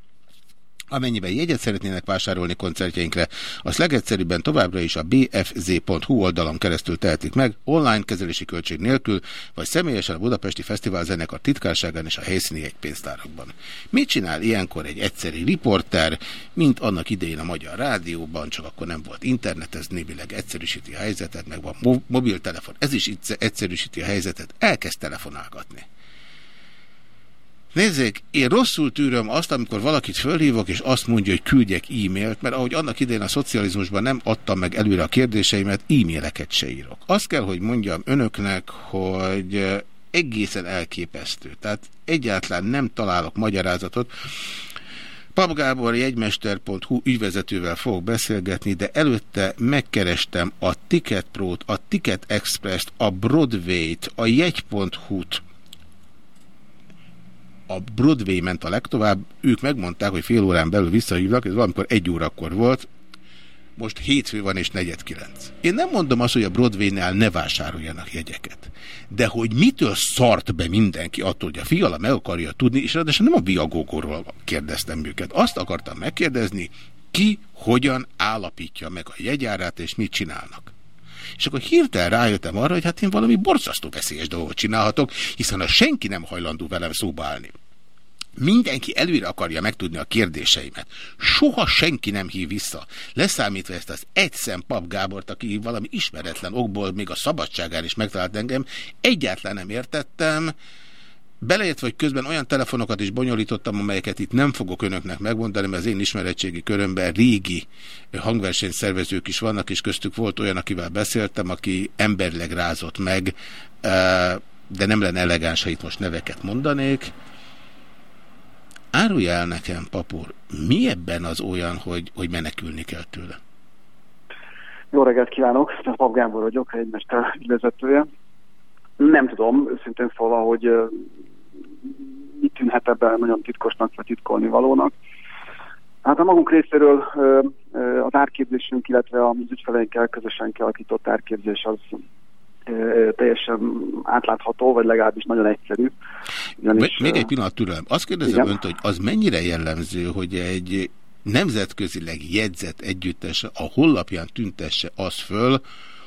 Amennyiben jegyet szeretnének vásárolni koncertjeinkre, az legegyszerűbben továbbra is a bfz.hu oldalon keresztül tehetik meg, online kezelési költség nélkül, vagy személyesen a Budapesti Fesztivál zenekar titkárságán és a helyszíni egy pénztárakban. Mit csinál ilyenkor egy egyszerű riporter, mint annak idején a Magyar Rádióban, csak akkor nem volt internet, ez némileg egyszerűsíti a helyzetet, meg van mo mobiltelefon, ez is egyszerűsíti a helyzetet, elkezd telefonálgatni. Nézzék, én rosszul tűröm azt, amikor valakit fölhívok, és azt mondja, hogy küldjek e-mailt, mert ahogy annak idején a szocializmusban nem adtam meg előre a kérdéseimet, e-maileket se írok. Azt kell, hogy mondjam önöknek, hogy egészen elképesztő. Tehát egyáltalán nem találok magyarázatot. Pap Gábor jegymester.hu ügyvezetővel fogok beszélgetni, de előtte megkerestem a Ticket Pro-t, a Ticket Express-t, a Broadway-t, a jegy.hu-t, a Broadway ment a legtovább, ők megmondták, hogy fél órán belül visszahívnak, ez valamikor egy órakor volt, most hétfő van és negyed kilenc. Én nem mondom azt, hogy a Broadway-nál ne vásároljanak jegyeket. De hogy mitől szart be mindenki attól, hogy a fiala meg akarja tudni, és ráadásul nem a Viagókorról kérdeztem őket. Azt akartam megkérdezni, ki hogyan állapítja meg a jegyárát, és mit csinálnak. És akkor hirtelen rájöttem arra, hogy hát én valami borzasztó veszélyes dolgot csinálhatok, hiszen ha senki nem hajlandó velem szóba állni, mindenki előre akarja megtudni a kérdéseimet. Soha senki nem hív vissza. Leszámítva ezt az egy szem pap Gábort, aki valami ismeretlen okból még a szabadságán is megtalált engem, egyáltalán nem értettem, Beleértve, hogy közben olyan telefonokat is bonyolítottam, amelyeket itt nem fogok önöknek megmondani, mert az én ismeretségi körömben régi hangversenyszervezők is vannak, és köztük volt olyan, akivel beszéltem, aki emberleg rázott meg, de nem lenne elegáns, ha itt most neveket mondanék. Árulja el nekem, papúr, mi ebben az olyan, hogy, hogy menekülni kell tőle? Jó reggelt kívánok, Pap Gábor vagyok, egymester ügyvezetője. Nem tudom, őszintén szólva, hogy mit tűnhet ebben nagyon titkosnak vagy titkolni valónak. Hát a magunk részéről az árképzésünk, illetve a ügyfeleinkkel közösen kialakított árképzés az teljesen átlátható, vagy legalábbis nagyon egyszerű. Ugyanis, Még egy pillanat türelem. Azt kérdezem igen? önt, hogy az mennyire jellemző, hogy egy nemzetközileg jegyzett együttes a hollapján tüntesse az föl,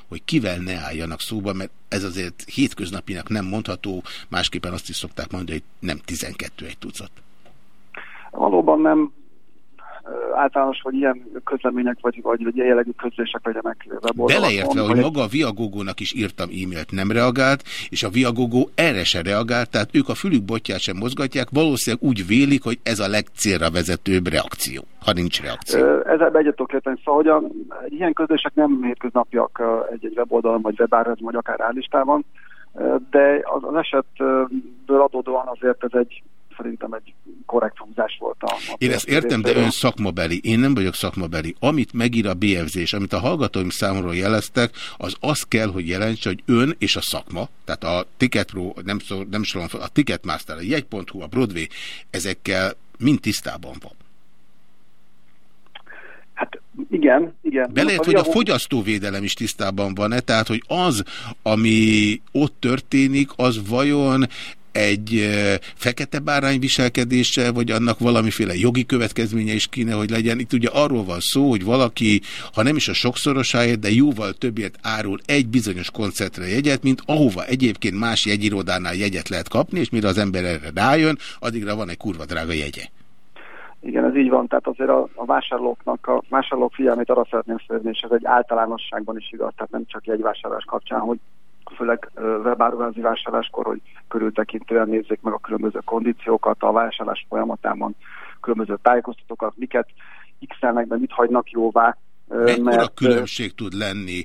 hogy kivel ne álljanak szóba, mert ez azért hétköznapinak nem mondható, másképpen azt is szokták mondani, hogy nem 12 egy tucat. Valóban nem általános, hogy ilyen közlemények vagy, vagy, vagy ilyen jellegű közlések legyenek. Beleértve, hogy maga a Viagogónak is írtam e-mailt, nem reagált, és a Viagogó erre se reagált, tehát ők a fülük botját sem mozgatják, valószínűleg úgy vélik, hogy ez a legcélra vezetőbb reakció, ha nincs reakció. Ezzel egyet tudok érteni, szóval, hogy a, ilyen közlések nem hétköznapiak egy-egy weboldalon, vagy webáron, vagy akár állistában, de az, az esetből adódóan azért ez egy szerintem egy korrekt húzás volt. A, a Én ezt értem, de ön szakmabeli. Én nem vagyok szakmabeli. Amit megír a BFZ, amit a hallgatóim számomra jeleztek, az azt kell, hogy jelentse, hogy ön és a szakma, tehát a Ticketpro, nem, szó, nem sorolom, a Ticketmaster, a jegy.hu, a Broadway, ezekkel mind tisztában van. Hát igen, igen. Belejött, hogy a fogyasztóvédelem is tisztában van-e, tehát hogy az, ami ott történik, az vajon egy fekete bárány viselkedése, vagy annak valamiféle jogi következménye is kéne, hogy legyen. Itt ugye arról van szó, hogy valaki, ha nem is a sokszorosáért, de jóval többért árul egy bizonyos koncertre jegyet, mint ahova egyébként más jegyirodánál jegyet lehet kapni, és mire az ember erre rájön, addigra van egy kurva drága jegye. Igen, ez így van, tehát azért a, a vásárlóknak, a vásárlók figyelmét arra szeretném szerzni, és ez egy általánosságban is igaz, tehát nem csak egy vásárlás kapcsán, hogy főleg webáruházi vásárláskor, hogy körültekintően nézzék meg a különböző kondíciókat a vásárlás folyamatában, különböző tájékoztatókat, miket x be, mit hagynak jóvá. Mekkora különbség tud lenni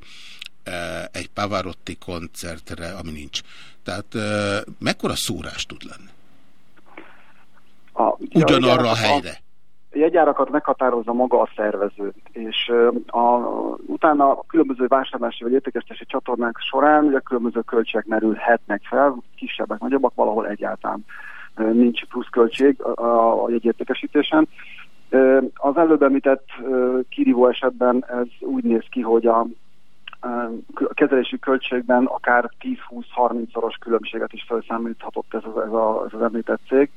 egy Pavarotti koncertre, ami nincs? Tehát mekkora szórás tud lenni? A, Ugyanarra a helyre? Jegyárakat meghatározza maga a szervező, és a, utána a különböző vásárlási vagy értékesítési csatornák során ugye különböző költségek merülhetnek fel, kisebbek, nagyobbak, valahol egyáltalán nincs plusz költség a, a jegyértékesítésen. Az előbb említett kirívó esetben ez úgy néz ki, hogy a, a kezelési költségben akár 10-20-30 szoros különbséget is felszámíthatott ez, az, ez, a, ez az említett cég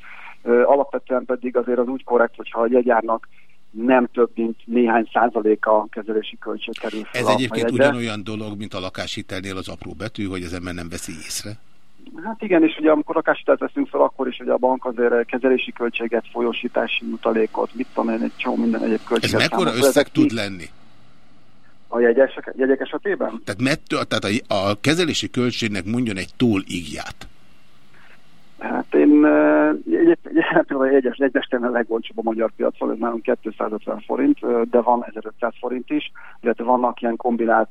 alapvetően pedig azért az úgy korrekt, hogyha a jegyárnak nem több, mint néhány százaléka kezelési költség kerül fel. Ez egyébként ugyanolyan dolog, mint a lakáshitelnél az apró betű, hogy az ember nem veszi észre? Hát igen, és ugye amikor lakáshitelt veszünk fel, akkor is ugye a bank azért kezelési költséget, folyosítási mutalékot, mit tudom én, egy csomó minden egyéb költséget. Ez mekkora összeg tud lenni? A jegyek esetében? Tehát, mettől, tehát a, a kezelési költségnek mondjon egy túl ígját. Hát én egy, egy, egy egyes egyestem a legolcsóbb a magyar piacon, ez nálunk 250 forint, de van 1500 forint is, illetve vannak ilyen kombinált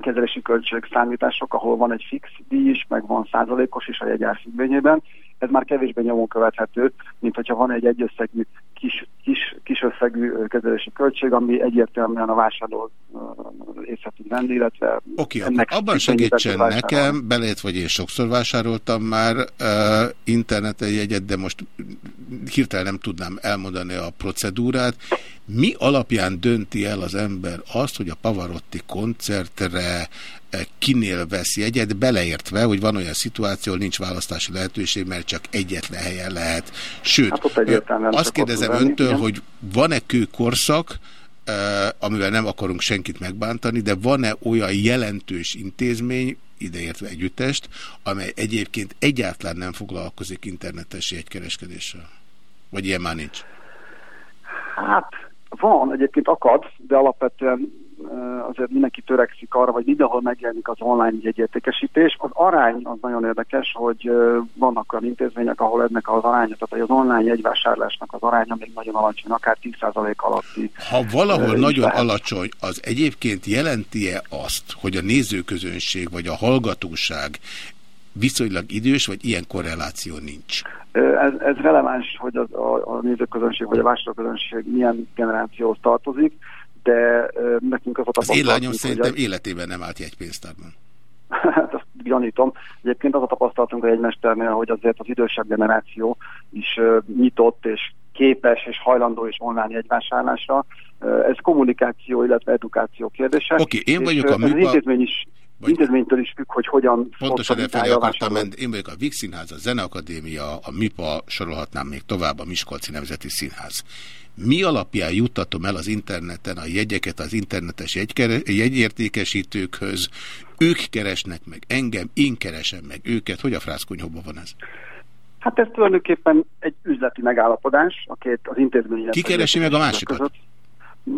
kezelési költség számítások, ahol van egy fix díj is, meg van százalékos is a jegyár függvényében, ez már kevésbé nyomon követhető, mint hogyha van egy egyösszegű kis, kis, kis összegű kezelési költség, ami egyértelműen a vásárló észre tud venni, illetve Oké, okay, ennek abban segítsen nekem, belét vagy én sokszor vásároltam már uh, interneten jegyet, de most hirtelen nem tudnám elmondani a procedúrát. Mi alapján dönti el az ember azt, hogy a Pavarotti koncertre kinél vesz jegyet, beleértve, hogy van olyan szituáció, nincs választási lehetőség, mert csak egyetlen helyen lehet. Sőt, hát azt kérdezem öntől, venni, hogy van-e kőkorszak, amivel nem akarunk senkit megbántani, de van-e olyan jelentős intézmény, ideértve együttest, amely egyébként egyáltalán nem foglalkozik internetes jegykereskedéssel? Vagy ilyen már nincs? Hát van, egyébként akad, de alapvetően azért mindenki törekszik arra, hogy mindenhol megjelenik az online jegyértékesítés. Az arány az nagyon érdekes, hogy vannak olyan intézmények, ahol ennek az aránya, tehát az online jegyvásárlásnak az aránya még nagyon alacsony, akár 10% alatti. Ha valahol nagyon lehet. alacsony, az egyébként jelenti-e azt, hogy a nézőközönség vagy a hallgatóság viszonylag idős, vagy ilyen korreláció nincs? Ez, ez releváns, hogy a, a, a nézőközönség vagy a vásárlóközönség milyen generációhoz tartozik de nekünk az a Az én lányom szerintem hogy életében nem állt jegypénztárban. hát azt gyanítom. Egyébként az a tapasztalatunk a jegymesternél, hogy azért az idősebb generáció is uh, nyitott és képes és hajlandó és online jegyvásárlásra. Ez kommunikáció, illetve edukáció kérdése. Oké, okay, én vagyok a műpa... Az intézmény is vagy intézménytől is függ, hogy hogyan... Pontosan elfelé akartam menni. Én vagyok a Vix Színház, a Zeneakadémia, a MIPA, sorolhatnám még tovább, a Miskolci Nemzeti Színház mi alapján juttatom el az interneten a jegyeket az internetes jegyértékesítőkhöz, ők keresnek meg engem, én keresem meg őket, hogy a frászkonyhóban van ez? Hát ez tulajdonképpen egy üzleti megállapodás, a két, az intézmény. Ki keresi meg a másikat? Között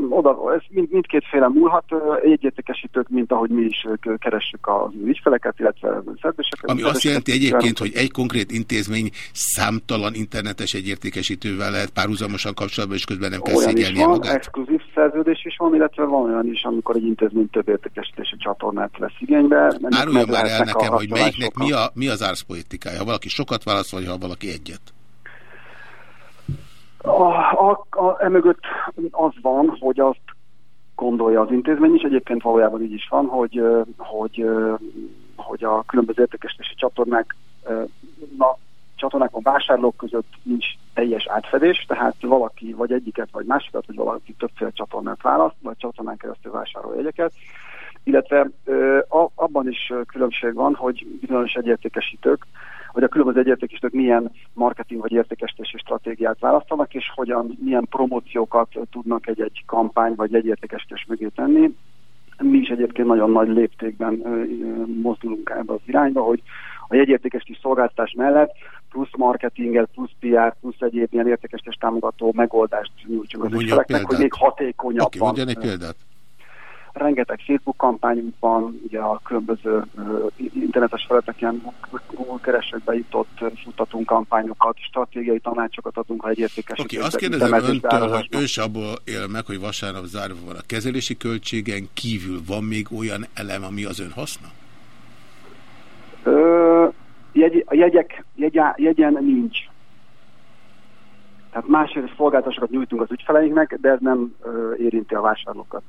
oda, ez mind, mindkétféle múlhat, egyértékesítők, mint ahogy mi is keressük az ügyfeleket, illetve szerzéseket. Ami azt jelenti egyébként, hogy egy konkrét intézmény számtalan internetes egyértékesítővel lehet párhuzamosan kapcsolatban, és közben nem kell szégyelnie magát? exkluzív szerződés is van, illetve van olyan is, amikor egy intézmény több értékesítési csatornát vesz igénybe. Áruljon már el nekem, hogy melyiknek mi, a, mi az árszpolitikája, ha valaki sokat válaszol, vagy ha valaki egyet. A, a, a, emögött az van, hogy azt gondolja az intézmény is, egyébként valójában így is van, hogy, hogy, hogy a különböző értékesítési csatornák na, csatornákon vásárlók között nincs teljes átfedés, tehát valaki vagy egyiket, vagy másikat, vagy valaki többféle csatornát választ, vagy csatornán keresztül vásárol jegyeket, illetve abban is különbség van, hogy bizonyos egyértékesítők hogy a különböző egyértékesítők milyen marketing vagy értékesítési stratégiát választanak, és hogyan, milyen promóciókat tudnak egy-egy kampány vagy egy értékesítés mögé tenni. Mi is egyébként nagyon nagy léptékben mozdulunk ebbe az irányba, hogy a jegyértékesítés szolgáltatás mellett plusz marketinget, plusz PR, plusz egyéb ilyen értékesítés támogató megoldást nyújtsunk az ügyfeleknek, hogy még hatékonyabban. Oké, egy példát rengeteg Facebook kampányunk van, ugye a különböző internetes felületeken Google keresőkbe jutott futtatunk kampányokat, stratégiai tanácsokat adunk, ha egy értékes. Oké, okay, azt kérdezem öntől, hogy ő is abból él meg, hogy vasárnap zárva van a kezelési költségen kívül van még olyan elem, ami az ön haszna? Ö, jegy, a jegyek, jegyá, jegyen nincs. Tehát más szolgáltatásokat nyújtunk az ügyfeleinknek, de ez nem ö, érinti a vásárlókat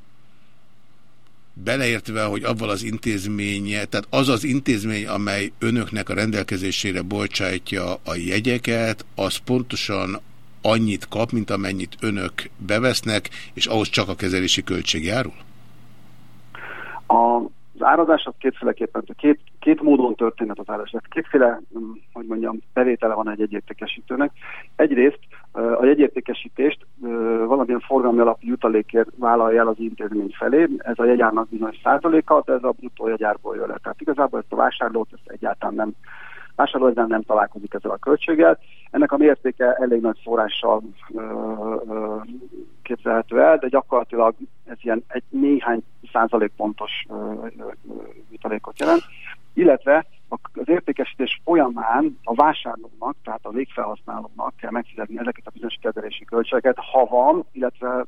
beleértve, hogy avval az intézménye, tehát az az intézmény, amely önöknek a rendelkezésére bocsájtja a jegyeket, az pontosan annyit kap, mint amennyit önök bevesznek, és ahhoz csak a kezelési költség járul? A az árazás az kétféleképpen, két, két módon történhet az árazás. Kétféle, mm, hogy mondjam, bevétele van egy egyértékesítőnek. Egyrészt a jegyértékesítést valamilyen forgalmi alapú jutalékért vállalja el az intézmény felé. Ez a jegyárnak bizonyos százaléka, de ez a bruttó jegyárból jön le. Tehát igazából ezt a vásárlót ezt egyáltalán nem vásárló nem találkozik ezzel a költséggel. Ennek a mértéke elég nagy forrással ö, ö, képzelhető el, de gyakorlatilag ez ilyen egy néhány százalékpontos jutalékot jelent. Illetve az értékesítés folyamán a vásárlónak, tehát a végfelhasználónak kell megfizetni ezeket a bizonyos kezelési költségeket, ha van, illetve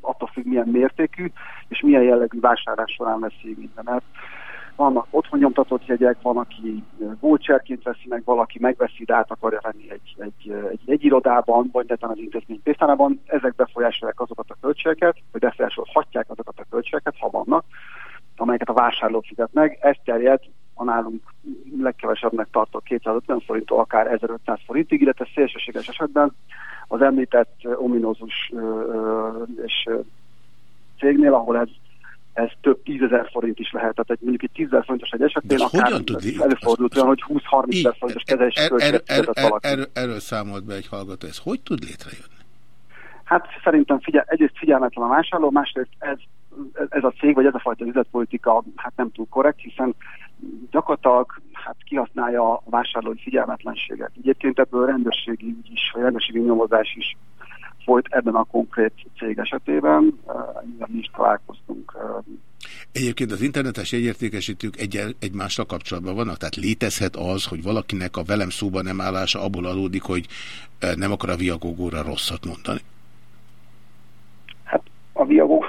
attól függ milyen mértékű, és milyen jellegű vásárlás során lesz igénybe. Mert vannak otthon nyomtatott jegyek, van, aki voucherként veszi meg, valaki megveszi, de át akarja venni egy, egy, egy, egy irodában, vagy netán az intézmény pénztárában. Ezek befolyásolják azokat a költségeket, vagy befolyásolhatják azokat a költségeket, ha vannak, amelyeket a vásárló fizet meg. Ez terjed a nálunk legkevesebbnek tartott 250 forinttól akár 1500 forintig, illetve szélsőséges esetben az említett ominózus és cégnél, ahol ez ez több tízezer forint is lehet. Tehát egy, mondjuk egy tízezer forintos egy esetén akár tudni? előfordult olyan, hogy 20-30 ezer forintos kezelési er, er, er, er, er, Erről számolt be egy hallgató. Ez hogy tud létrejönni? Hát szerintem figyel, egyrészt figyelmetlen a vásárló, másrészt ez, ez a cég, vagy ez a fajta üzletpolitika hát nem túl korrekt, hiszen gyakorlatilag hát kihasználja a vásárlói figyelmetlenséget. Egyébként ebből rendőrségi ügy is, vagy rendőrségi nyomozás is folyt ebben a konkrét cég esetében. Mi is találkoztunk. Egyébként az internetes jegyértékesítők egy, egymással kapcsolatban vannak, tehát létezhet az, hogy valakinek a velem szóban nem állása abból adódik, hogy nem akar a viagógóra rosszat mondani? Hát a viagógóra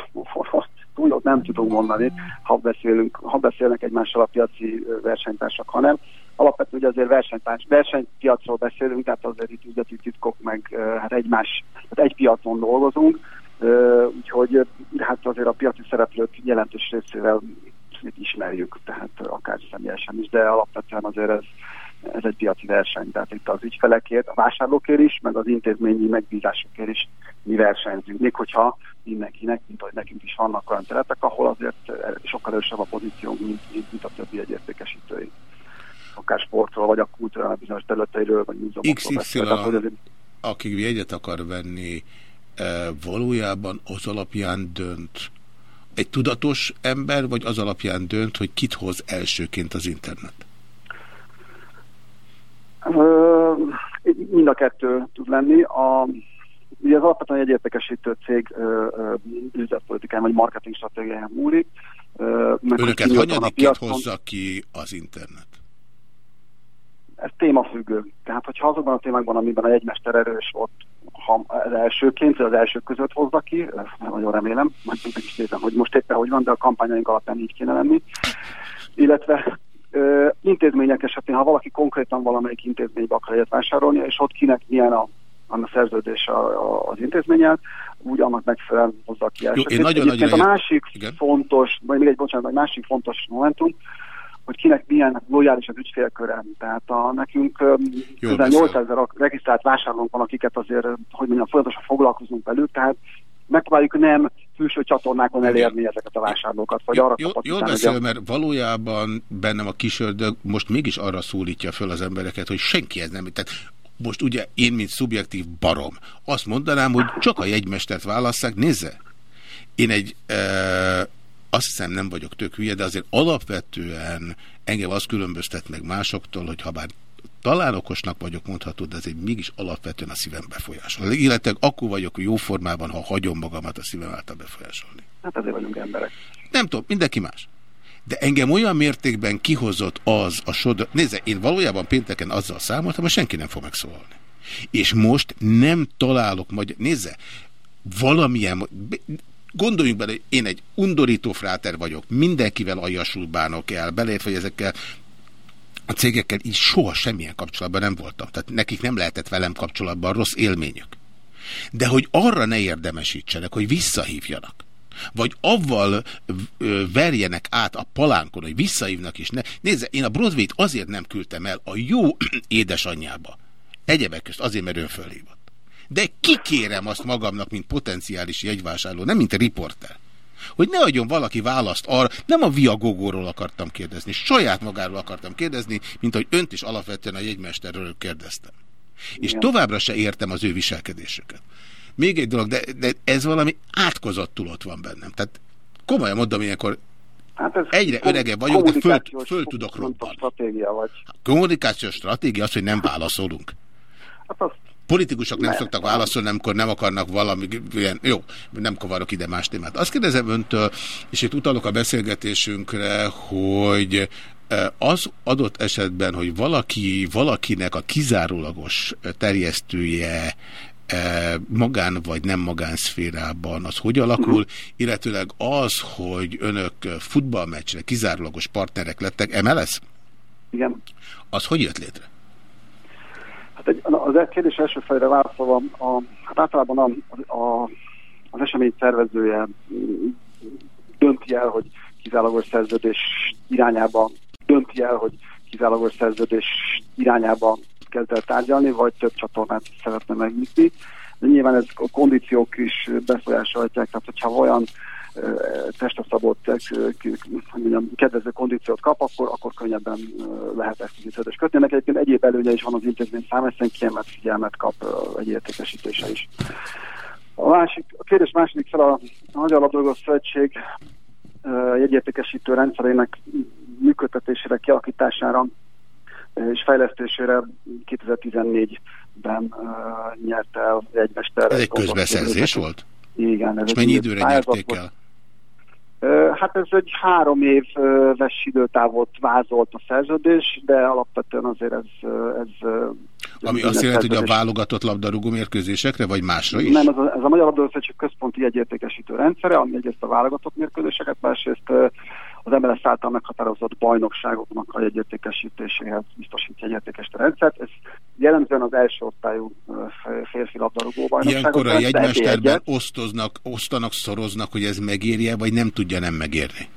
túl nem tudunk mondani, ha, beszélünk, ha beszélnek egymással a piaci versenytársak, hanem alapvetően ugye azért versenytárs, versenypiacról beszélünk, tehát azért itt üzleti titkok, meg hát egymás, tehát egy piacon dolgozunk, úgyhogy hát azért a piaci szereplők jelentős részével ismerjük, tehát akár személyesen is, de alapvetően azért ez, ez egy piaci verseny, tehát itt az ügyfelekért, a vásárlókért is, meg az intézményi megbízásokért is mi versenyzünk, még hogyha mindenkinek, mint hogy nekünk is vannak olyan területek, ahol azért sokkal erősebb a pozíciónk, mint, mint, mint a többi egyértékesítői akár sportról, vagy a kultúrának bizonyos területeiről, vagy múzeumokról. XY, azért... aki jegyet akar venni, e, valójában az alapján dönt, egy tudatos ember, vagy az alapján dönt, hogy kit hoz elsőként az internet? Mind a kettő tud lenni. A, ugye az alapvetően egy értékesítő cég üzletpolitikán vagy marketing stratégiáján múlik. Önöket hanyadikként hozza ki az internet? ez témafüggő. Tehát, hogyha azokban a témákban, amiben a egymester erős, ott ha az elsőként, az elsők között hozza ki, ezt nagyon remélem, majd meg is nézem, hogy most éppen hogy van, de a kampányaink alapján így kéne lenni. Illetve ö, intézmények esetén, ha valaki konkrétan valamelyik intézménybe akar egyet vásárolni, és ott kinek milyen a, a szerződés a, az intézményel, úgy annak megfelelően hozza ki. Jó, én nagyon, nagyon a másik igen. fontos, vagy még egy bocsánat, egy másik fontos momentum, hogy kinek milyen lojális az ügyfélköre. Tehát a, nekünk közel 8000 regisztrált vásárlónk van, akiket azért, hogy mondjam, folyamatosan foglalkozunk velük, tehát megpróbáljuk nem külső csatornákon elérni ezeket a vásárlókat, vagy arra jó, Jól beszél, a... mert valójában bennem a kisördög most mégis arra szólítja föl az embereket, hogy senki ez nem... Tehát most ugye én, mint szubjektív barom, azt mondanám, hogy csak a jegymestert válasszák, nézze, én egy azt hiszem nem vagyok tök hülye, de azért alapvetően engem az különböztet meg másoktól, hogy ha bár talán okosnak vagyok, mondható, de azért mégis alapvetően a szívem befolyásol. Illetve akkor vagyok jó formában, ha hagyom magamat a szívem által befolyásolni. Hát azért vagyunk emberek. Nem tudom, mindenki más. De engem olyan mértékben kihozott az a sod... Nézze, én valójában pénteken azzal számoltam, hogy senki nem fog megszólalni. És most nem találok magyar... Nézze, valamilyen... Gondoljunk bele, én egy undorító fráter vagyok, mindenkivel aljasul bánok el, beleértve, hogy ezekkel a cégekkel így soha semmilyen kapcsolatban nem voltam. Tehát nekik nem lehetett velem kapcsolatban rossz élményük. De hogy arra ne érdemesítsenek, hogy visszahívjanak. Vagy avval verjenek át a palánkon, hogy visszahívnak is. Ne. Nézze, én a Broadway-t azért nem küldtem el a jó édesanyjába. Egyebek közt azért, mert ön fölhívott de kikérem azt magamnak, mint potenciális jegyvásárló, nem mint riporter. Hogy ne adjon valaki választ arra, nem a Viagogóról akartam kérdezni, saját magáról akartam kérdezni, mint hogy önt is alapvetően a jegymesterről kérdeztem. És Igen. továbbra se értem az ő viselkedésüket. Még egy dolog, de, de ez valami átkozottul ott van bennem. Tehát komolyan mondom, ilyenkor Hát ez egyre öregebb vagyok, de föl, föl tudok robbanni. Stratégia vagy. Kommunikációs stratégia az, hogy nem válaszolunk. Hát azt Politikusok nem, nem szoktak válaszolni, amikor nem akarnak valami, ilyen, jó, nem kavarok ide más témát. Azt kérdezem öntől, és itt utalok a beszélgetésünkre, hogy e, az adott esetben, hogy valaki, valakinek a kizárólagos terjesztője e, magán vagy nem magánszférában az hogy alakul, -huh. illetőleg az, hogy önök futballmeccsre kizárólagos partnerek lettek, MLS? Igen. Az hogy jött létre? Hát egy, az egy kérdés első fejre válaszolva, a, hát általában a, a, az esemény szervezője dönti el, hogy kizárólagos szerződés irányába dönti el, hogy kizárólagos szerződés irányába kezd el tárgyalni, vagy több csatornát szeretne megnyitni. De nyilván ez a kondíciók is befolyásolhatják, tehát hogyha olyan testre szabott mondjam, kedvező kondíciót kap, akkor, akkor könnyebben lehet ezt az kötni. Ennek egyébként egyéb előnye is van az intézmény számára, hiszen kiemelt figyelmet kap egy értékesítése is. A, másik, a kérdés második fel a, a Magyar Labdarúgó Szövetség jegyértékesítő rendszerének működtetésére, kialakítására és fejlesztésére 2014-ben uh, nyert el egy mester. Ez egy közbeszerzés volt? Igen. Ez és mennyi időre nyerték el? Hát ez egy három éves időtávot vázolt a szerződés, de alapvetően azért ez... ez Ami azt jelenti, hogy a válogatott labdarúgó mérkőzésekre, vagy másra is? Nem, ez a, ez a Magyar Labdarúgó központi egyértékesítő rendszere, ami egyrészt a válogatott mérkőzéseket, másrészt az MLS által meghatározott bajnokságoknak a jegyértékesítéséhez biztosít jegyértékesítő rendszert. Ez jellemzően az első osztályú férfi labdarúgó bajnokságok. Ilyenkor a jegymesterben osztoznak, osztanak, szoroznak, hogy ez megérje, vagy nem tudja nem megérni?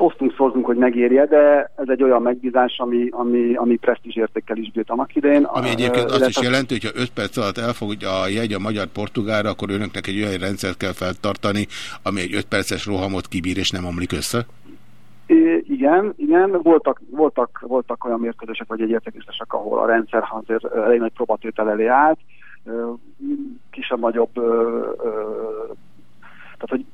Hát osztunk, szorzunk, hogy megérje, de ez egy olyan megbízás, ami, ami, ami értékkel is bírt annak idején. Ami egyébként azt is jelenti, hogy ha 5 perc alatt elfogja a jegy a magyar-portugálra, akkor önöknek egy olyan rendszert kell feltartani, ami egy 5 perces rohamot kibír és nem omlik össze? Igen, igen, voltak, voltak, voltak olyan mérkőzések, vagy egy értékesítések, ahol a rendszer azért elég nagy próbatétel elé állt, kisebb-nagyobb, tehát hogy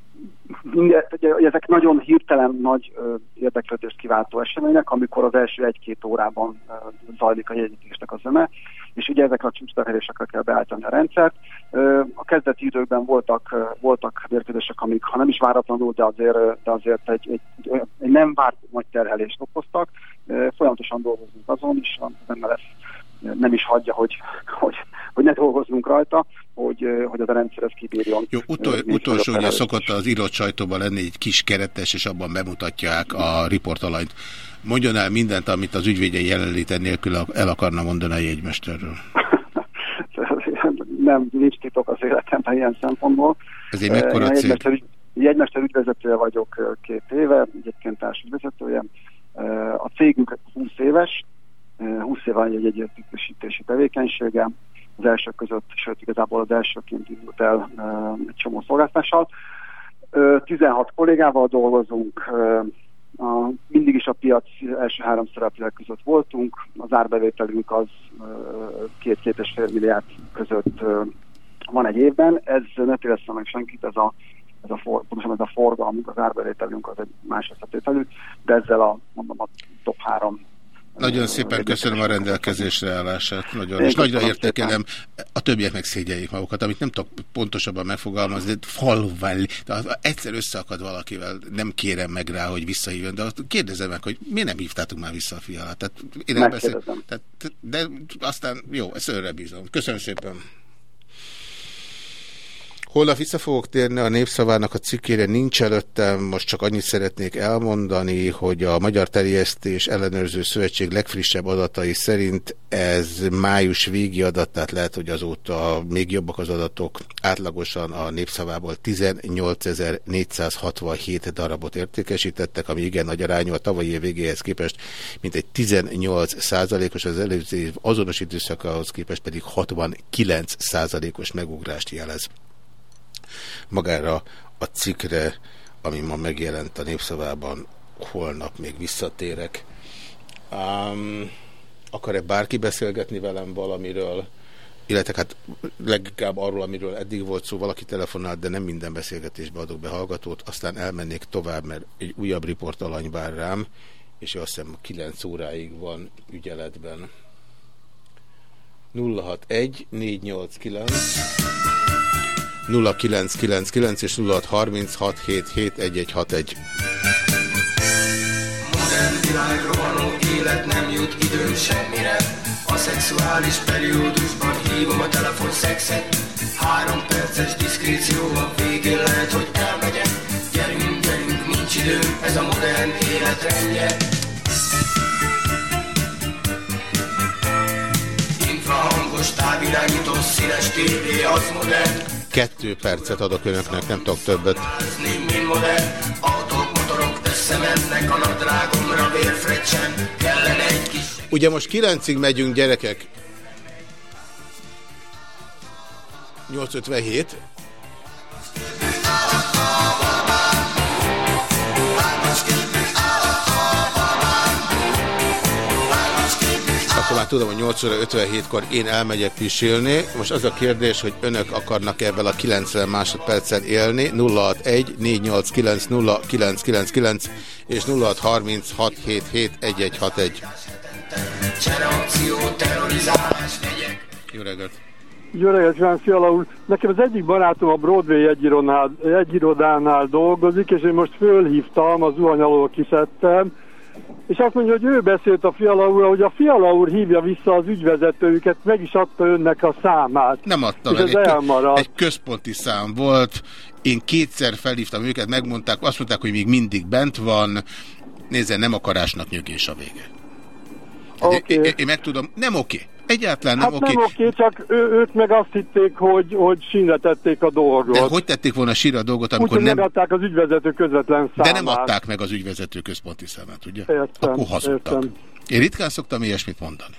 ugye, ezek nagyon hirtelen nagy ö, érdeklődést kiváltó események, amikor az első egy-két órában ö, zajlik a jegyzésnek az öme, és ugye ezekre a csúcsterhelésekre kell beállítani a rendszert. Ö, a kezdeti időkben voltak, ö, voltak mérkőzések, amik ha nem is váratlanul, de azért, de azért egy, egy, egy nem várt nagy terhelést okoztak. Ö, folyamatosan dolgozunk azon, és benne lesz nem is hagyja, hogy, hogy, hogy ne dolgozzunk rajta, hogy, hogy az a rendszer ez kibírjon. Jó, utol, utolsó, ugye szokott az írott sajtóban lenni egy kis keretes, és abban bemutatják a riportalanyt. Mondjon el mindent, amit az ügyvédje jelenléten nélkül el akarna mondani a jegymesterről. nem, nincs titok az életemben ilyen szempontból. Ez egy mekkora cég? Jegymester, jegymester ügyvezetője vagyok két éve, egyébként társügyvezetője. A cégünk 20 éves, 20 éve egy egyértékesítési tevékenysége, az elsők között, sőt igazából az elsőként indult el egy csomó szolgáltással. 16 kollégával dolgozunk, mindig is a piac első három szereplők között voltunk, az árbevételünk az két-két és fél milliárd között van egy évben, ez ne téveszem meg senkit, ez a, ez a, for, pontosan ez a forgalmunk, az árbevételünk az egy más összetételű, de ezzel a, mondom, a top három nagyon szépen köszönöm a rendelkezésre állását, nagyon, és nagyra értékelem, a többiek meg szégyeljék magukat, amit nem tudok pontosabban megfogalmazni, de falván, egyszer összeakad valakivel, nem kérem meg rá, hogy visszahívjon, de kérdezem meg, hogy miért nem hívtátok már vissza a fialát? Tehát én nem beszél, tehát, de aztán jó, ezt önre bízom. Köszönöm szépen. Holnap vissza fogok térni a népszavának a cikkére, nincs előttem, most csak annyit szeretnék elmondani, hogy a Magyar Terjesztés Ellenőrző Szövetség legfrissebb adatai szerint ez május végi adat, tehát lehet, hogy azóta még jobbak az adatok, átlagosan a népszavából 18.467 darabot értékesítettek, ami igen nagy arányú a tavalyi év végéhez képest, mint egy 18 százalékos, az előző azonos időszakához képest pedig 69 százalékos megugrást jelez magára a cikkre, ami ma megjelent a népszavában, holnap még visszatérek. Um, Akar-e bárki beszélgetni velem valamiről? Illetve hát leginkább arról, amiről eddig volt szó, valaki telefonált, de nem minden beszélgetésbe adok be hallgatót, aztán elmennék tovább, mert egy újabb riportalany vár rám, és azt hiszem 9 óráig van ügyeletben. 061 489 0999 és 0636771161. Modern világ rohanó élet nem jut időn semmire. A szexuális periódusban hívom a telefon szexet Három perces diszkréció a végén lehet, hogy elmegyek Gyerünk, gyerünk, nincs idő, ez a modern életrendje Távirányító színes tévé az modern Kettő percet adok önöknek, nem tudok többet. Mint modern, autók, motorok összemennek a nadrágomra vérfrecsen, kellene egy kis... Ugye most kilencig megyünk, gyerekek. 857. már tudom, hogy 8 óra 57-kor én elmegyek pisilni. Most az a kérdés, hogy önök akarnak ebben a 90 másodpercen élni. 061 489 0999 és 0636771161. Jó reggelt! Jó reggelt, Iván Fiala úr! Nekem az egyik barátom a Broadway egyirodánál, egyirodánál dolgozik, és én most fölhívtam, az zuhany alól kiszedtem, és azt mondja, hogy ő beszélt a Fiala úr, hogy a Fiala úr hívja vissza az ügyvezetőjüket, meg is adta önnek a számát. Nem adta és meg, ez egy, elmaradt. egy központi szám volt. Én kétszer felhívtam őket, megmondták, azt mondták, hogy még mindig bent van. Nézze, nem akarásnak nyögés a vége. Okay. Én, én, én meg tudom, nem oké. Egyáltalán nem Hát oké. nem oké, csak ő, ők meg azt hitték, hogy, hogy sínre tették a dolgot. De hogy tették volna síra a dolgot, amikor Úgyhogy nem... megadták az ügyvezető közvetlen De számát. nem adták meg az ügyvezető központi számát, ugye? Értem, Akkor hazudtak. értem. Én ritkán szoktam ilyesmit mondani.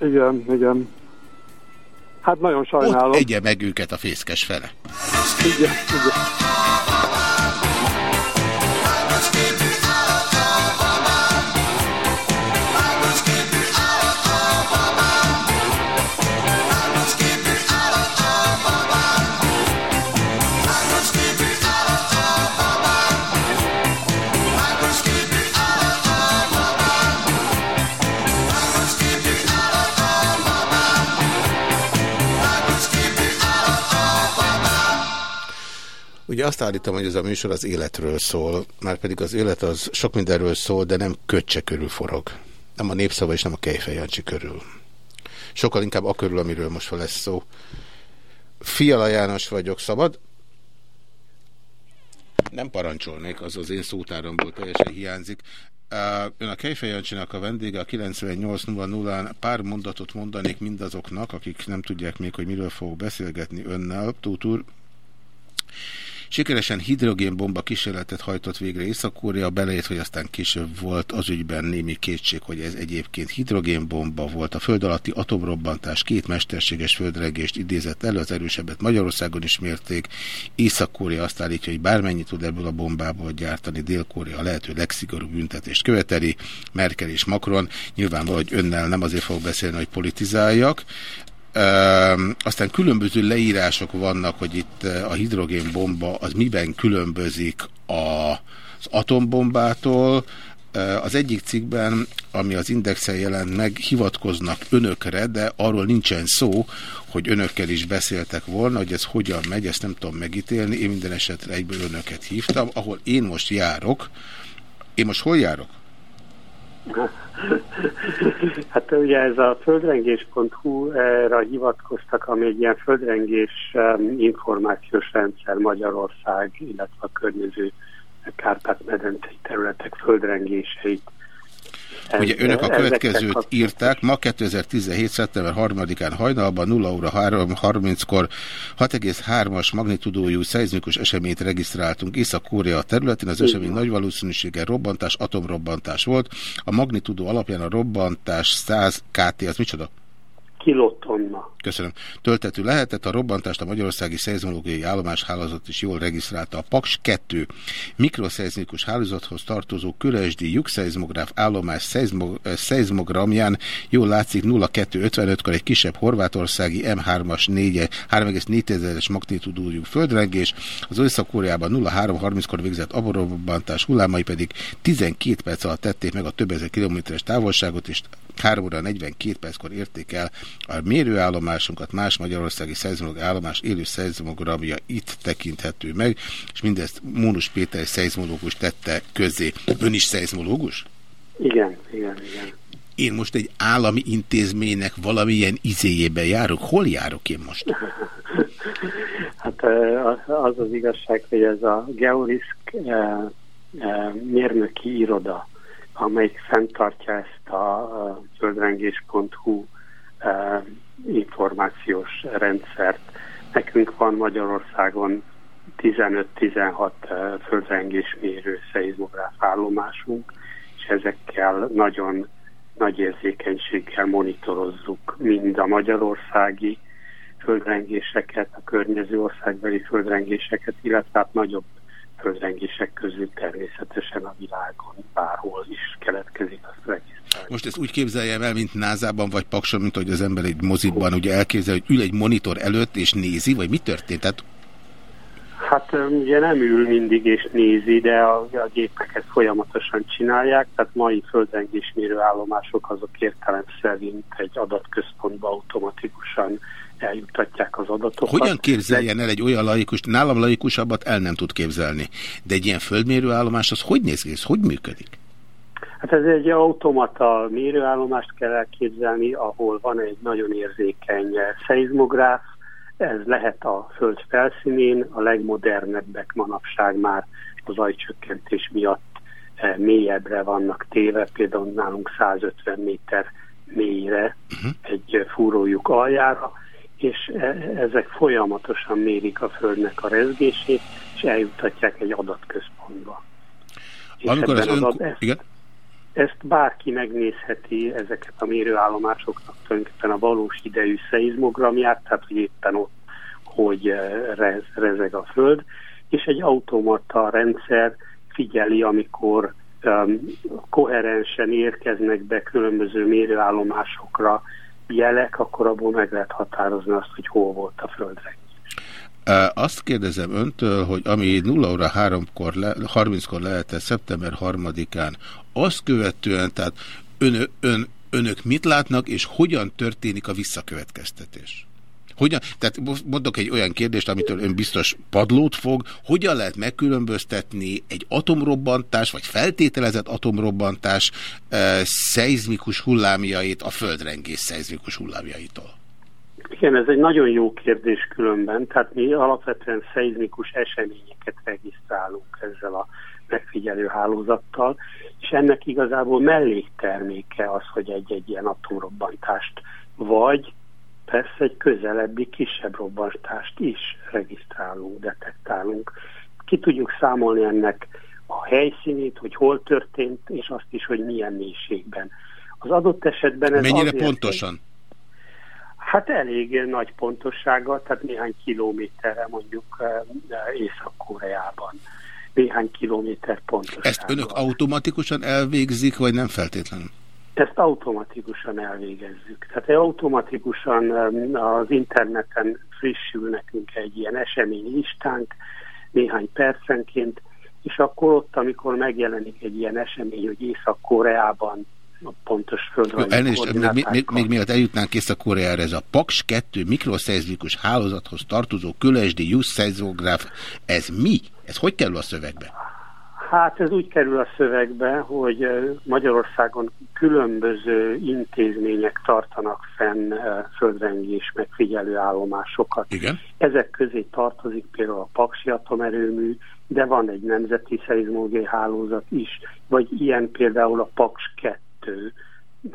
Igen, igen. Hát nagyon sajnálom. Ott egye meg őket a fészkes fele. Igen, igen. Ugye azt állítom, hogy ez a műsor az életről szól, már pedig az élet az sok mindenről szól, de nem kötse körül forog. Nem a népszava és nem a Kejfej Jancsi körül. Sokkal inkább a körül, amiről most van lesz szó. Fiala János vagyok, szabad? Nem parancsolnék, az az én szótáromból teljesen hiányzik. Ön a Kejfej Jancsinak a vendége, a 98.00-án pár mondatot mondanék mindazoknak, akik nem tudják még, hogy miről fogok beszélgetni önnel. Tóth úr, Sikeresen hidrogénbomba kísérletet hajtott végre Észak-Korea, belejött, hogy aztán később volt az ügyben némi kétség, hogy ez egyébként hidrogénbomba volt. A föld alatti atomrobbantás két mesterséges földregést idézett elő, az erősebbet Magyarországon is mérték. Észak-Korea azt állítja, hogy bármennyit tud ebből a bombából gyártani, Dél-Korea lehető legszigorúbb büntetést követeli. Merkel és Macron nyilvánvaló, hogy önnel nem azért fog beszélni, hogy politizáljak. Aztán különböző leírások vannak, hogy itt a hidrogénbomba az miben különbözik a, az atombombától. Az egyik cikkben, ami az indexen jelent meg, hivatkoznak önökre, de arról nincsen szó, hogy önökkel is beszéltek volna, hogy ez hogyan megy, ezt nem tudom megítélni. Én minden esetre egyből önöket hívtam, ahol én most járok. Én most hol járok? Hát ugye ez a földrengés.hu-ra hivatkoztak, ami egy ilyen földrengés információs rendszer Magyarország, illetve a környező Kárpát-medencei területek földrengéseit. Ugye Ez- önök a következőt kapcsolatos- írták, ma 2017. szeptember 3-án hajnalban 0 óra 3.30-kor 6,3-as magnitudójú szeizmikus eseményt regisztráltunk Észak-Korea területén. Az esemény nagy valószínűséggel robbantás, atomrobbantás volt. A magnitudó alapján a robbantás 100 KT, az micsoda? kilotonna. Köszönöm. Töltető lehetett, a robbantást a Magyarországi Szeizmológiai Állomás Hálózat is jól regisztrálta. A PAKS 2 mikroszeizmikus hálózathoz tartozó kölesdi lyukszeizmográf állomás szeizmo, eh, szeizmogramján jól látszik 0255-kor egy kisebb horvátországi M3-as 4 3,4-es magnitudójú földrengés, az Észak-Koreában 0330-kor végzett aborobbantás hullámai pedig 12 perc alatt tették meg a több ezer kilométeres távolságot, és 3 óra 42 perckor érték el a mérőállomásunkat, más magyarországi szeizmológ állomás élő szeizmogramja itt tekinthető meg, és mindezt Mónus Péter szeizmológus tette közé. Ön is szeizmológus? Igen, igen, igen. én most egy állami intézménynek valamilyen izéjében járok. Hol járok én most? Hát az az igazság, hogy ez a Georisk mérnöki iroda, amelyik fenntartja ezt a földrengés.hu információs rendszert. Nekünk van Magyarországon 15-16 földrengésmérő szeizmográf állomásunk, és ezekkel nagyon nagy érzékenységgel monitorozzuk mind a magyarországi földrengéseket, a környező országbeli földrengéseket, illetve hát nagyobb földrengések közül természetesen a világon bárhol is keletkezik, azt regisztrálni. Most ezt úgy képzeljem el, mint Názában vagy Pakson, mint hogy az ember egy mozikban ugye elképzel, hogy ül egy monitor előtt és nézi, vagy mi történt? Tehát Hát ugye nem ül mindig és nézi, de a, a gépeket folyamatosan csinálják, tehát mai földrengésmérő állomások azok értelem szerint egy adatközpontba automatikusan eljutatják az adatokat. Hogyan képzeljen el egy olyan laikust, nálam laikusabbat el nem tud képzelni, de egy ilyen földmérő állomás az hogy néz ki, ez hogy működik? Hát ez egy automata mérőállomást kell elképzelni, ahol van egy nagyon érzékeny szeizmográf, ez lehet a föld felszínén, a legmodernebbek manapság már az ajcsökkentés miatt eh, mélyebbre vannak téve, például nálunk 150 méter mélyre uh-huh. egy fúrójuk aljára, és e, ezek folyamatosan mérik a Földnek a rezgését, és eljutatják egy adatközpontba. Amikor az ön... adat, ezt, Igen? Ezt bárki megnézheti, ezeket a mérőállomásoknak tulajdonképpen a valós idejű szeizmogramját, tehát hogy éppen ott, hogy e, rez, rezeg a Föld, és egy automata rendszer figyeli, amikor um, koherensen érkeznek be különböző mérőállomásokra jelek, akkor abból meg lehet határozni azt, hogy hol volt a földre. Azt kérdezem öntől, hogy ami 0 óra 3-kor, 30-kor lehetett szeptember 3-án, azt követően, tehát ön, ön, önök mit látnak, és hogyan történik a visszakövetkeztetés? Hogyan, tehát mondok egy olyan kérdést, amitől ön biztos padlót fog, hogyan lehet megkülönböztetni egy atomrobbantás, vagy feltételezett atomrobbantás e, szeizmikus hullámjait a földrengés szeizmikus hullámjaitól? Igen, ez egy nagyon jó kérdés különben. Tehát mi alapvetően szeizmikus eseményeket regisztrálunk ezzel a megfigyelő hálózattal, és ennek igazából mellékterméke az, hogy egy-egy ilyen atomrobbantást vagy persze egy közelebbi kisebb robbantást is regisztrálunk, detektálunk. Ki tudjuk számolni ennek a helyszínét, hogy hol történt, és azt is, hogy milyen mélységben. Az adott esetben ez Mennyire azért, pontosan? Hát elég nagy pontossággal, tehát néhány kilométerre mondjuk eh, Észak-Koreában. Néhány kilométer pontosan. Ezt önök automatikusan elvégzik, vagy nem feltétlenül? Ezt automatikusan elvégezzük. Tehát automatikusan az interneten frissül nekünk egy ilyen esemény listánk néhány percenként, és akkor ott, amikor megjelenik egy ilyen esemény, hogy Észak-Koreában a pontos földrajzi Elnézést, még, még, még mielőtt eljutnánk Észak-Koreára, ez a PAX 2 mikroszeizmikus hálózathoz tartozó külesdi Just ez mi? Ez hogy kerül a szövegbe? Hát ez úgy kerül a szövegbe, hogy Magyarországon különböző intézmények tartanak fenn földrengés megfigyelő állomásokat. Igen. Ezek közé tartozik például a Paksi atomerőmű, de van egy nemzeti szeizmológiai hálózat is, vagy ilyen például a Paks 2,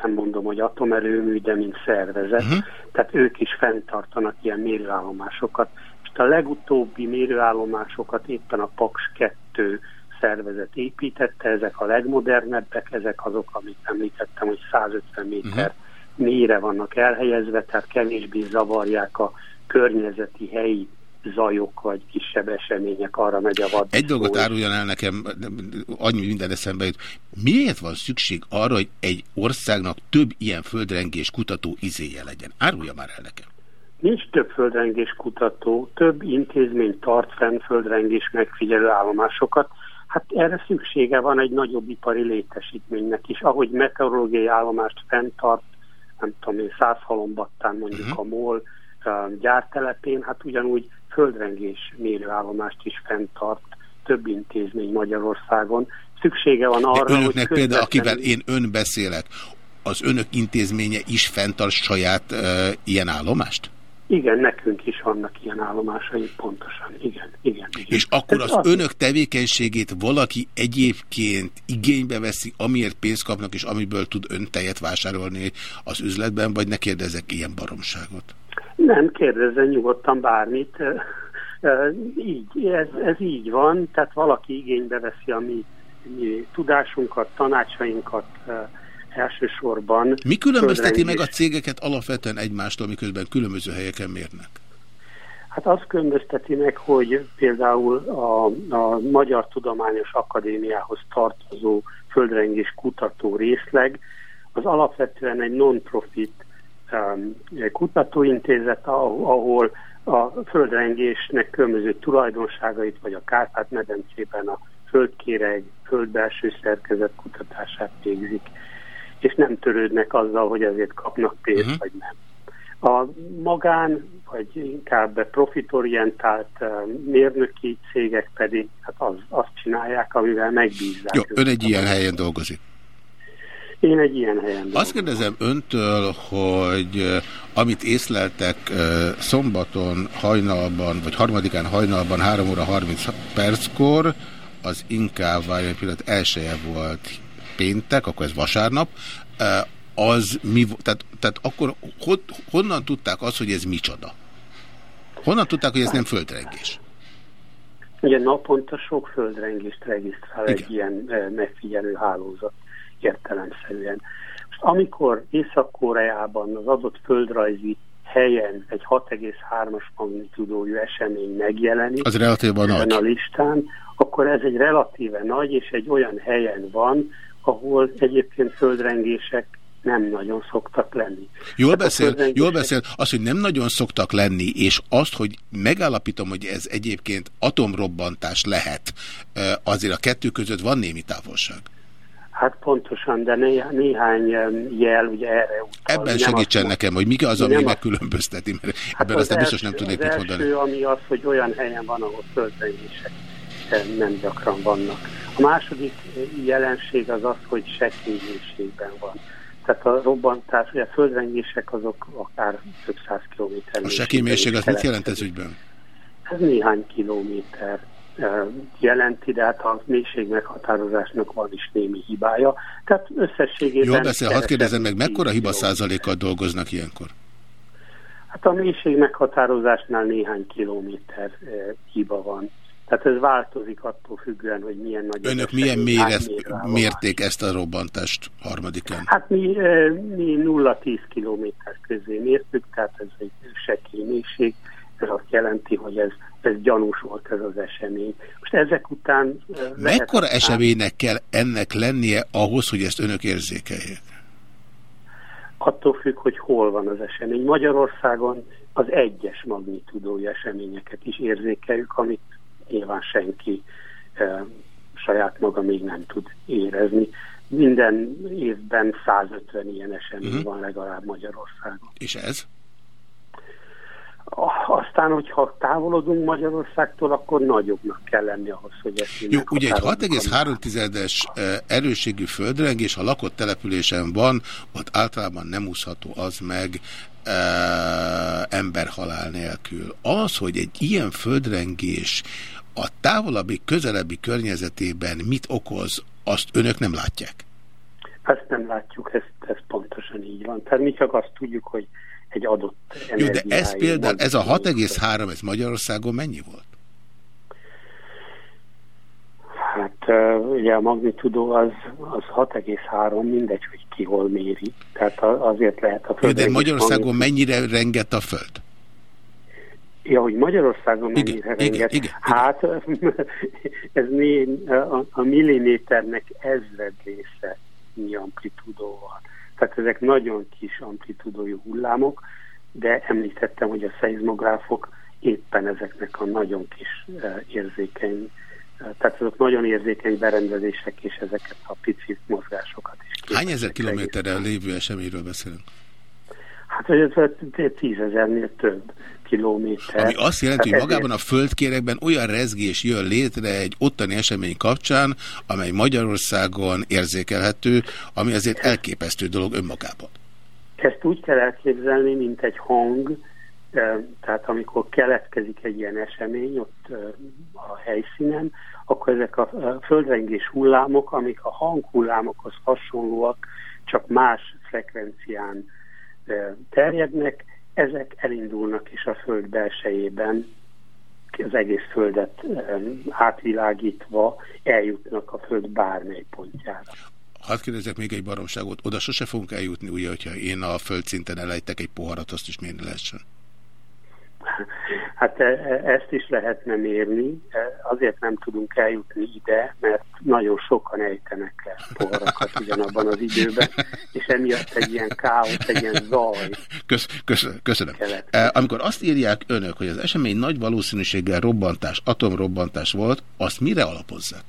nem mondom, hogy atomerőmű, de mint szervezet, uh -huh. tehát ők is fenntartanak ilyen mérőállomásokat. És a legutóbbi mérőállomásokat éppen a Paks 2 szervezet építette, ezek a legmodernebbek, ezek azok, amit említettem, hogy 150 méter uh-huh. mélyre vannak elhelyezve, tehát kevésbé zavarják a környezeti helyi zajok vagy kisebb események arra megy a vad. Egy dolgot áruljan el nekem, annyi minden eszembe jut. Miért van szükség arra, hogy egy országnak több ilyen földrengés kutató izéje legyen? Árulja már el nekem. Nincs több földrengés kutató, több intézmény tart fenn földrengés megfigyelő állomásokat, Hát erre szüksége van egy nagyobb ipari létesítménynek is. Ahogy meteorológiai állomást fenntart, nem tudom én, Százhalombattán mondjuk uh-huh. a MOL uh, gyártelepén, hát ugyanúgy földrengés mérőállomást is fenntart több intézmény Magyarországon. Szüksége van arra, De önöknek hogy például, akivel én ön beszélek, az önök intézménye is fenntart saját e, ilyen állomást? Igen, nekünk is vannak ilyen állomásai, pontosan, igen, igen. igen. És akkor az, az önök tevékenységét valaki egyébként igénybe veszi, amiért pénzt kapnak, és amiből tud ön tejet vásárolni az üzletben, vagy ne kérdezek ilyen baromságot? Nem, kérdezzen nyugodtan bármit. Így, ez, ez így van, tehát valaki igénybe veszi a mi, mi tudásunkat, tanácsainkat, elsősorban. Mi különbözteti meg a cégeket alapvetően egymástól, miközben különböző helyeken mérnek? Hát azt különbözteti meg, hogy például a, a Magyar Tudományos Akadémiához tartozó földrengés kutató részleg, az alapvetően egy non-profit kutatóintézet, ahol a földrengésnek különböző tulajdonságait, vagy a Kárpát-medencében a földkéreg, földbelső szerkezet kutatását végzik és nem törődnek azzal, hogy ezért kapnak pénzt, uh-huh. vagy nem. A magán, vagy inkább profitorientált uh, mérnöki cégek pedig hát az, azt csinálják, amivel megbízzák. Jó, ön egy ilyen helyen dolgozik. Én egy ilyen helyen dolgozom. Azt kérdezem öntől, hogy uh, amit észleltek uh, szombaton hajnalban, vagy harmadikán hajnalban 3 óra 30 perckor, az inkább, várj pillanat, elsője volt péntek, akkor ez vasárnap, az mi, tehát, tehát akkor honnan tudták azt, hogy ez micsoda? Honnan tudták, hogy ez nem földrengés? Ugye naponta sok földrengést regisztrál Igen. egy ilyen megfigyelő hálózat értelemszerűen. Most amikor Észak-Koreában az adott földrajzi helyen egy 6,3-as magnitudójú esemény megjelenik az relatívan nagy. a listán, akkor ez egy relatíve nagy, és egy olyan helyen van, ahol egyébként földrengések nem nagyon szoktak lenni. Jól beszél, földrengések... jól beszél. Az, hogy nem nagyon szoktak lenni, és azt, hogy megállapítom, hogy ez egyébként atomrobbantás lehet, azért a kettő között van némi távolság. Hát pontosan, de né néhány jel ugye erre utal. Ebben segítsen azt, nekem, hogy mi az, ami megkülönbözteti, mert hát ebben aztán biztos nem tudnék mit mondani. Az első, ami az, hogy olyan helyen van, ahol földrengések nem gyakran vannak. A második jelenség az az, hogy sekénységben van. Tehát a robbantás, ugye a földrengések azok akár több száz kilométer. A sekénység az mit jelent ez ügyben? Ez néhány kilométer jelenti, de hát a mélység meghatározásnak van is némi hibája. Tehát összességében... Jól beszél, hadd kérdezem meg, mekkora hiba százalékkal dolgoznak ilyenkor? Hát a mélység meghatározásnál néhány kilométer hiba van. Tehát ez változik attól függően, hogy milyen nagy... Önök milyen méret, mérték ezt a robbantást harmadikán? Hát mi, mi 0-10 kilométer közé mértük, tehát ez egy sekénység. Ez azt jelenti, hogy ez, ez gyanús volt ez az esemény. Most ezek után... Mekkora eseménynek kell ennek lennie ahhoz, hogy ezt önök érzékeljék? Attól függ, hogy hol van az esemény. Magyarországon az egyes magnitudói eseményeket is érzékeljük, amit nyilván senki e, saját maga még nem tud érezni. Minden évben 150 ilyen esemény uh mhm. -huh. van legalább Magyarországon. És ez? Aztán, hogyha távolodunk Magyarországtól, akkor nagyobbnak kell lenni ahhoz, hogy ezt Jó, ugye egy 6,3-es erőségű földrengés, ha lakott településen van, ott általában nem úszható az meg e, emberhalál nélkül. Az, hogy egy ilyen földrengés a távolabbi, közelebbi környezetében mit okoz, azt önök nem látják? Ezt nem látjuk, ez, ez pontosan így van. Tehát mi csak azt tudjuk, hogy egy adott Jó, de ez például, ez a 6,3, ez Magyarországon mennyi volt? Hát ugye a magnitudó az, az 6,3, mindegy, hogy ki hol méri. Tehát azért lehet a föld. De Magyarországon mennyire rengett a föld? Ja, hogy Magyarországon mennyire igen, renget. Igen, igen, hát ez mi, a, a milliméternek ezred része mi amplitudóval. Tehát ezek nagyon kis amplitudójú hullámok, de említettem, hogy a szeizmográfok éppen ezeknek a nagyon kis érzékeny, tehát azok nagyon érzékeny berendezések, és ezeket a pici mozgásokat is. Hány ezer kilométerrel lévő eseményről beszélünk? Hát, hogy ez tízezernél több kilométer. Ami azt jelenti, hogy magában a földkérekben olyan rezgés jön létre egy ottani esemény kapcsán, amely Magyarországon érzékelhető, ami azért elképesztő dolog önmagában. Ezt úgy kell elképzelni, mint egy hang, tehát amikor keletkezik egy ilyen esemény ott a helyszínen, akkor ezek a földrengés hullámok, amik a hanghullámokhoz hasonlóak, csak más frekvencián terjednek, ezek elindulnak is a föld belsejében, az egész földet átvilágítva eljutnak a föld bármely pontjára. Hadd kérdezek még egy baromságot, oda sose fogunk eljutni, ugye, hogyha én a földszinten elejtek egy poharat, azt is mérni lehessen. Hát e, e, ezt is lehetne mérni, e, azért nem tudunk eljutni ide, mert nagyon sokan ejtenek el poharakat ugyanabban az időben, és emiatt egy ilyen káosz, egy ilyen zaj. Kösz, kösz, köszönöm. Amikor azt írják önök, hogy az esemény nagy valószínűséggel robbantás, atomrobbantás volt, azt mire alapozzák?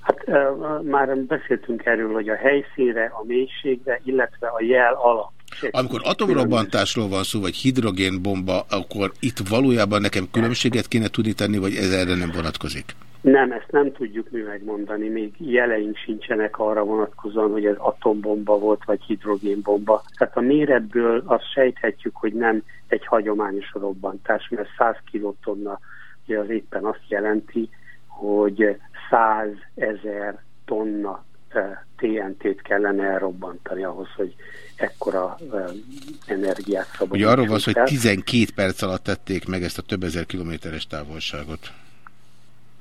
Hát már beszéltünk erről, hogy a helyszínre, a mélységre, illetve a jel alap amikor atomrobbantásról van szó, vagy hidrogénbomba, akkor itt valójában nekem különbséget kéne tudni tenni, vagy ez erre nem vonatkozik? Nem, ezt nem tudjuk mi megmondani. Még jeleink sincsenek arra vonatkozóan, hogy ez atombomba volt, vagy hidrogénbomba. Tehát a méretből azt sejthetjük, hogy nem egy hagyományos robbantás, mert 100 kilotonna ugye az éppen azt jelenti, hogy 100 ezer tonna TNT-t kellene elrobbantani ahhoz, hogy ekkora energiát szabadítsunk. Ugye arról van hogy 12 perc alatt tették meg ezt a több ezer kilométeres távolságot.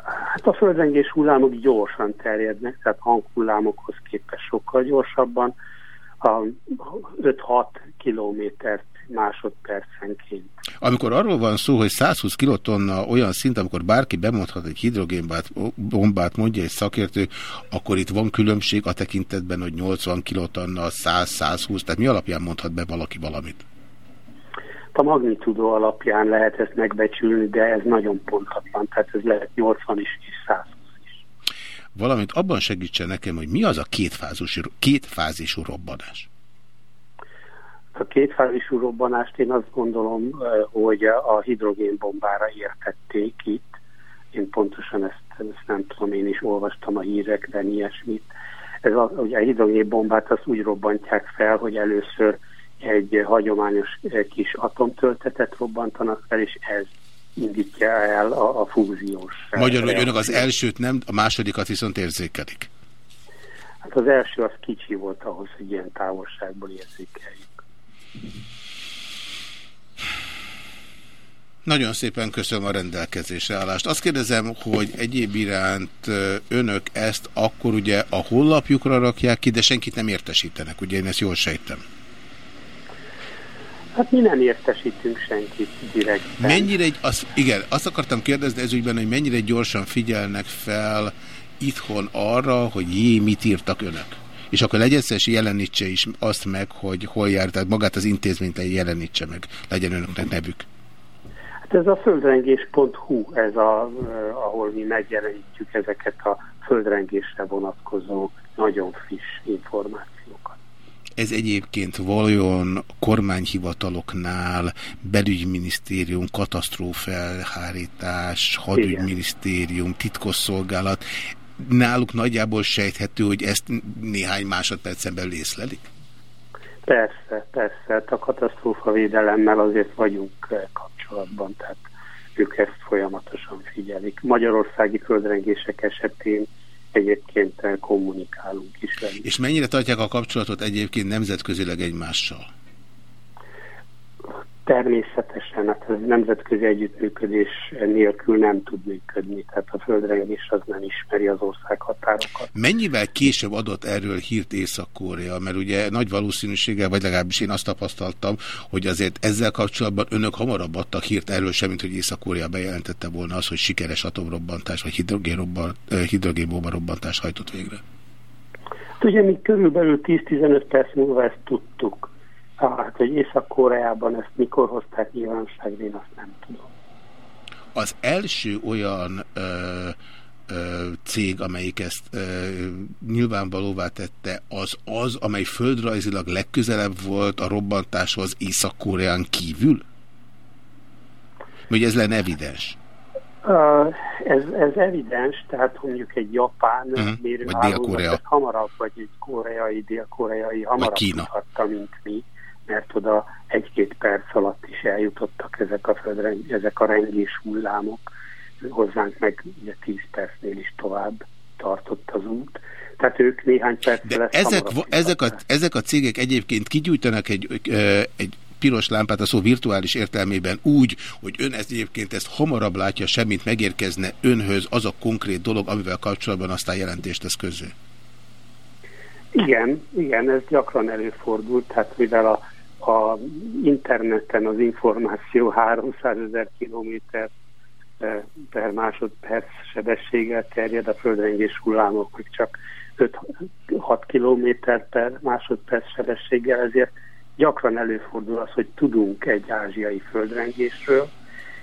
Hát a földrengés hullámok gyorsan terjednek, tehát hanghullámokhoz képest sokkal gyorsabban. A 5-6 kilométert másodpercenként. Amikor arról van szó, hogy 120 kilotonna olyan szint, amikor bárki bemondhat egy hidrogénbombát, bombát, mondja egy szakértő, akkor itt van különbség a tekintetben, hogy 80 kilotonna, 100-120, tehát mi alapján mondhat be valaki valamit? A magnitudó alapján lehet ezt megbecsülni, de ez nagyon pontatlan, tehát ez lehet 80 is és 100 Valamint abban segítsen nekem, hogy mi az a kétfázisú, kétfázisú robbanás? A kétfázisú robbanást én azt gondolom, hogy a hidrogénbombára értették itt. Én pontosan ezt, ezt nem tudom, én is olvastam a hírekben ilyesmit. Ez a, ugye a hidrogénbombát azt úgy robbantják fel, hogy először egy hagyományos kis atomtöltetet robbantanak fel, és ez indítja el a, a fúziós. Magyarul, hogy önök az elsőt nem, a másodikat viszont érzékelik? Hát az első az kicsi volt ahhoz, hogy ilyen távolságból érzékeljük. Nagyon szépen köszönöm a rendelkezésre állást. Azt kérdezem, hogy egyéb iránt önök ezt akkor ugye a hollapjukra rakják ki, de senkit nem értesítenek, ugye én ezt jól sejtem. Hát mi nem értesítünk senkit direkt. Mennyire, az, igen, azt akartam kérdezni ez ügyben, hogy mennyire gyorsan figyelnek fel itthon arra, hogy jé, mit írtak önök? És akkor legyeszes jelenítse is azt meg, hogy hol jár, tehát magát az intézményt jelenítse meg, legyen önöknek nevük. Hát ez a földrengés.hu, ez a, eh, ahol mi megjelenítjük ezeket a földrengésre vonatkozó nagyon friss információkat. Ez egyébként valójában kormányhivataloknál, belügyminisztérium, katasztrófelhárítás, hadügyminisztérium, titkosszolgálat, náluk nagyjából sejthető, hogy ezt néhány másodpercen belül észlelik? Persze, persze. Hát a katasztrófa védelemmel azért vagyunk eh, kapcsolatban, tehát ők ezt folyamatosan figyelik. Magyarországi földrengések esetén egyébként eh, kommunikálunk is velük. És mennyire tartják a kapcsolatot egyébként nemzetközileg egymással? Természetesen, hát ez nemzetközi együttműködés nélkül nem tud működni, tehát a földrengés az nem ismeri az ország határokat. Mennyivel később adott erről hírt Észak-Korea? Mert ugye nagy valószínűséggel, vagy legalábbis én azt tapasztaltam, hogy azért ezzel kapcsolatban önök hamarabb adtak hírt erről sem, mint hogy Észak-Korea bejelentette volna az, hogy sikeres atomrobbantás, vagy hidrogénbomba robbantás hajtott végre. Hát ugye mi körülbelül 10-15 perc múlva ezt tudtuk Hát, hogy Észak-Koreában ezt mikor hozták nyilvánosságra, én azt nem tudom. Az első olyan ö, ö, cég, amelyik ezt ö, nyilvánvalóvá tette, az az, amely földrajzilag legközelebb volt a robbantáshoz Észak-Koreán kívül? Vagy ez lenne evidens? Ez, ez evidens, tehát mondjuk egy japán uh. -huh. Dél-Korea. hamarabb, vagy egy koreai, dél-koreai hamarabb Kína. tudhatta, mint mi, mert oda egy-két perc alatt is eljutottak ezek a földre, ezek a rengés hullámok. Hozzánk meg ugye 10 percnél is tovább tartott az út. Tehát ők néhány perc De ezek, ezek, a, ezek a cégek egyébként kigyújtanak egy, egy piros lámpát a szó virtuális értelmében úgy, hogy ön ezt egyébként ezt hamarabb látja, semmit megérkezne önhöz az a konkrét dolog, amivel kapcsolatban aztán jelentést tesz közé. Igen, igen, ez gyakran előfordul, tehát mivel a, a interneten az információ 300 ezer kilométer eh, per másodperc sebességgel terjed, a földrengés hullámok meg csak 5-6 kilométer per másodperc sebességgel, ezért gyakran előfordul az, hogy tudunk egy ázsiai földrengésről,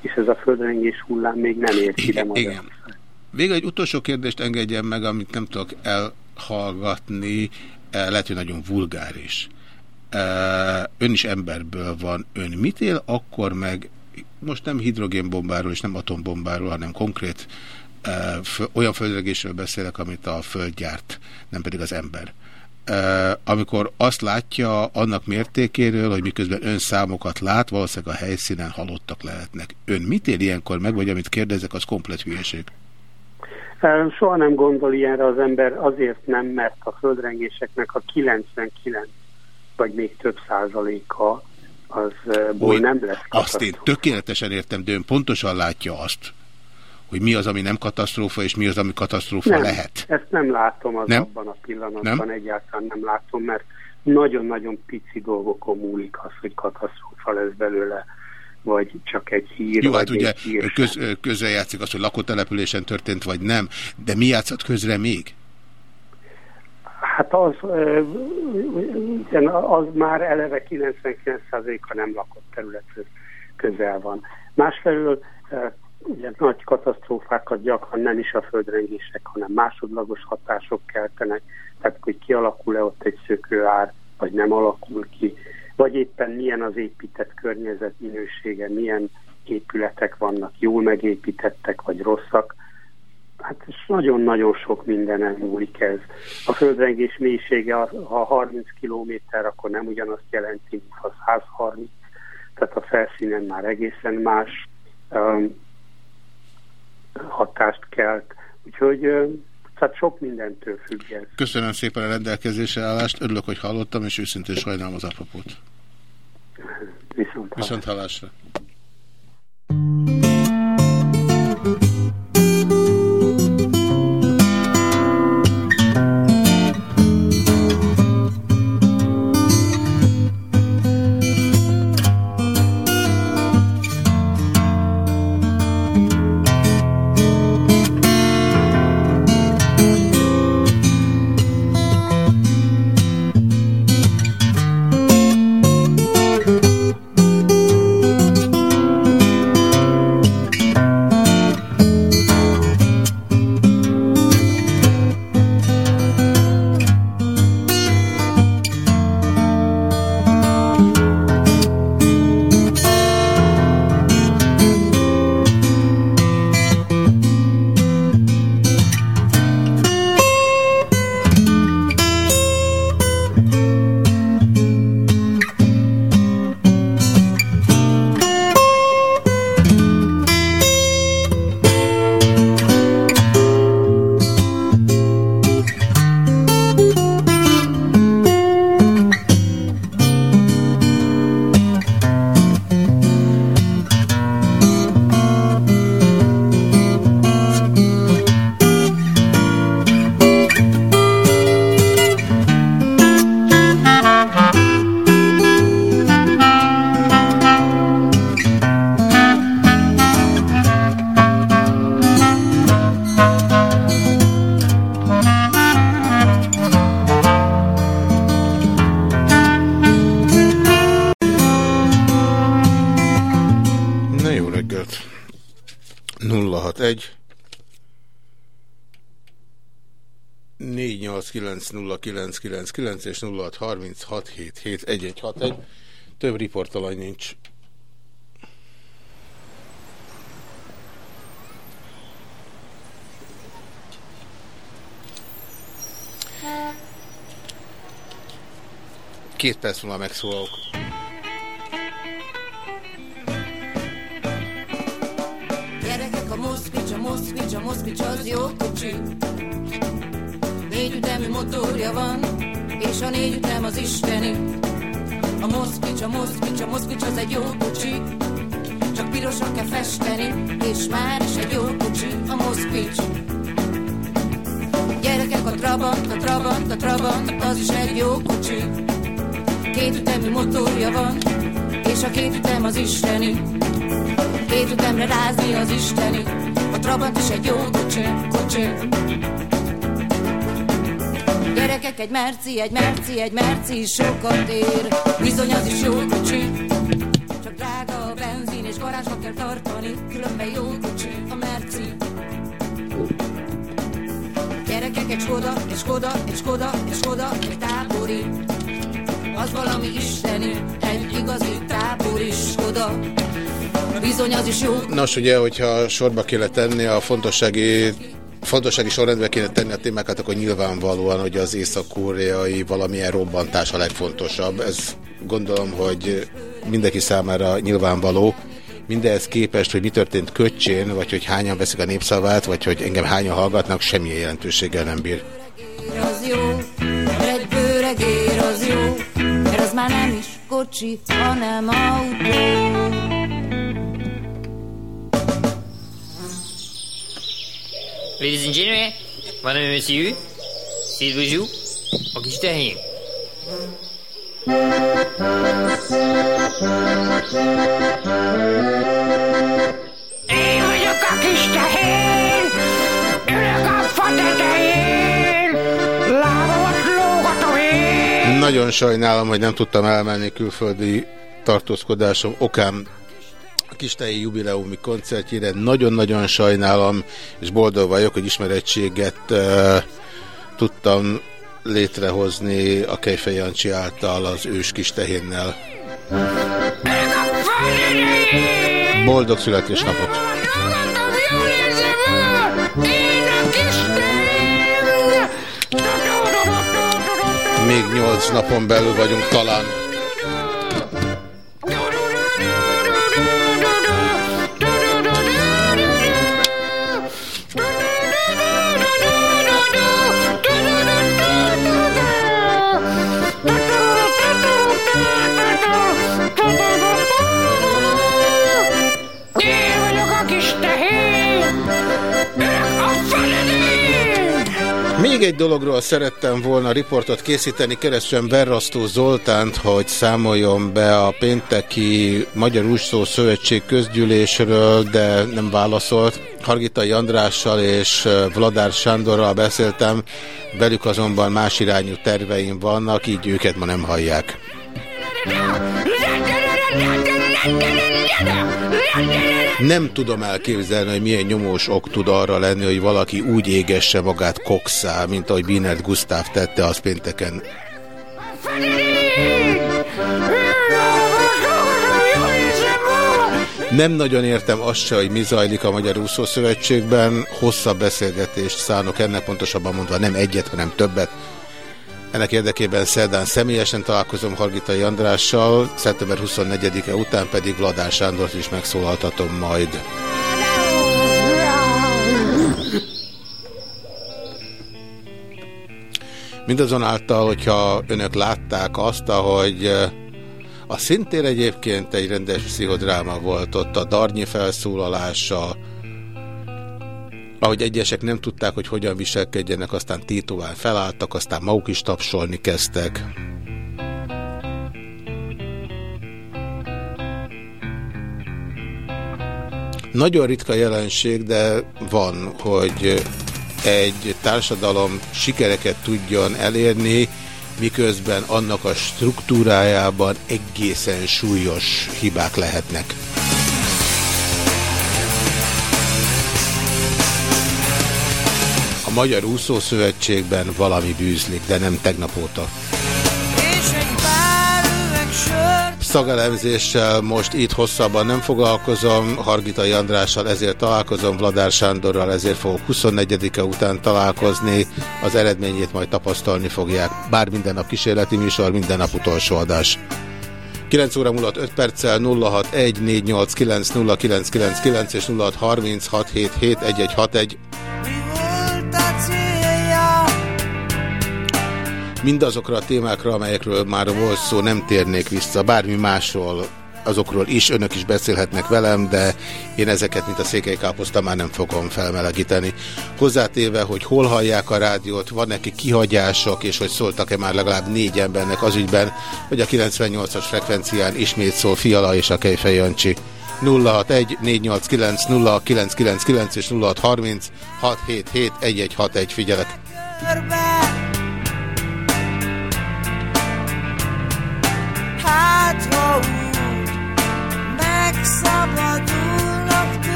és ez a földrengés hullám még nem ért ide Magyarországra. Végül egy utolsó kérdést engedjen meg, amit nem tudok elhallgatni, eh, lehet, hogy nagyon vulgáris. Ön is emberből van. Ön mit él akkor meg, most nem hidrogénbombáról és nem atombombáról, hanem konkrét olyan földrengésről beszélek, amit a föld gyárt, nem pedig az ember. Amikor azt látja annak mértékéről, hogy miközben ön számokat lát, valószínűleg a helyszínen halottak lehetnek. Ön mit él ilyenkor meg, vagy amit kérdezek, az komplet hülyeség? Soha nem gondol ilyenre az ember, azért nem, mert a földrengéseknek a 99 vagy még több százaléka az eh, Hogy nem lesz Azt én tökéletesen értem, de ön pontosan látja azt, hogy mi az, ami nem katasztrófa, és mi az, ami katasztrófa nem, lehet. Ezt nem látom az Nem? abban a pillanatban, Nem? egyáltalán nem látom, mert nagyon-nagyon pici dolgokon múlik az, hogy katasztrófa lesz belőle, vagy csak egy hír, Jó, hát ugye köz, közre játszik az, hogy lakótelepülésen történt, vagy nem, de mi játszott közre még? Hát az, igen, az már eleve 99%-a nem lakott területhez közel van. Másfelől ugye nagy katasztrófákat gyakran nem is a földrengések, hanem másodlagos hatások keltenek, tehát hogy kialakul-e ott egy szökőár, vagy nem alakul ki, vagy éppen milyen az épített környezet minősége, milyen épületek vannak, jól megépítettek, vagy rosszak. Hát nagyon-nagyon sok mindenen múlik ez. A földrengés mélysége, ha 30 kilométer, akkor nem ugyanazt jelenti, mint ha 130, tehát a felszínen már egészen más um, hatást kelt. Úgyhogy um, tehát sok mindentől függ ez. Köszönöm szépen a rendelkezésre állást, örülök, hogy hallottam, és őszintén sajnálom az apropót. Viszont, Viszont hallásra. Na jó 489 és 0636771161. Több riportalany nincs. Két perc múlva megszólalok. Gyerekek, a Moszkvics, a Moszkvics, a Moszkvics az jó kocsi. Ütemű motorja van, és a négy ütem az isteni. A Moszkvics, a Moszkvics, a Moszkvics az egy jó kocsi. Csak pirosan kell festeni, és már is egy jó kocsi, a Moszkvics. Gyerekek, a Trabant, a Trabant, a Trabant, az is egy jó kocsi. Két ütemű motorja van, és a két ütem az isteni. Két ütemre rázni az isteni, a Trabant is egy jó kocsi, kocsi. Gyerekek, egy merci, egy merci, egy merci sokat ér. Bizony az is jó kocsi, csak drága a benzin, és garázsba kell tartani, különben jó kocsi, a merci. Gyerekek, egy Skoda, egy Skoda, egy Skoda, egy Skoda, egy tábori. Az valami isteni, egy igazi tábori Skoda. Bizony az is jó. Nos, ugye, hogyha sorba kéne tenni a fontossági fontossági sorrendbe kéne tenni a témákat, akkor nyilvánvalóan, hogy az észak-koreai valamilyen robbantás a legfontosabb. Ez gondolom, hogy mindenki számára nyilvánvaló. Mindenhez képest, hogy mi történt Köcsén, vagy hogy hányan veszik a népszavát, vagy hogy engem hányan hallgatnak, semmilyen jelentőséggel nem bír. Az jó, egy bőregér az jó, mert már nem is kocsi, hanem autó. Ladies and gentlemen, madame et monsieur, c'est le jour, a kis tehén. Én vagyok a kis tehén, ülök a fa lábamat lógatom én. Nagyon sajnálom, hogy nem tudtam elmenni külföldi tartózkodásom okán a Kistei jubileumi koncertjére. Nagyon-nagyon sajnálom, és boldog vagyok, hogy ismerettséget uh, tudtam létrehozni a Kejfej Jancsi által az ős kis tehénnel. Boldog születésnapot! Még nyolc napon belül vagyunk talán. Egy dologról szerettem volna riportot készíteni, keresem Berrasztó Zoltánt, hogy számoljon be a pénteki Magyar Újszó Szövetség közgyűlésről, de nem válaszolt. Hargitai Andrással és Vladár Sándorral beszéltem, velük azonban más irányú terveim vannak, így őket ma nem hallják. Nem tudom elképzelni, hogy milyen nyomós ok tud arra lenni, hogy valaki úgy égesse magát kokszá, mint ahogy Binert Gusztáv tette az pénteken. Nem nagyon értem azt se, hogy mi zajlik a Magyar Úszó Szövetségben. Hosszabb beszélgetést szánok ennek, pontosabban mondva nem egyet, hanem többet. Ennek érdekében szerdán személyesen találkozom Hargitai Andrással, szeptember 24-e után pedig Vladár Sándort is megszólaltatom majd. Mindazonáltal, hogyha önök látták azt, ahogy a szintén egyébként egy rendes pszichodráma volt ott a Darnyi felszólalása, ahogy egyesek nem tudták, hogy hogyan viselkedjenek, aztán tétován felálltak, aztán maguk is tapsolni kezdtek. Nagyon ritka jelenség, de van, hogy egy társadalom sikereket tudjon elérni, miközben annak a struktúrájában egészen súlyos hibák lehetnek. Magyar Úszószövetségben valami bűzlik, de nem tegnap óta. Szagelemzéssel most itt hosszabban nem foglalkozom, Hargitai Andrással ezért találkozom, Vladár Sándorral ezért fogok 24-e után találkozni, az eredményét majd tapasztalni fogják. Bár minden nap kísérleti műsor, minden nap utolsó adás. 9 óra múlott 5 perccel 0614890999 és 0636771161. Mindazokra a témákra, amelyekről már volt szó, nem térnék vissza, bármi másról, azokról is, önök is beszélhetnek velem, de én ezeket, mint a székely káposzta, már nem fogom felmelegíteni. Hozzátéve, hogy hol hallják a rádiót, van neki kihagyások, és hogy szóltak-e már legalább négy embernek az ügyben, hogy a 98-as frekvencián ismét szól Fiala és a Kejfej Jancsi. 061 489 0999 és 0630 677 1161 figyelek. Hát,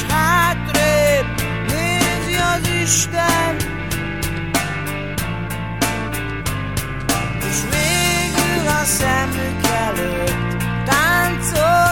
és hátrébb nézi az Isten, és végül a szemük előtt táncol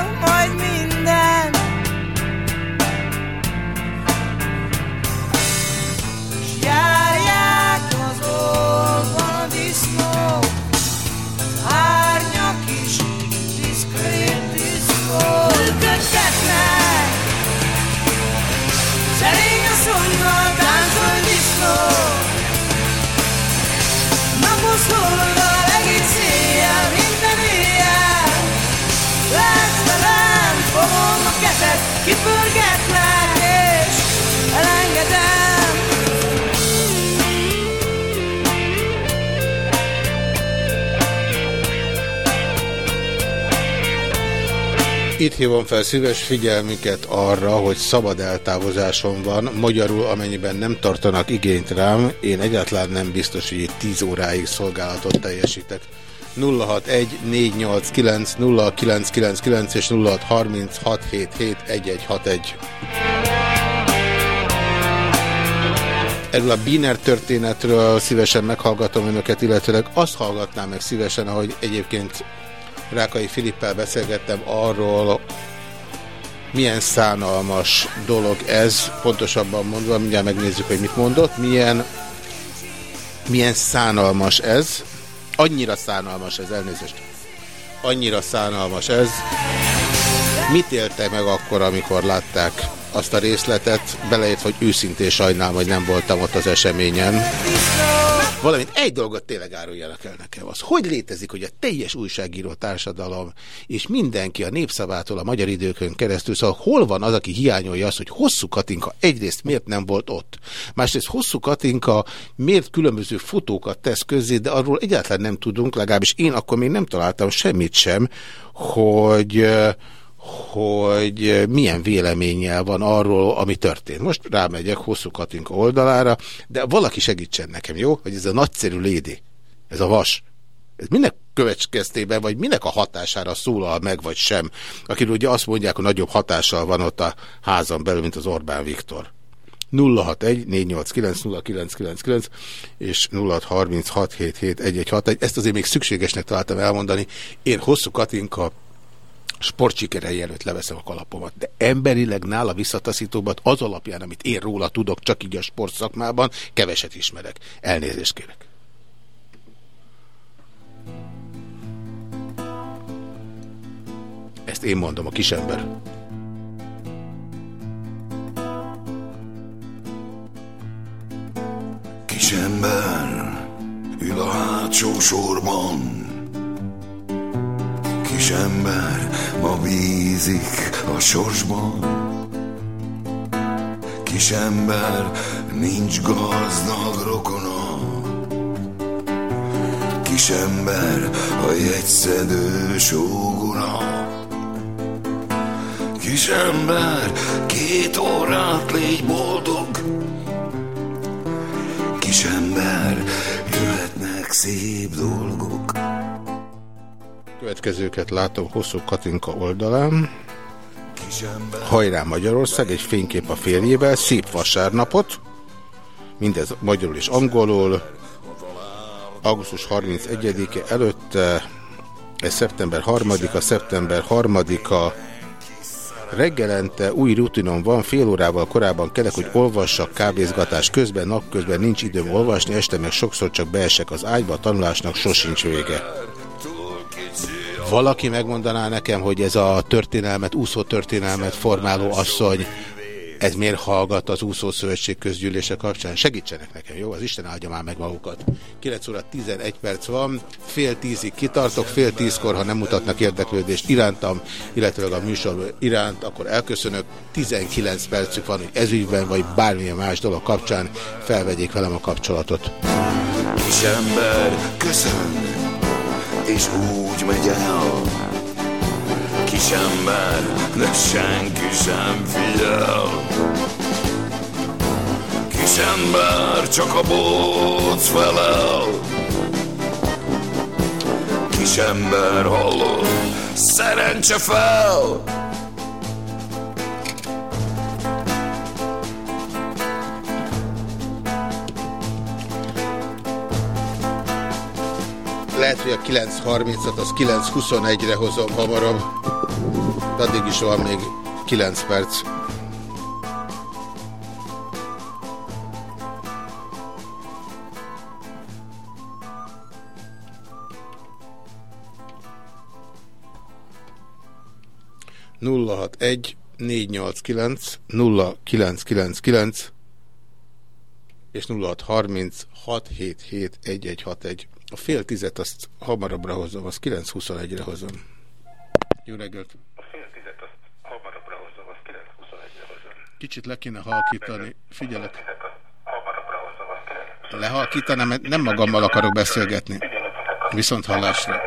Itt hívom fel szíves figyelmüket arra, hogy szabad eltávozásom van. Magyarul, amennyiben nem tartanak igényt rám, én egyáltalán nem biztos, hogy itt 10 óráig szolgálatot teljesítek. 061 489 0999 és 0630 677 1161. Erről a Biner történetről szívesen meghallgatom önöket, illetőleg azt hallgatnám meg szívesen, ahogy egyébként Rákai Filippel beszélgettem arról, milyen szánalmas dolog ez, pontosabban mondva, mindjárt megnézzük, hogy mit mondott, milyen, milyen szánalmas ez, annyira szánalmas ez, elnézést, annyira szánalmas ez, mit élte meg akkor, amikor látták azt a részletet, beleért, hogy őszintén sajnálom, hogy nem voltam ott az eseményen. Valamint egy dolgot tényleg áruljanak el nekem. Az, hogy létezik, hogy a teljes újságíró társadalom és mindenki a népszavától a magyar időkön keresztül, szóval hol van az, aki hiányolja azt, hogy hosszú Katinka egyrészt miért nem volt ott, másrészt hosszú Katinka miért különböző fotókat tesz közzé, de arról egyáltalán nem tudunk, legalábbis én akkor még nem találtam semmit sem, hogy hogy milyen véleménnyel van arról, ami történt. Most rámegyek hosszú Katinka oldalára, de valaki segítsen nekem, jó? Hogy ez a nagyszerű lédi, ez a vas, ez minek következtében, vagy minek a hatására szólal meg, vagy sem? Akiről ugye azt mondják, hogy nagyobb hatással van ott a házon belül, mint az Orbán Viktor. 061 489 0999 és 0636771161. Ezt azért még szükségesnek találtam elmondani. Én hosszú Katinka sportsikerei előtt leveszem a kalapomat, de emberileg nála visszataszítóban az alapján, amit én róla tudok, csak így a sportszakmában, keveset ismerek. Elnézést kérek. Ezt én mondom, a kisember. Kisember ül a hátsó sorban Kisember ma bízik a sorsban. Kisember nincs gazdag rokona. Kisember a jegyszedő sóguna Kisember két órát légy boldog. Kisember jöhetnek szép dolgok Következőket látom hosszú Katinka oldalán. Hajrá Magyarország, egy fénykép a férjével, szép vasárnapot, mindez magyarul és angolul, augusztus 31-e előtte, ez szeptember 3-a, szeptember 3-a, Reggelente új rutinom van, fél órával korábban kelek, hogy olvassak kávézgatás közben, napközben nincs időm olvasni, este meg sokszor csak beesek az ágyba, a tanulásnak sosincs vége. Valaki megmondaná nekem, hogy ez a történelmet, úszó történelmet formáló asszony, ez miért hallgat az úszó szövetség közgyűlése kapcsán? Segítsenek nekem, jó? Az Isten áldja már meg magukat. 9 óra 11 perc van, fél tízig kitartok, fél tízkor, ha nem mutatnak érdeklődést irántam, illetve a műsor iránt, akkor elköszönök. 19 percük van, hogy ezügyben vagy bármilyen más dolog kapcsán felvegyék velem a kapcsolatot. Kis ember, köszön, és úgy megy el. Kis ember, de senki sem figyel. Kis ember, csak a bóc felel. Kis ember, hallod, szerencse fel. Lehet, hogy a 9.30-at az 9.21-re hozom hamarabb. De addig is van még 9 perc. nulla hat egy négy nyolc kilenc nulla kilenc kilenc kilenc és nulla hat harminc hat hét hét egy egy hat egy a fél tizet azt hamarabbra hozom, azt 9.21-re hozom. Jó reggelt! A fél tizet azt hamarabbra hozom, azt 9.21-re hozom. Kicsit le kéne halkítani. Figyelek! Lehalkítanám, mert nem magammal akarok beszélgetni. Viszont hallásra.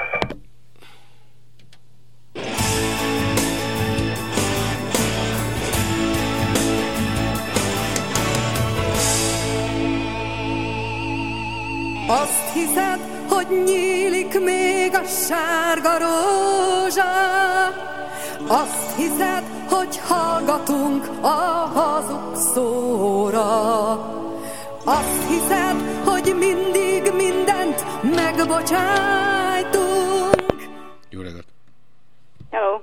Azt hiszed, hogy nyílik még a sárga rózsa, azt hiszed, hogy hallgatunk a hazug szóra. Azt hiszed, hogy mindig mindent megbocsájtunk. Jó reggelt! Hello.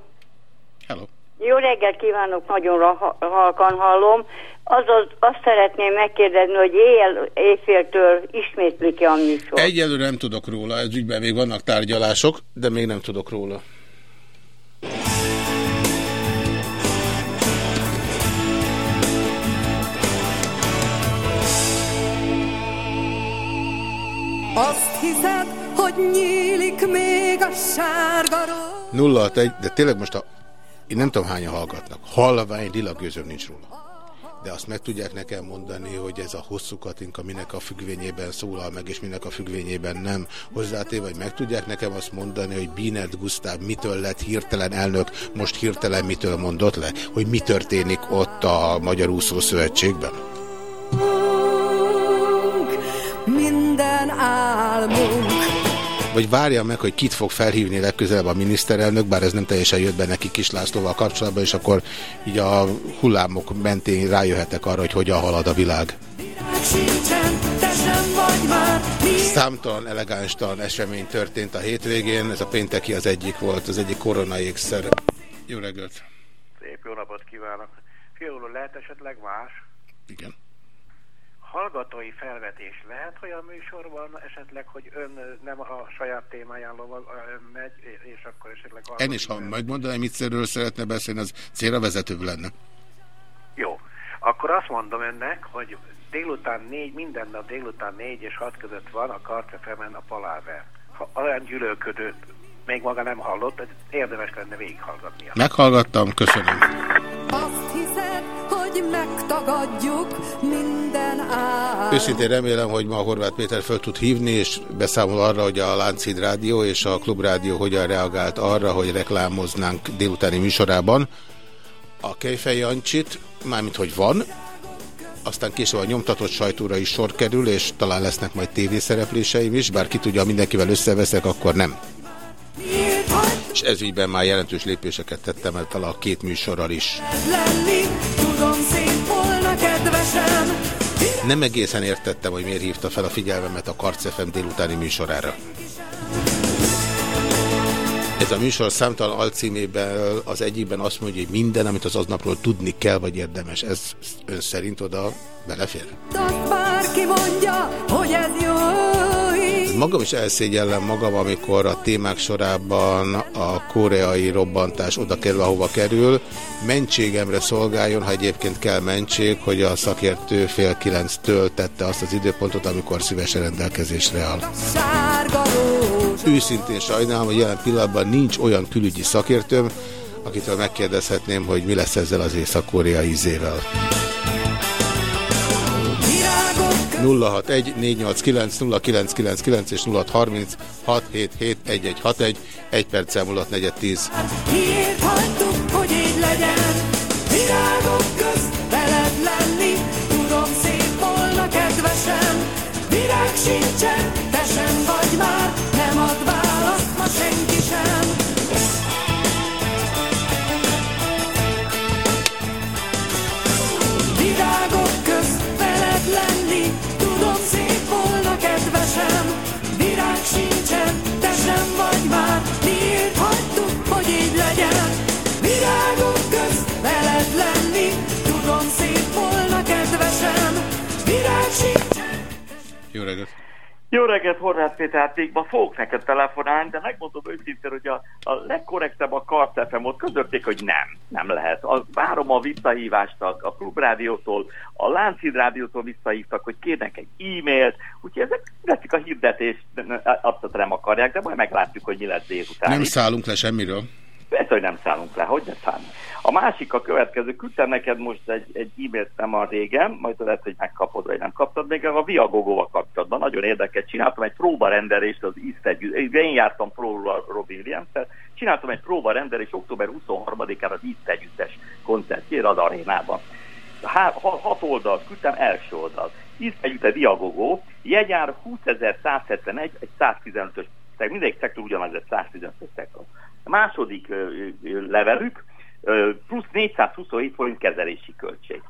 Jó reggelt kívánok, nagyon ra- halkan hallom. Azaz azt szeretném megkérdezni, hogy éjjel, éjféltől ismétlik-e a műsor? Egyelőre nem tudok róla, ez ügyben még vannak tárgyalások, de még nem tudok róla. Azt hiszed, hogy nyílik még a sárga rózsa. 061, de tényleg most a... Én nem tudom hányan hallgatnak. Halvány lila gőzöm nincs róla. De azt meg tudják nekem mondani, hogy ez a hosszú katinka minek a függvényében szólal meg, és minek a függvényében nem hozzátéve, vagy meg tudják nekem azt mondani, hogy Binet Gusztáv mitől lett hirtelen elnök, most hirtelen mitől mondott le, hogy mi történik ott a Magyar Úszó Szövetségben? Minden álmunk. Vagy várja meg, hogy kit fog felhívni legközelebb a miniszterelnök, bár ez nem teljesen jött be neki Kis Lászlóval kapcsolatban, és akkor így a hullámok mentén rájöhetek arra, hogy hogyan halad a világ. Számtalan elegánstalan esemény történt a hétvégén, ez a pénteki az egyik volt, az egyik koronaékszer. Jó reggelt! Szép jó napot kívánok. Fiúról lehet esetleg más? Igen. Hallgatói felvetés lehet olyan műsorban esetleg, hogy ön nem a saját témáján lovag, megy, és akkor esetleg... Én is, ha megmondanám, mit szerről szeretne beszélni, az célra vezetőbb lenne. Jó. Akkor azt mondom önnek, hogy délután négy, minden nap délután négy és hat között van a Karcefemen a paláver. Ha olyan gyűlölködőt még maga nem hallott, érdemes lenne végighallgatnia. Meghallgattam, köszönöm. Azt hogy megtagadjuk minden át. Őszintén remélem, hogy ma Horváth Péter föl tud hívni, és beszámol arra, hogy a Láncid Rádió és a Klubrádió hogyan reagált arra, hogy reklámoznánk délutáni műsorában a Kejfej Jancsit, mármint hogy van, aztán később a nyomtatott sajtóra is sor kerül, és talán lesznek majd tévészerepléseim is, bár ki tudja, mindenkivel összeveszek, akkor nem. És ezügyben már jelentős lépéseket tettem el talán a két műsorral is. lenni, Nem egészen értettem, hogy miért hívta fel a figyelmemet a Karc FM délutáni műsorára. Ez a műsor számtalan alcímében az egyikben azt mondja, hogy minden, amit az aznapról tudni kell, vagy érdemes. Ez ön szerint oda belefér? Bárki mondja, hogy ez jó. Magam is elszégyellem magam, amikor a témák sorában a koreai robbantás oda kerül, ahova kerül. Mentségemre szolgáljon, ha egyébként kell mentség, hogy a szakértő fél kilenctől tette azt az időpontot, amikor szívesen rendelkezésre áll. Őszintén sajnálom, hogy jelen pillanatban nincs olyan külügyi szakértőm, akitől megkérdezhetném, hogy mi lesz ezzel az észak-koreai ízével. 061 489 0999 és 0630 677 1161 1 perc elmúlott 410. Miért hagytuk, hogy így legyen? Virágok közt veled lenni, tudom szép volna kedvesem. Virág sincsen, reggelt! Jó reggelt, Horváth Péter, hát még ma fogok neked telefonálni, de megmondom őszintén, hogy a, a legkorrektebb a Karc FM-ot közölték, hogy nem, nem lehet. A, várom a visszahívást a, a Klubrádiótól, a Láncid Rádiótól visszahívtak, hogy kérnek egy e-mailt, úgyhogy ezek veszik a hirdetést, azt nem akarják, de majd meglátjuk, hogy mi lesz délután. Nem szállunk le semmiről. Persze, hogy nem szállunk le, hogy ne szállunk. A másik a következő, küldtem neked most egy, egy e-mailt nem a régen, majd lehet, hogy megkapod, vagy nem kaptad még, a Viagogóval kapcsolatban. Nagyon érdekes, csináltam egy próbarendelést az East Én jártam próba Robin williams csináltam egy próbarendelést október 23-án az East Együttes koncertjére az arénában. Há, hat oldalt küldtem, első oldal. East Együtte Viagogó, jegyár 20.171, egy 115-ös, mindegyik szektor ugyanaz, egy 115-ös szektor. Második levelük, plusz 427 forint kezelési költség.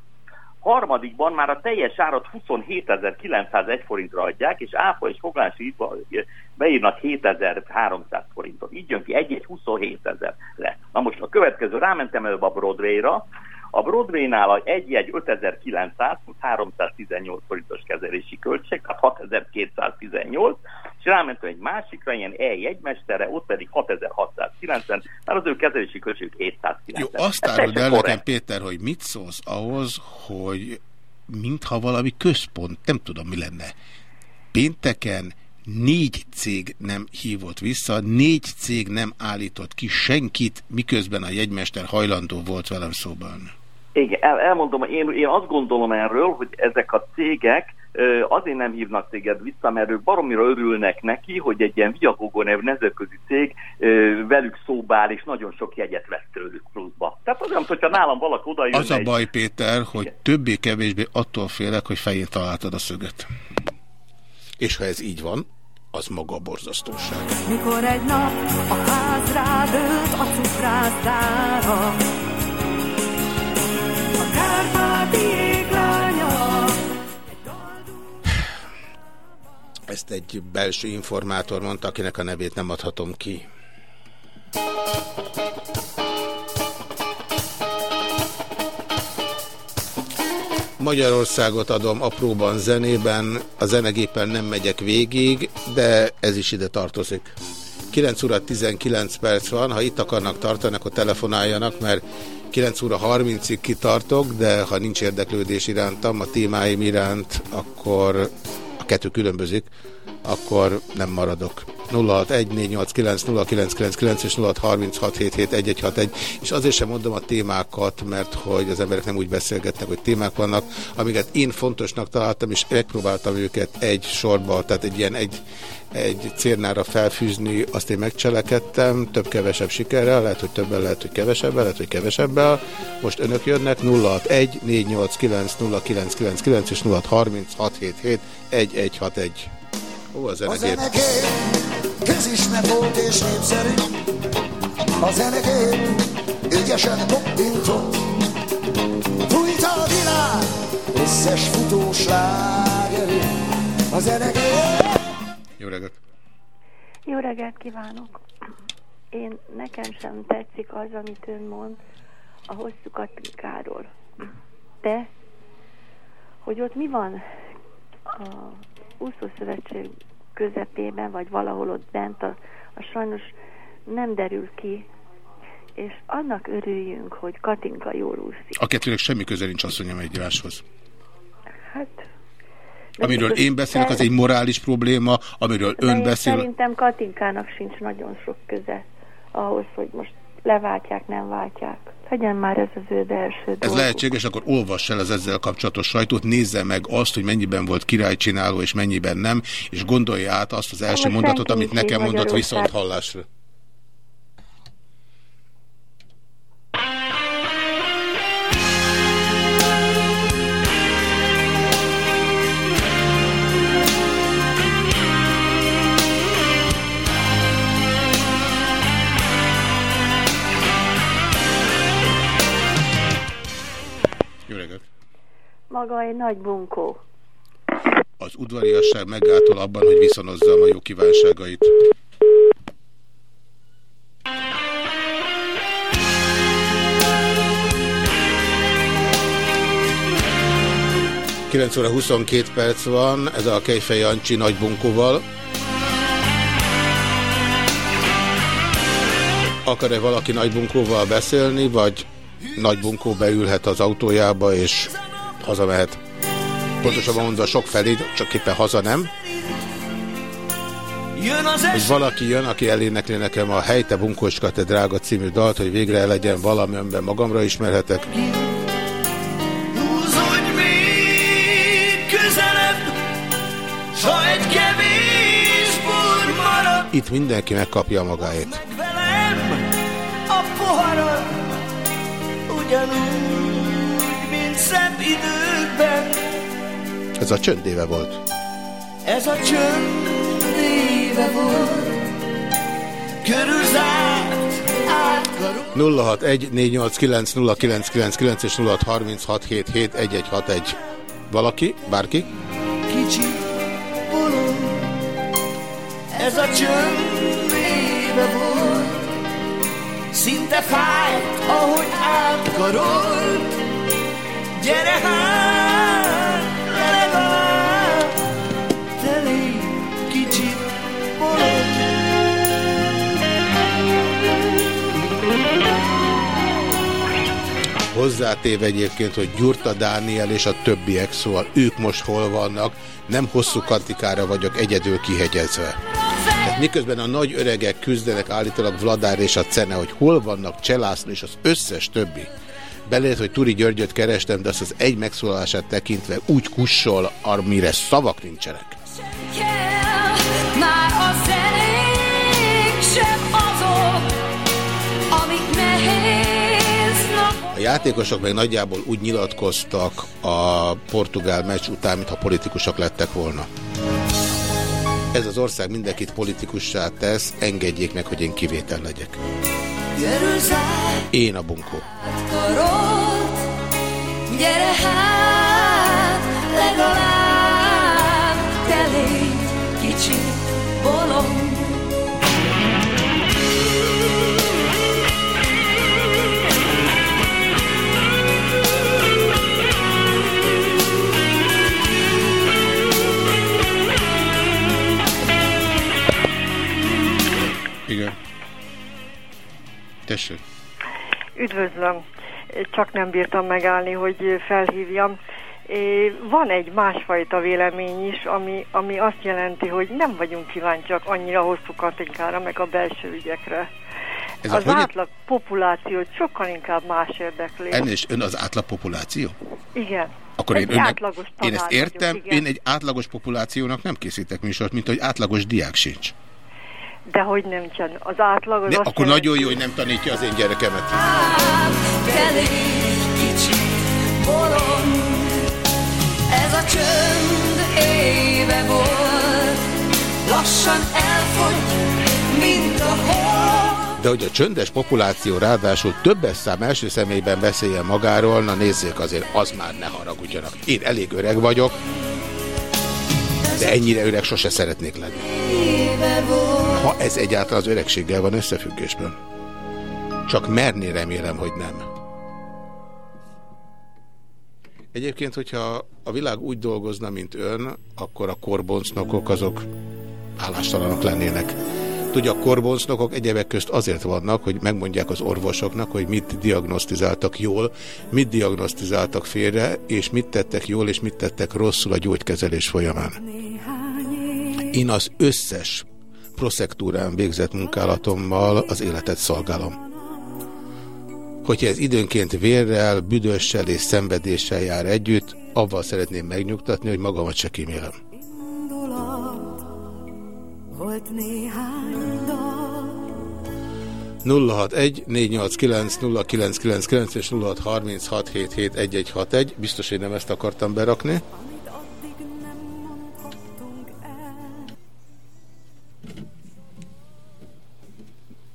Harmadikban már a teljes árat 27.901 forintra adják, és áfa és foglási beírnak 7.300 forintot. Így jön ki egy-egy 27.000 lesz. Na most a következő, rámentem előbb a Broadway-ra, a Broadway-nál a egy-egy 5900, 318 forintos kezelési költség, tehát 6218, és rámentem egy másikra, ilyen E-jegymesterre, ott pedig 6690, mert az ő kezelési költség 790. Jó, azt áruld el nekem, Péter, hogy mit szólsz ahhoz, hogy mintha valami központ, nem tudom mi lenne, pénteken négy cég nem hívott vissza, négy cég nem állított ki senkit, miközben a jegymester hajlandó volt velem szóban. Igen, el, elmondom, én, én azt gondolom erről, hogy ezek a cégek azért nem hívnak téged vissza, mert ők baromira örülnek neki, hogy egy ilyen Viagogo nev nemzetközi cég velük szóba áll, és nagyon sok jegyet vesz tőlük pluszba. Tehát az, hogyha nálam valaki oda Az a baj, Péter, hogy többé-kevésbé attól félek, hogy fején találtad a szöget. És ha ez így van, az maga a borzasztóság. Mikor egy nap a ház rádőlt a cukrászdára, a kárpáti Ezt egy belső informátor mondta, akinek a nevét nem adhatom ki. Magyarországot adom apróban zenében, a zenegépen nem megyek végig, de ez is ide tartozik. 9 óra 19 perc van, ha itt akarnak tartani, akkor telefonáljanak, mert 9 óra 30-ig kitartok, de ha nincs érdeklődés irántam, a témáim iránt, akkor kettő különbözik, akkor nem maradok. 0614890999 és 0636771161 és azért sem mondom a témákat, mert hogy az emberek nem úgy beszélgetnek, hogy témák vannak, amiket én fontosnak találtam, és megpróbáltam őket egy sorba, tehát egy ilyen egy, egy cérnára felfűzni, azt én megcselekedtem, több-kevesebb sikerrel, lehet, hogy többen, lehet, hogy kevesebben, lehet, hogy kevesebbel. Most önök jönnek 0614890999 és 0636771161. Ó, a A zenegép. zenegép közismert volt és népszerű, A zenegén ügyesen koppintott Fújt a világ összes futós lágerő A zenegén Jó reggelt! Jó reggelt kívánok! Én nekem sem tetszik az, amit ön mond a hosszú Katinkáról. De, hogy ott mi van a úszószövetség közepében, vagy valahol ott bent, a, a sajnos nem derül ki, és annak örüljünk, hogy Katinka jól úszik. A kettőnek semmi köze nincs asszonyom egymáshoz. Hát, Amiről én beszélek, az egy morális probléma, amiről ön beszél. Szerintem Katinkának sincs nagyon sok köze ahhoz, hogy most leváltják, nem váltják. Legyen már ez az ő belső Ez dolguk. lehetséges, akkor olvass el az ezzel kapcsolatos sajtót, nézze meg azt, hogy mennyiben volt királycsináló és mennyiben nem, és gondolja át azt az első most mondatot, amit nekem mondott viszont hallásra. Maga egy nagy bunkó. Az udvariasság meggátol abban, hogy viszonozzam a jó kívánságait. Kilenc óra 22 perc van, ez a Kejfej Jancsi nagy bunkóval. Akar-e valaki nagy bunkóval beszélni, vagy nagy bunkó beülhet az autójába, és hazamehet? Pontosabban mondva sok felé, csak éppen haza nem. Hogy valaki jön, aki elénekli nekem a Helyte Bunkóska, te drága című dalt, hogy végre legyen valami, amiben magamra ismerhetek. Húzódj még közelebb, s ha egy kevés bor marad Itt mindenki megkapja magáét. velem, a poharad ugyanúgy, időkben. Ez a csöndéve volt. Ez a csönd éve volt, körülzárt, átkarul. 0614890999 és 0636771161. Valaki? Bárki? Kicsi bolond, ez a csönd éve volt, szinte fájt, ahogy átkarolt. Gyere hát, legalább, te légy kicsi Hozzátéve egyébként, hogy Gyurta Dániel és a többiek, szóval ők most hol vannak, nem hosszú kantikára vagyok egyedül kihegyezve. Tehát miközben a nagy öregek küzdenek állítólag Vladár és a Cene, hogy hol vannak Cselászló és az összes többi. Belét, hogy Turi Györgyöt kerestem, de azt az egy megszólalását tekintve úgy kussol, amire szavak nincsenek. Már a zenék sem azok, amik nehéz napok. A játékosok meg nagyjából úgy nyilatkoztak a portugál meccs után, mintha politikusok lettek volna. Ez az ország mindenkit politikussá tesz, engedjék meg, hogy én kivétel legyek. Én a bunkó. gyere hát, legalább te légy kicsi bolond. Tessék. Üdvözlöm. Csak nem bírtam megállni, hogy felhívjam. Van egy másfajta vélemény is, ami, ami azt jelenti, hogy nem vagyunk kíváncsiak annyira hosszú katinkára, meg a belső ügyekre. Ez az hogy átlag populációt sokkal inkább más érdekli. ennél ön az átlag populáció? Igen. Akkor Egy én, önnek, átlagos én ezt értem, vagyok, igen. én egy átlagos populációnak nem készítek műsort, mint hogy átlagos diák sincs. De hogy nem nincsen. Az átlag az De azt akkor jelenti, nagyon jó, hogy nem tanítja az én gyerekemet. Ez a csönd éve volt, lassan elfogy, mint a hol. De hogy a csöndes populáció ráadásul többes szám első személyben beszéljen magáról, na nézzék azért, az már ne haragudjanak. Én elég öreg vagyok, de ennyire öreg sose szeretnék lenni. Ha ez egyáltalán az öregséggel van összefüggésben. Csak merni remélem, hogy nem. Egyébként, hogyha a világ úgy dolgozna, mint ön, akkor a korboncnokok azok állástalanok lennének. Tudja, a korboncnokok egyebek közt azért vannak, hogy megmondják az orvosoknak, hogy mit diagnosztizáltak jól, mit diagnosztizáltak félre, és mit tettek jól, és mit tettek rosszul a gyógykezelés folyamán. Én az összes proszektúrán végzett munkálatommal az életet szolgálom. Hogyha ez időnként vérrel, büdössel és szenvedéssel jár együtt, avval szeretném megnyugtatni, hogy magamat se kímélem. Volt néhány dal 061 489 0999 és 0636771161. Biztos, hogy nem ezt akartam berakni.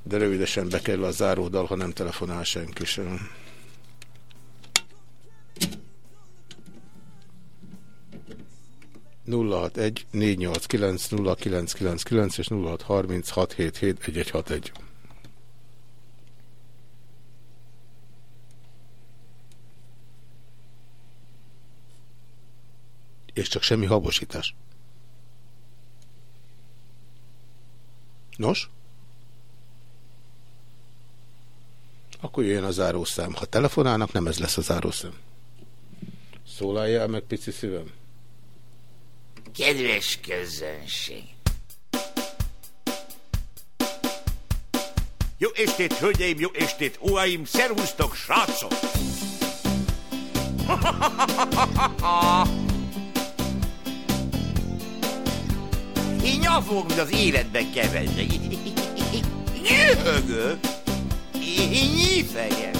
De rövidesen bekerül a záródal, ha nem telefonál senki sem. egy négy nyolc kilenc nulla kilenc kilenc kilenc és nulla hat harminc hat hét hét egy egy hat egy. És csak semmi habosítás. Nos? Akkor jöjjön a zárószám. Ha telefonálnak, nem ez lesz a zárószám. Szólaljál meg, pici szívem. Kedves közönség! Jó estét, hölgyeim, jó estét, óaim, szervusztok, srácok! Én nyafogok, mint az életben kevesek. Nyöhögök. Én nyífejem.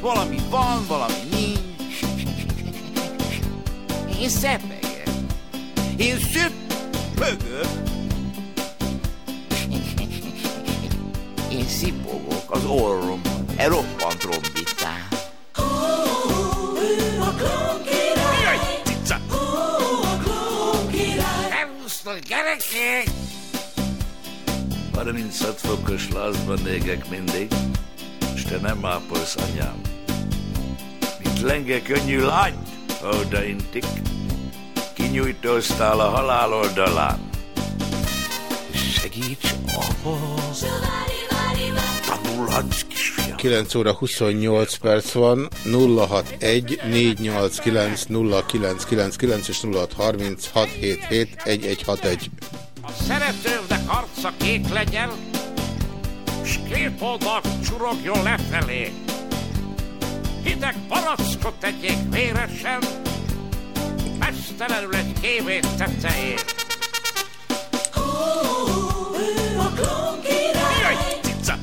Valami van, valami nincs. Én szepegem. Én szüppögök. Én szipogok az orromon. E roppant trombitán. Jaj, cica! Szervusztok, gyerekek! 36 fokos lázban égek mindig, és te nem ápolsz anyám. Mint lenge könnyű lányt, odaintik, kinyújtóztál a halál oldalán. Segíts, apa! Tanulhatsz, kisfiam! 9 óra 28 perc van, 061 489 0999 és 0636771161. A szeretővnek arca kék legyen, s két oldalt csurogjon lefelé. Hideg palackot tegyék véresen, mesztelenül egy kémét tetején. Jaj, cica!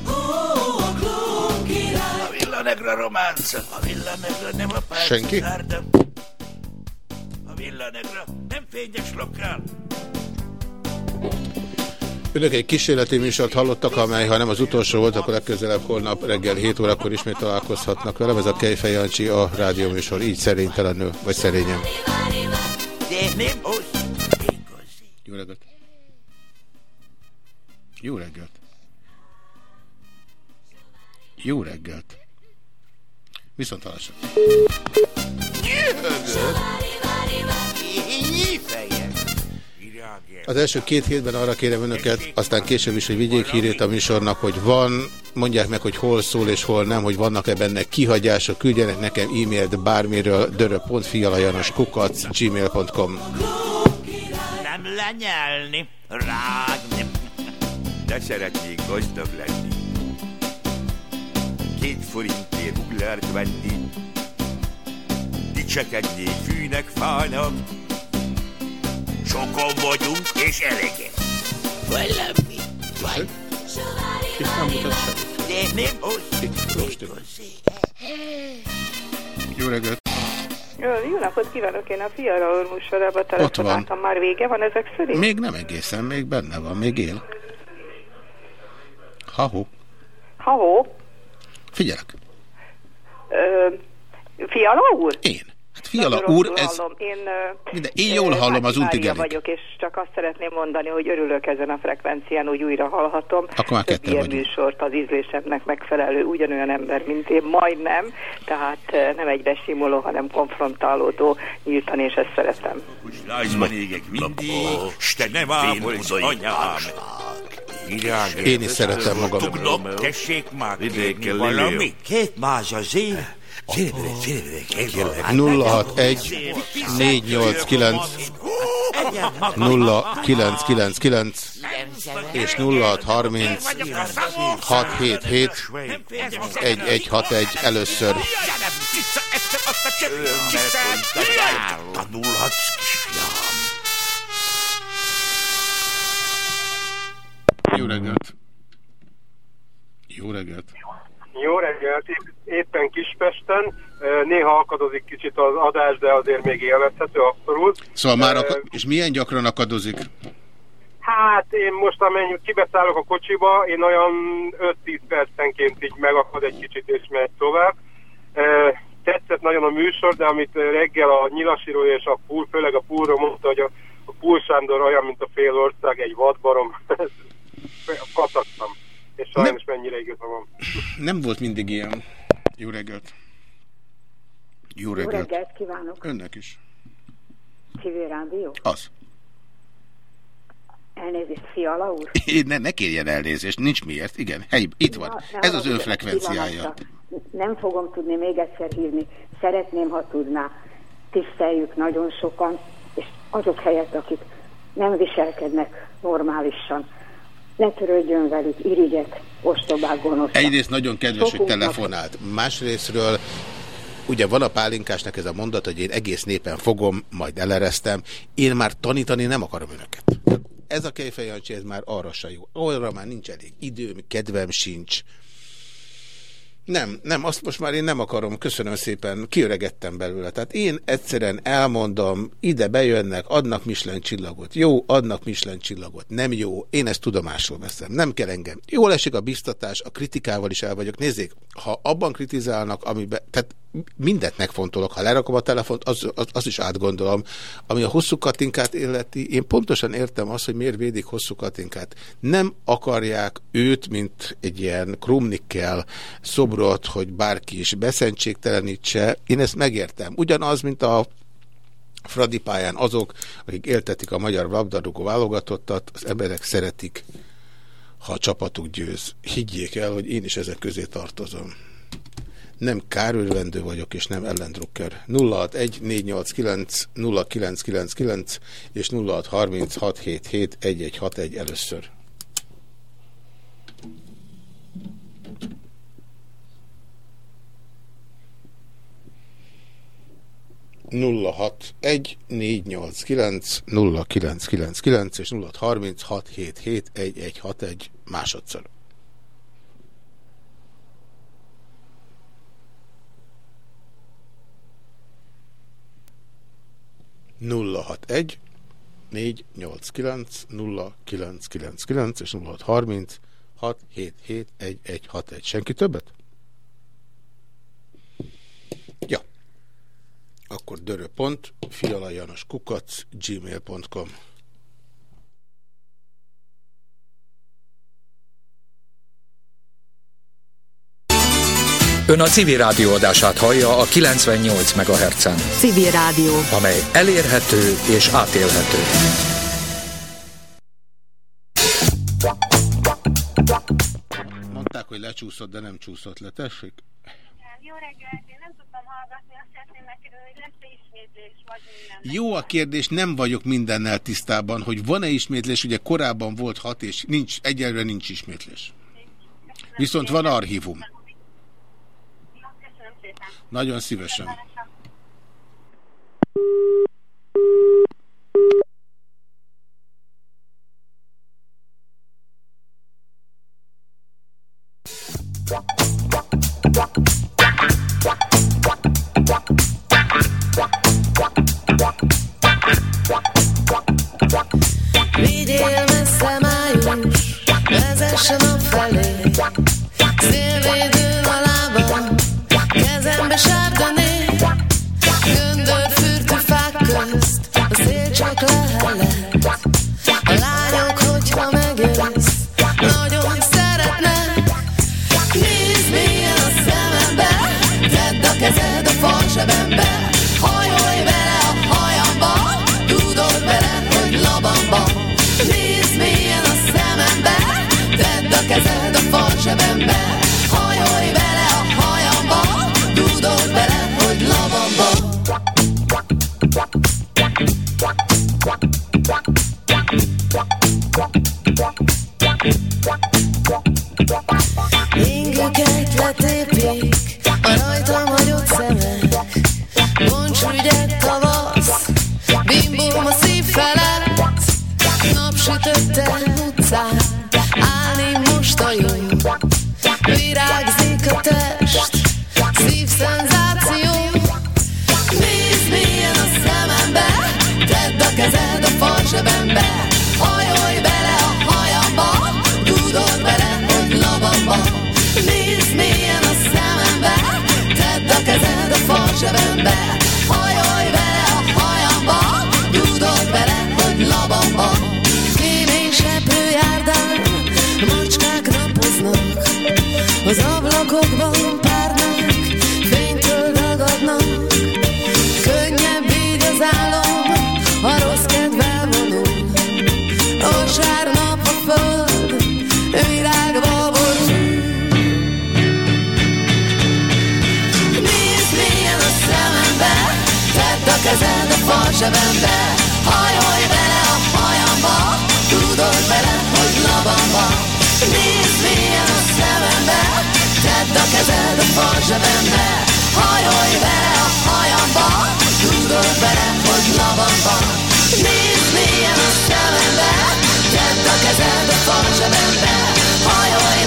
A villanegra románca, a villanegra nem a pálca Senki? zárda. A villanegra nem fényes lokál. Önök egy kísérleti műsort hallottak, amely ha nem az utolsó volt, akkor legközelebb holnap reggel 7 órakor ismét találkozhatnak velem. Ez a Kejfej Jancsi, a rádióműsor, így szerénytelenül, vagy szerényen. Jó reggelt! Jó reggelt! Jó reggelt! Viszont hallásra. Nyífejem. Az első két hétben arra kérem önöket, aztán később is, hogy vigyék hírét a műsornak, hogy van, mondják meg, hogy hol szól és hol nem, hogy vannak-e benne kihagyások, küldjenek nekem e-mailt bármiről, dörö.fialajanoskukac, gmail.com. Nem lenyelni, rágni. De szeretnék gazdag lenni. Két forintért uglárt venni. Dicsekednék fűnek, fának. Sokan vagyunk, és elegen. Valami. Vagy. És nem mutat semmit. De nem most. Jó reggelt! Jó napot kívánok, én a Fiala úr műsorába telefonáltam, már vége van ezek szerint? Még nem egészen, még benne van, még él. Ha-ho. Ha-ho. Figyelek. Ö, Fiala úr? Én. Hát Fiala úr, ez... Hallom. Én, Minden, én jól hallom az elég. vagyok, és csak azt szeretném mondani, hogy örülök ezen a frekvencián, hogy újra hallhatom. Akkor már ketten ilyen vagyunk. műsort az ízlésemnek megfelelő, ugyanolyan ember, mint én, majdnem, tehát nem egy besimuló, hanem konfrontálódó, nyíltan, és ezt szeretem. Lázban égek mindig, s te nem ávolsz, anyám. Én is szeretem magam. Tudnak, tessék már kérni Lilió. valami. Két más az én. 061 489 0999 és 0630 677 1161 először. Tanulhatsz. Jó reggelt! Jó reggelt! Jó reggelt, épp, éppen Kispesten, néha akadozik kicsit az adás, de azért még élvezhető abszolút. Szóval már, ak- és milyen gyakran akadozik? Hát én most amennyi kibeszállok a kocsiba, én olyan 5-10 percenként így megakad egy kicsit és megy tovább. Tetszett nagyon a műsor, de amit reggel a nyilasíró és a púl, főleg a púlról mondta, hogy a, a Púl Sándor olyan, mint a fél ország, egy vadbarom. Katasztam. És sajnos mennyire igaza van. Nem volt mindig ilyen. Jó reggelt! Jó Jó reggelt! reggelt kívánok! Önnek is. Civil Rádió? Az. Elnézést, Fiala úr? Ne, ne kérjen elnézést, nincs miért. Igen, hely, itt van. Na, Ez az ön frekvenciája. Nem fogom tudni még egyszer hívni. Szeretném, ha tudná. Tiszteljük nagyon sokan, és azok helyett, akik nem viselkednek normálisan. Ne törődjön velük, irigyek, ostobák, gonoszak. Egyrészt nagyon kedves, hogy Sokunknak- telefonált. Másrésztről ugye van a pálinkásnak ez a mondat, hogy én egész népen fogom, majd eleresztem. Én már tanítani nem akarom önöket. Ez a kejfejancsi, ez már arra se jó. Arra már nincs elég időm, kedvem sincs. Nem, nem, azt most már én nem akarom, köszönöm szépen, kiöregettem belőle. Tehát én egyszerűen elmondom, ide bejönnek, adnak Michelin csillagot. Jó, adnak Michelin csillagot. Nem jó, én ezt tudomásul veszem. Nem kell engem. Jól esik a biztatás, a kritikával is el vagyok. Nézzék, ha abban kritizálnak, amiben, tehát mindent megfontolok. Ha lerakom a telefont, az, az, az is átgondolom. Ami a hosszú katinkát illeti, én pontosan értem azt, hogy miért védik hosszú katinkát. Nem akarják őt, mint egy ilyen krumnikkel szobrot, hogy bárki is beszentségtelenítse. Én ezt megértem. Ugyanaz, mint a Fradi pályán azok, akik éltetik a magyar labdarúgó válogatottat, az emberek szeretik, ha a csapatuk győz. Higgyék el, hogy én is ezek közé tartozom. Nem kárőrvendő vagyok, és nem ellendrukker. 061 489 0999 és 063677 1161 először. nulla hat egy négy nyolc kilenc nulla kilenc kilenc kilenc és nulla harminc hat hét hét egy egy hat egy másodszor. Nulla hat egy négy nyolc kilenc nulla kilenc kilenc kilenc és nulla hat harminc hat hét hét egy egy hat egy. Senki többet? Ja. Akkor dörö.pont, fialajanos kukac, gmail.com. Ön a civil rádió adását hallja a 98 MHz-en, Civil Rádió. amely elérhető és átélhető. Mondták, hogy lecsúszott, de nem csúszott le. Tessék? Jó reggelt, én nem tudtam hallgatni, azt szeretném megkérdezni, hogy lesz-e ismétlés, vagy minden. Jó a kérdés, nem vagyok mindennel tisztában, hogy van-e ismétlés, ugye korábban volt hat, és nincs, egyelőre nincs ismétlés. Viszont van archívum szépen. Nagyon szívesen. Vigyél messze május, vezessen a felé, szélvédő a lábam kezembe sárga név, göndör fürdő fák közt, a szél csak lehelle. Ingüket letépik, a rajtam hagyott szemek, bonts ügyet zsebembe. Hajolj bele a hajamba. Tudod bele hogy labamba. Nézd mélyen a szemembe. Tedd a kezed a fal zsebembe. Hajolj bele a hajamba. Tudod bele hogy labamba. Nézd mélyen a szemembe. Tedd a kezed a fal zsebembe. Hajolj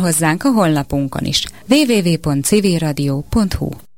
hozzánk a honlapunkon is. www.civilradio.hu